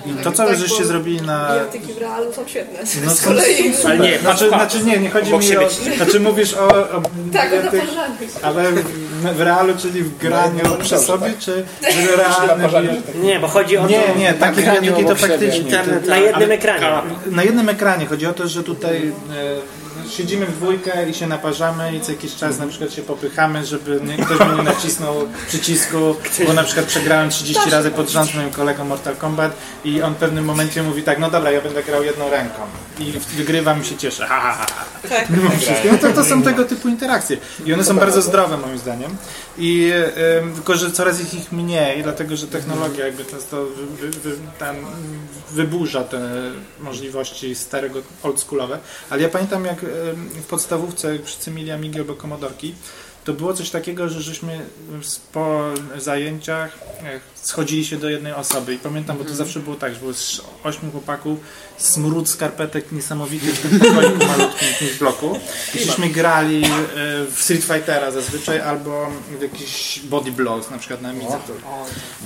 I to, co Tak, żeście zrobili na... Bijatyki w realu są świetne. No, z kolei. Ale nie, znaczy, znaczy nie, nie chodzi mi o... Znaczy mówisz o, o Tak, o bijatyk- ale w, realu, czyli w graniu No, przy sobie, tak. czy w realnym? Nie, bo chodzi o to... Nie, nie, takie bijatyki to faktycznie. Internet To- na jednym ale- ekranie. Na jednym ekranie. Chodzi o to, że tutaj e, siedzimy w dwójkę i się naparzamy i co jakiś czas na przykład się popychamy, żeby nie, ktoś mi nie nacisnął przycisku, bo na przykład przegrałem 30 razy pod rząd z moim kolegą Mortal Kombat i on w pewnym momencie mówi tak, no dobra, ja będę grał jedną ręką i wygrywam i się cieszę. Ha, ha, ha. ha. Tak. No to, to są tego typu interakcje i one są bardzo zdrowe moim zdaniem i e, tylko, że coraz ich, ich mniej, dlatego że technologia jakby często wy, wy, tam wyburza te możliwości starego, oldschoolowe, ale ja pamiętam jak w podstawówce przy Cymili Amigi albo Komodorki to było coś takiego, że żeśmy po zajęciach e, schodzili się do jednej osoby. I pamiętam, bo to zawsze było tak, że było z ośmiu chłopaków, smród skarpetek niesamowity w tym pokoiku malutkim w bloku. I żeśmy grali e, w Street Fightera zazwyczaj albo w jakiś Body Blows na przykład na Amidze. To,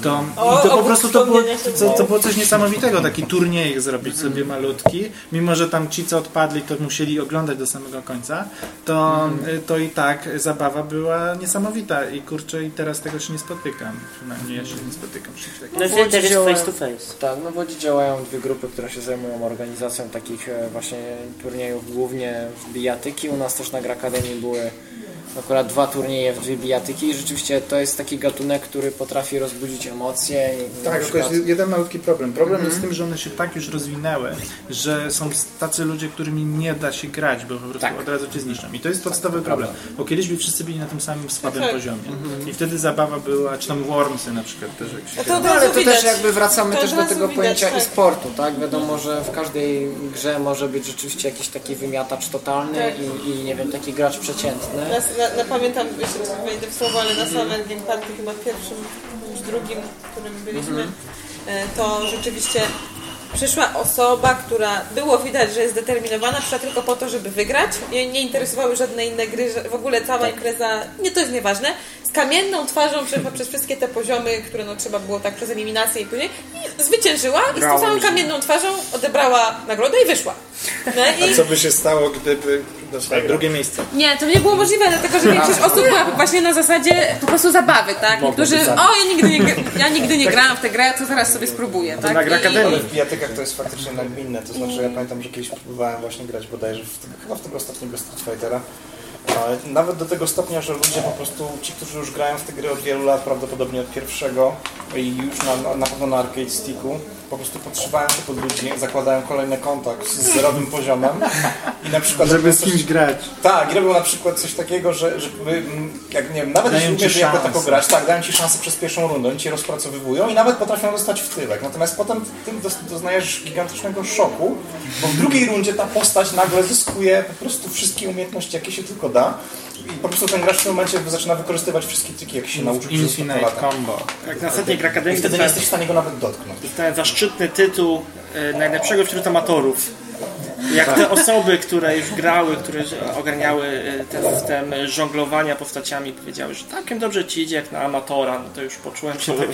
to, O, i to po prostu to było, to, to było. coś niesamowitego, taki turniejek zrobić sobie malutki, mimo że tam ci co odpadli to musieli oglądać do samego końca, to, to i tak zabawa była niesamowita i kurczę i teraz tego się nie spotykam, przynajmniej ja się nie spotykam przy takim. No i też jest działa- face to face. Tak, no bo działają dwie grupy, które się zajmują organizacją takich e, właśnie turniejów, głównie w bijatyki. U nas też na Gra Akademii były akurat dwa turnieje w dwie bijatyki i rzeczywiście to jest taki gatunek, który potrafi rozbudzić emocje. Tak, tylko przykład- jest jeden malutki problem. Problem jest z tym, że one się tak już rozwinęły, że są tacy ludzie, którymi nie da się grać, bo po prostu Tak. od razu cię zniszczą. I to jest podstawowy problem, bo kiedyś by wszyscy byli na tym samym słabym Tak. poziomie. I wtedy zabawa była, czy tam Wormsy na przykład też jak się No to No ale to widać. też jakby wracamy To też do tego widać, pojęcia tak. e-sportu, tak? Wiadomo, że w każdej grze może być rzeczywiście jakiś taki wymiatacz totalny Tak. i, i nie wiem, taki gracz przeciętny. Na, na, pamiętam, jeszcze wejdę w słowo, ale na samym Game Party chyba pierwszym, już drugim, w którym byliśmy, e, to rzeczywiście przyszła osoba, która było widać, że jest zdeterminowana, przyszła tylko po to, żeby wygrać. Jej nie interesowały żadne inne gry, w ogóle cała impreza, nie to jest nieważne, z kamienną twarzą przeszła przez wszystkie te poziomy, które no, trzeba było tak przez eliminację i później i zwyciężyła i z tą samą kamienną twarzą odebrała nagrodę i wyszła. No i... Co by się stało, gdyby dostała drugie miejsce? Nie, to nie było możliwe, dlatego że większość osób była właśnie na zasadzie po prostu zabawy, tak? Niektórzy, o, ja nigdy nie, ja nigdy nie grałam w tę grę, to zaraz sobie spróbuję, tak? na Gra Akademii. W bijatykach to jest faktycznie nagminne, to znaczy ja pamiętam, że kiedyś próbowałem właśnie grać bodajże w tym, chyba w tego ostatniego Street Fightera. Nawet do tego stopnia, że ludzie po prostu, ci, którzy już grają w te gry od wielu lat, prawdopodobnie od pierwszego i już na, na pewno na arcade sticku, po prostu podszywają się pod ludzi, zakładają kolejny kontakt z zerowym poziomem i na przykład... Żeby z coś- kimś grać. tak, i robią na przykład coś takiego, że, że mm, jak nie wiem, nawet Dają jeśli umiesz jako tako grać, tak, dają ci szansę przez pierwszą rundę, oni cię rozpracowywują i nawet potrafią dostać w tyłek. Natomiast potem ty doznajesz gigantycznego szoku, bo w drugiej rundzie ta postać nagle zyskuje po prostu wszystkie umiejętności, jakie się tylko da. I po prostu ten gracz w tym momencie zaczyna wykorzystywać wszystkie triki, jakie się nauczył przez Infinite lata. Combo. Jak na ostatniej Gra I Akademii wtedy nie jesteś w stanie go nawet dotknąć. dostałem zaszczytny tytuł e, najlepszego wśród amatorów. Jak te osoby, które już grały, które ogarniały e, ten system żonglowania postaciami, powiedziały, że takiem dobrze ci idzie jak na amatora, no to już poczułem się tak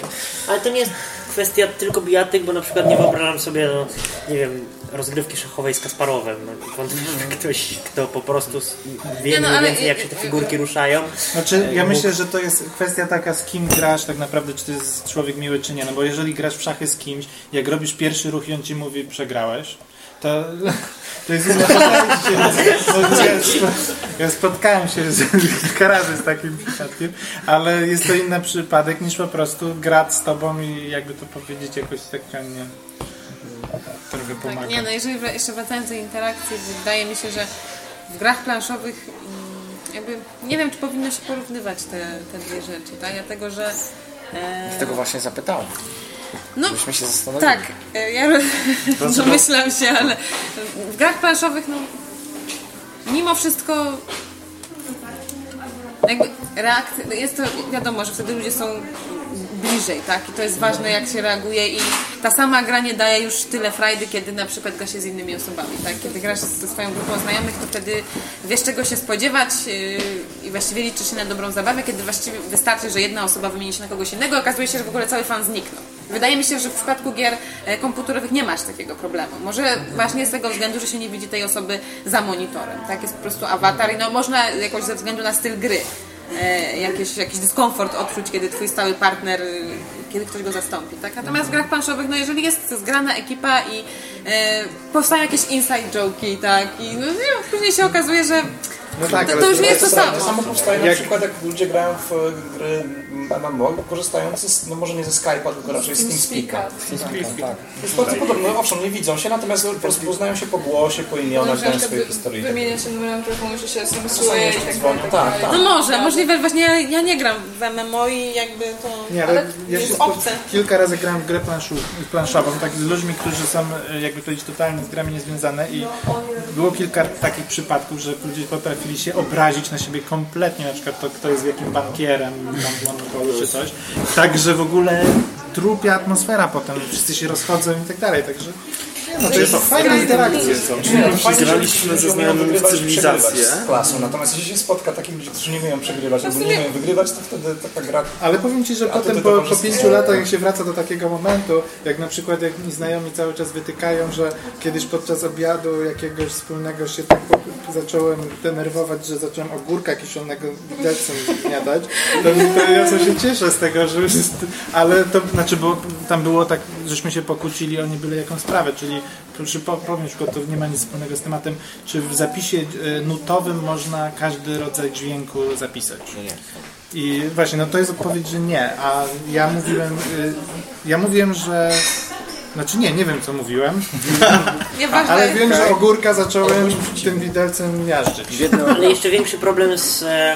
Ale to nie jest kwestia tylko bijatyk, bo na przykład nie wyobrażam sobie, no, nie wiem, rozgrywki szachowej z Kasparowem. No, że ktoś, kto po prostu wie Nie, no, mniej ale- więcej, jak się te figurki ruszają. Znaczy, ja myślę, że to jest kwestia taka, z kim grasz tak naprawdę, czy to jest człowiek miły, czy nie. No bo jeżeli grasz w szachy z kimś, jak robisz pierwszy ruch i on ci mówi, przegrałeś, to, to jest ja, ja spotkałem się z, kilka razy z takim przypadkiem, ale jest to inny przypadek niż po prostu grać z tobą i jakby to powiedzieć jakoś tak ciągnie. Trochę pomaga. Tak, nie, no jeżeli jeszcze wracając do interakcji, wydaje mi się, że w grach planszowych mm, jakby nie wiem, czy powinno się porównywać te, te dwie rzeczy, tak? Dlatego, że e, Dlatego właśnie zapytałem. no, Żebyśmy się zastanowili. tak, e, ja domyślam się, ale w grach planszowych no mimo wszystko jakby reakcja, jest to wiadomo, że wtedy ludzie są bliżej, tak? I to jest ważne, jak się reaguje i ta sama gra nie daje już tyle frajdy, kiedy na przykład gra się z innymi osobami, tak? Kiedy grasz ze swoją grupą znajomych, to wtedy wiesz czego się spodziewać yy, i właściwie liczy się na dobrą zabawę, kiedy właściwie wystarczy, że jedna osoba wymieni się na kogoś innego okazuje się, że w ogóle cały fan zniknął. Wydaje mi się, że w przypadku gier e, komputerowych nie masz takiego problemu. Może właśnie z tego względu, że się nie widzi tej osoby za monitorem. Tak, jest po prostu awatar i no można jakoś ze względu na styl gry jakieś, jakiś dyskomfort odczuć, kiedy twój stały partner, y, kiedy ktoś go zastąpi. Tak? Natomiast w grach planszowych, no jeżeli jest zgrana ekipa i e, powstają jakieś inside joke'i, tak, i no, nie, później się okazuje, że No tak, to, to już nie jest to samo. To samo powstaje na Jak- przykład jak ludzie grają w e, gry MMO, korzystając z, no może nie ze Skype'a, tylko raczej z TeamSpeak'a. Tak. Jest bardzo podobne. Owszem, nie widzą się, natomiast po prostu poznają się po głosie, po imionach, znają swoje historie. wymienia się numerem telefonu, że się SMS-uje i tak dalej. Tak, tak. No może, możliwe, właśnie ja, ja nie gram w MMO i jakby to... Nie, ale, ale ja jest obce. kilka razy grałem w grę planszu, planszową, tak z ludźmi, którzy są, e, jakby powiedzieć, totalnie z grami niezwiązane i było kilka takich przypadków, że ludzie potrafili się obrazić na siebie kompletnie, na przykład to, kto jest jakim bankierem, tam monopolu czy coś, tak, że w ogóle trupia atmosfera potem, wszyscy się rozchodzą i tak dalej, także nie, no, to jest fajne interakcje są. Nie, no, fajnie, że Graliśmy ze znajomymi w cywilizację. przegrywać z klasą. Natomiast jeśli się spotka takich ludzi, którzy nie umieją przegrywać albo nie umieją wygrywać, to wtedy taka gra Ale powiem Ci, że potem po, po pięciu latach, jak się wraca do takiego momentu, jak na przykład jak mi znajomi cały czas wytykają, że kiedyś podczas obiadu jakiegoś wspólnego się tak po- zacząłem denerwować, że zacząłem ogórka kiszonego widelcem zjadać, to, to ja sobie się cieszę z tego, że ale to znaczy, bo tam było tak, żeśmy się pokłócili o nie byle jaką sprawę, czyli proszę po- powiem, tylko to nie ma nic wspólnego z tematem, czy w zapisie e, nutowym można każdy rodzaj dźwięku zapisać. I właśnie, no to jest odpowiedź, że nie. A ja mówiłem, y, ja mówiłem, że. Znaczy nie, nie wiem co mówiłem, Nieważne. ale wiem, że ogórka zacząłem tym widelcem miażdżyć. Ale jeszcze większy problem z e,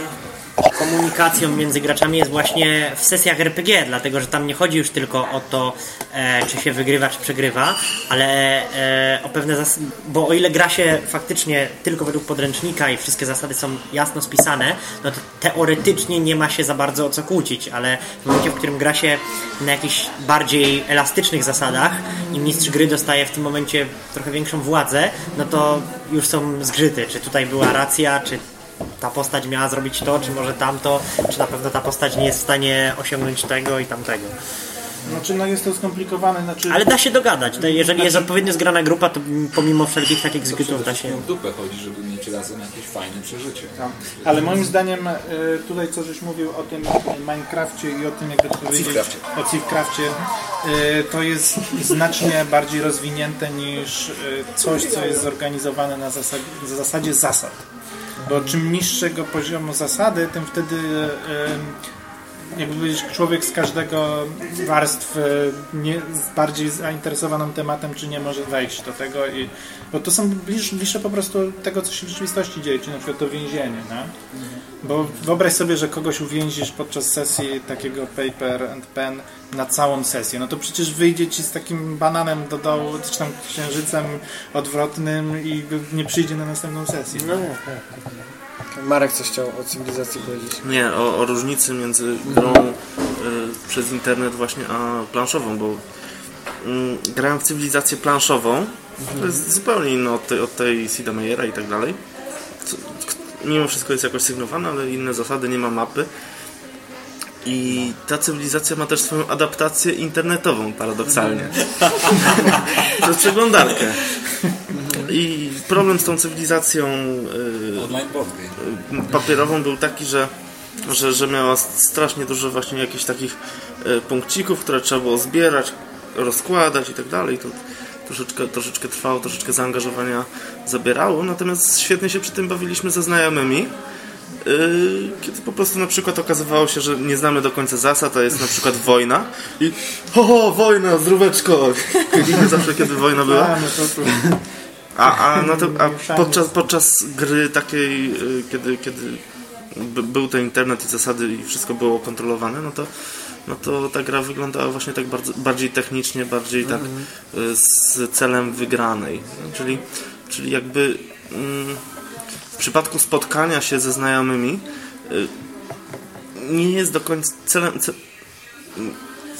komunikacją między graczami jest właśnie w sesjach RPG, dlatego że tam nie chodzi już tylko o to, e, czy się wygrywa, czy przegrywa, ale e, o pewne zas- bo o ile gra się faktycznie tylko według podręcznika i wszystkie zasady są jasno spisane, no to teoretycznie nie ma się za bardzo o co kłócić, ale w momencie, w którym gra się na jakichś bardziej elastycznych zasadach i mistrz gry dostaje w tym momencie trochę większą władzę, no to już są zgrzyty, czy tutaj była racja, czy ta postać miała zrobić to, czy może tamto, czy na pewno ta postać nie jest w stanie osiągnąć tego i tamtego. Znaczy, no jest to skomplikowane, znaczy... Ale da się dogadać. To Jeżeli jest odpowiednio zgrana grupa, to pomimo wszelkich takich zgrzytów da się... W dupę chodzi, żeby mieć razem jakieś fajne przeżycie. Tak. Ale moim zdaniem y, tutaj co żeś mówił o tym Minecrafcie i o tym jakby to powiedzieć o Thiefcrafcie y, to jest znacznie bardziej rozwinięte niż y, coś co jest zorganizowane na zasadzie, na zasadzie zasad. Bo czym niższego poziomu zasady, tym wtedy jakby powiedzieć, człowiek z każdego warstw y, nie, bardziej zainteresowanym tematem, czy nie może wejść do tego i bo to są bliż, bliższe po prostu tego, co się w rzeczywistości dzieje, czy na przykład to więzienie, nie? Bo wyobraź sobie, że kogoś uwięzisz podczas sesji takiego paper and pen na całą sesję, no to przecież wyjdzie ci z takim bananem do dołu, czy tam księżycem odwrotnym i nie przyjdzie na następną sesję. No, Marek coś chciał o cywilizacji powiedzieć. Nie, o, o różnicy między grą y, przez internet właśnie a planszową, bo mm, grałem w cywilizację planszową, to jest zupełnie inna od tej, od tej Sida Meyera i tak dalej. Co- Mimo wszystko jest jakoś sygnowane, ale inne zasady, nie ma mapy. I ta cywilizacja ma też swoją adaptację internetową, paradoksalnie. Przez przeglądarkę. I problem z tą cywilizacją y, game. papierową był taki, że, że, że miała strasznie dużo właśnie jakichś takich e, punkcików, które trzeba było zbierać, rozkładać i tak dalej. To troszeczkę, troszeczkę trwało, troszeczkę zaangażowania zabierało, natomiast świetnie się przy tym bawiliśmy ze znajomymi. Yy, Kiedy po prostu na przykład okazywało się, że nie znamy do końca zasad, a jest na przykład wojna i ho, ho wojna, zdróweczko! Zawsze, kiedy wojna była. A, A, no to, a podczas, podczas gry takiej, y, kiedy, kiedy by- był ten internet i zasady i wszystko było kontrolowane, no to, no to ta gra wyglądała właśnie tak bardzo, bardziej technicznie, bardziej tak y, z celem wygranej. Czyli, czyli jakby mm, w przypadku spotkania się ze znajomymi y, nie jest do końca celem. Ce,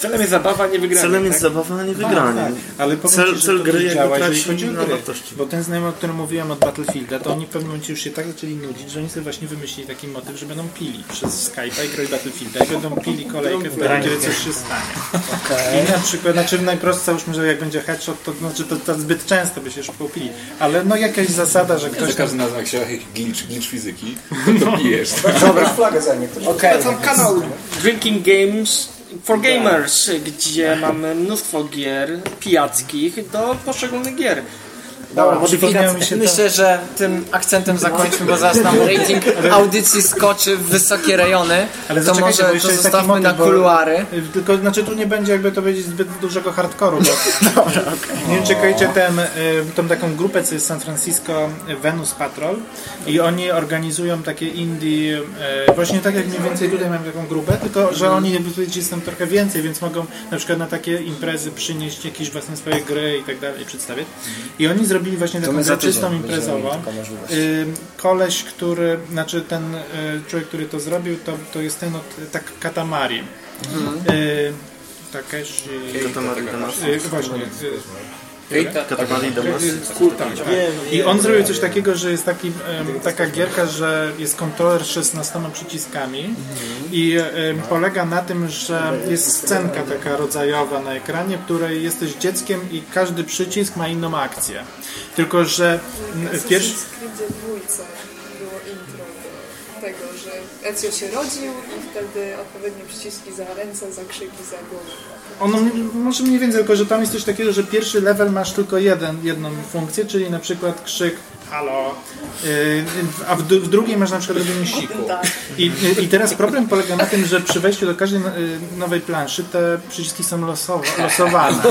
Celem jest zabawa, nie wygranie. Celem jest tak? zabawa, a nie wygranie. Tak, ale powiem Cel- ci, że cel gry działa, jeżeli chodzi o na gry. wartości. Bo ten znajomy, o którym mówiłem od Battlefielda, to oni w pewnym momencie już się tak zaczęli nudzić, że oni sobie właśnie wymyślili taki motyw, że będą pili przez Skype'a i grać Battlefielda i będą pili kolejkę w kiedy coś się stanie. I na przykład, znaczy najprostsze załóżmy, że jak będzie headshot, to znaczy to, to zbyt często by się szybko pili. Ale no jakaś zasada, że ktoś tam każdym razem jak się glitch, glitch fizyki, to pijesz. Dobra. flagę zajmie. Okej. Kanał Drinking Games for Gamers, gdzie mamy mnóstwo gier pijackich do poszczególnych gier. Dobra, mi się to- myślę, że tym akcentem zakończmy, bo zaraz nam rating audycji skoczy w wysokie rejony. Ale to może to zostawmy motyw, na bo- kuluary. Tylko, znaczy tu nie będzie jakby to powiedzieć zbyt dużego hardkoru, bo nie wiem czy kojarzycie ten, y, tą taką grupę, co jest San Francisco, y, Venus Patrol i oni organizują takie indie, y, właśnie tak jak mniej więcej tutaj mamy taką grupę, tylko że oni jakby powiedzieć jest tam trochę więcej, więc mogą na przykład na takie imprezy przynieść jakieś własne swoje gry i tak dalej, przedstawiać. I oni zrobili właśnie taką my za grę czystą tydzień będziemy imprezową. Y, koleś, który, znaczy ten y, człowiek, który to zrobił, to, to jest ten od tak Katamari. Y, Takeshi... Katamari Damacy. Y, właśnie. Tak. I on zrobił coś takiego, że jest taki, taka gierka, że jest kontroler z 16 przyciskami i em, polega na tym, że jest scenka taka rodzajowa na ekranie, w której jesteś dzieckiem i każdy przycisk ma inną akcję. Tylko, że pierwszy... tego, że Ezio się rodził i wtedy odpowiednie przyciski za ręce, za krzyki, za głowę. Ono może mniej więcej, tylko że tam jest coś takiego, że pierwszy level masz tylko jeden, jedną funkcję, czyli na przykład krzyk halo, yy, a w, w drugiej masz na przykład robienie siku. I, I teraz problem polega na tym, że przy wejściu do każdej no- y, nowej planszy te przyciski są losowe, losowane.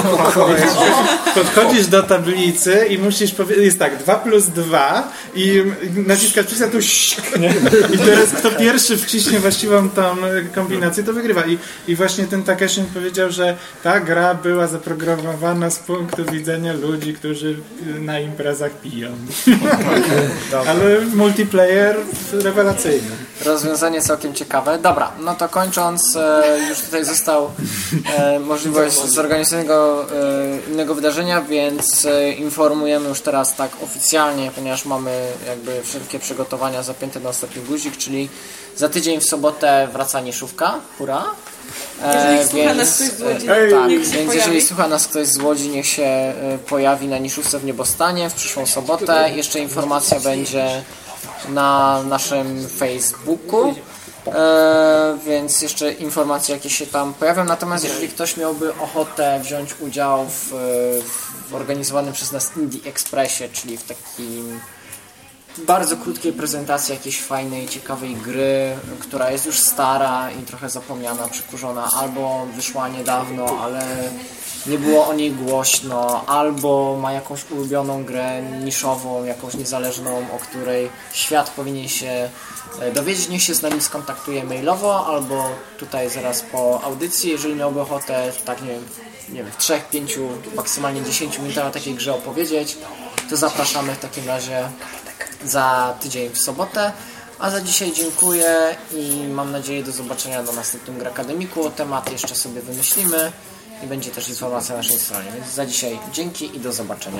Podchodzisz do tablicy i musisz powiedzieć, jest tak, 2 plus 2 i naciskasz przycisk, a tu sik, nie? I teraz kto pierwszy wciśnie właściwą tą y, kombinację, to wygrywa. I, i właśnie ten Takeshi powiedział, że ta gra była zaprogramowana z punktu widzenia ludzi, którzy y, na imprezach piją. Ale multiplayer rewelacyjny. Rozwiązanie całkiem ciekawe. Dobra, no to kończąc, e, już tutaj został e, możliwość zorganizowanego e, innego wydarzenia, więc informujemy już teraz tak oficjalnie, ponieważ mamy jakby wszelkie przygotowania zapięte na ostatni guzik, czyli za tydzień w sobotę wraca Niszówka. Hurra! E, Jeżeli słucha nas ktoś z Łodzi, e, tak, więc pojawi. jeżeli słucha nas ktoś z Łodzi, niech się e, pojawi na Niszówce w Niebostanie w przyszłą sobotę. Jeszcze informacja będzie na naszym Facebooku. E, więc jeszcze informacje jakieś się tam pojawią. Natomiast jeżeli ktoś miałby ochotę wziąć udział w, w organizowanym przez nas Indie Expressie, czyli w takim bardzo krótkiej prezentacji jakiejś fajnej, ciekawej gry, która jest już stara i trochę zapomniana, przykurzona, albo wyszła niedawno, ale nie było o niej głośno, albo ma jakąś ulubioną grę niszową, jakąś niezależną, o której świat powinien się e, dowiedzieć, niech się z nami skontaktuje mailowo, albo tutaj zaraz po audycji, jeżeli miałby ochotę, tak nie wiem, nie wiem, w 3, 5, maksymalnie 10 minutach o takiej grze opowiedzieć, to zapraszamy w takim razie za tydzień w sobotę. A za dzisiaj dziękuję i mam nadzieję do zobaczenia na następnym Gra Akademiku. Temat jeszcze sobie wymyślimy i będzie też informacja na naszej stronie. Więc za dzisiaj dzięki i do zobaczenia.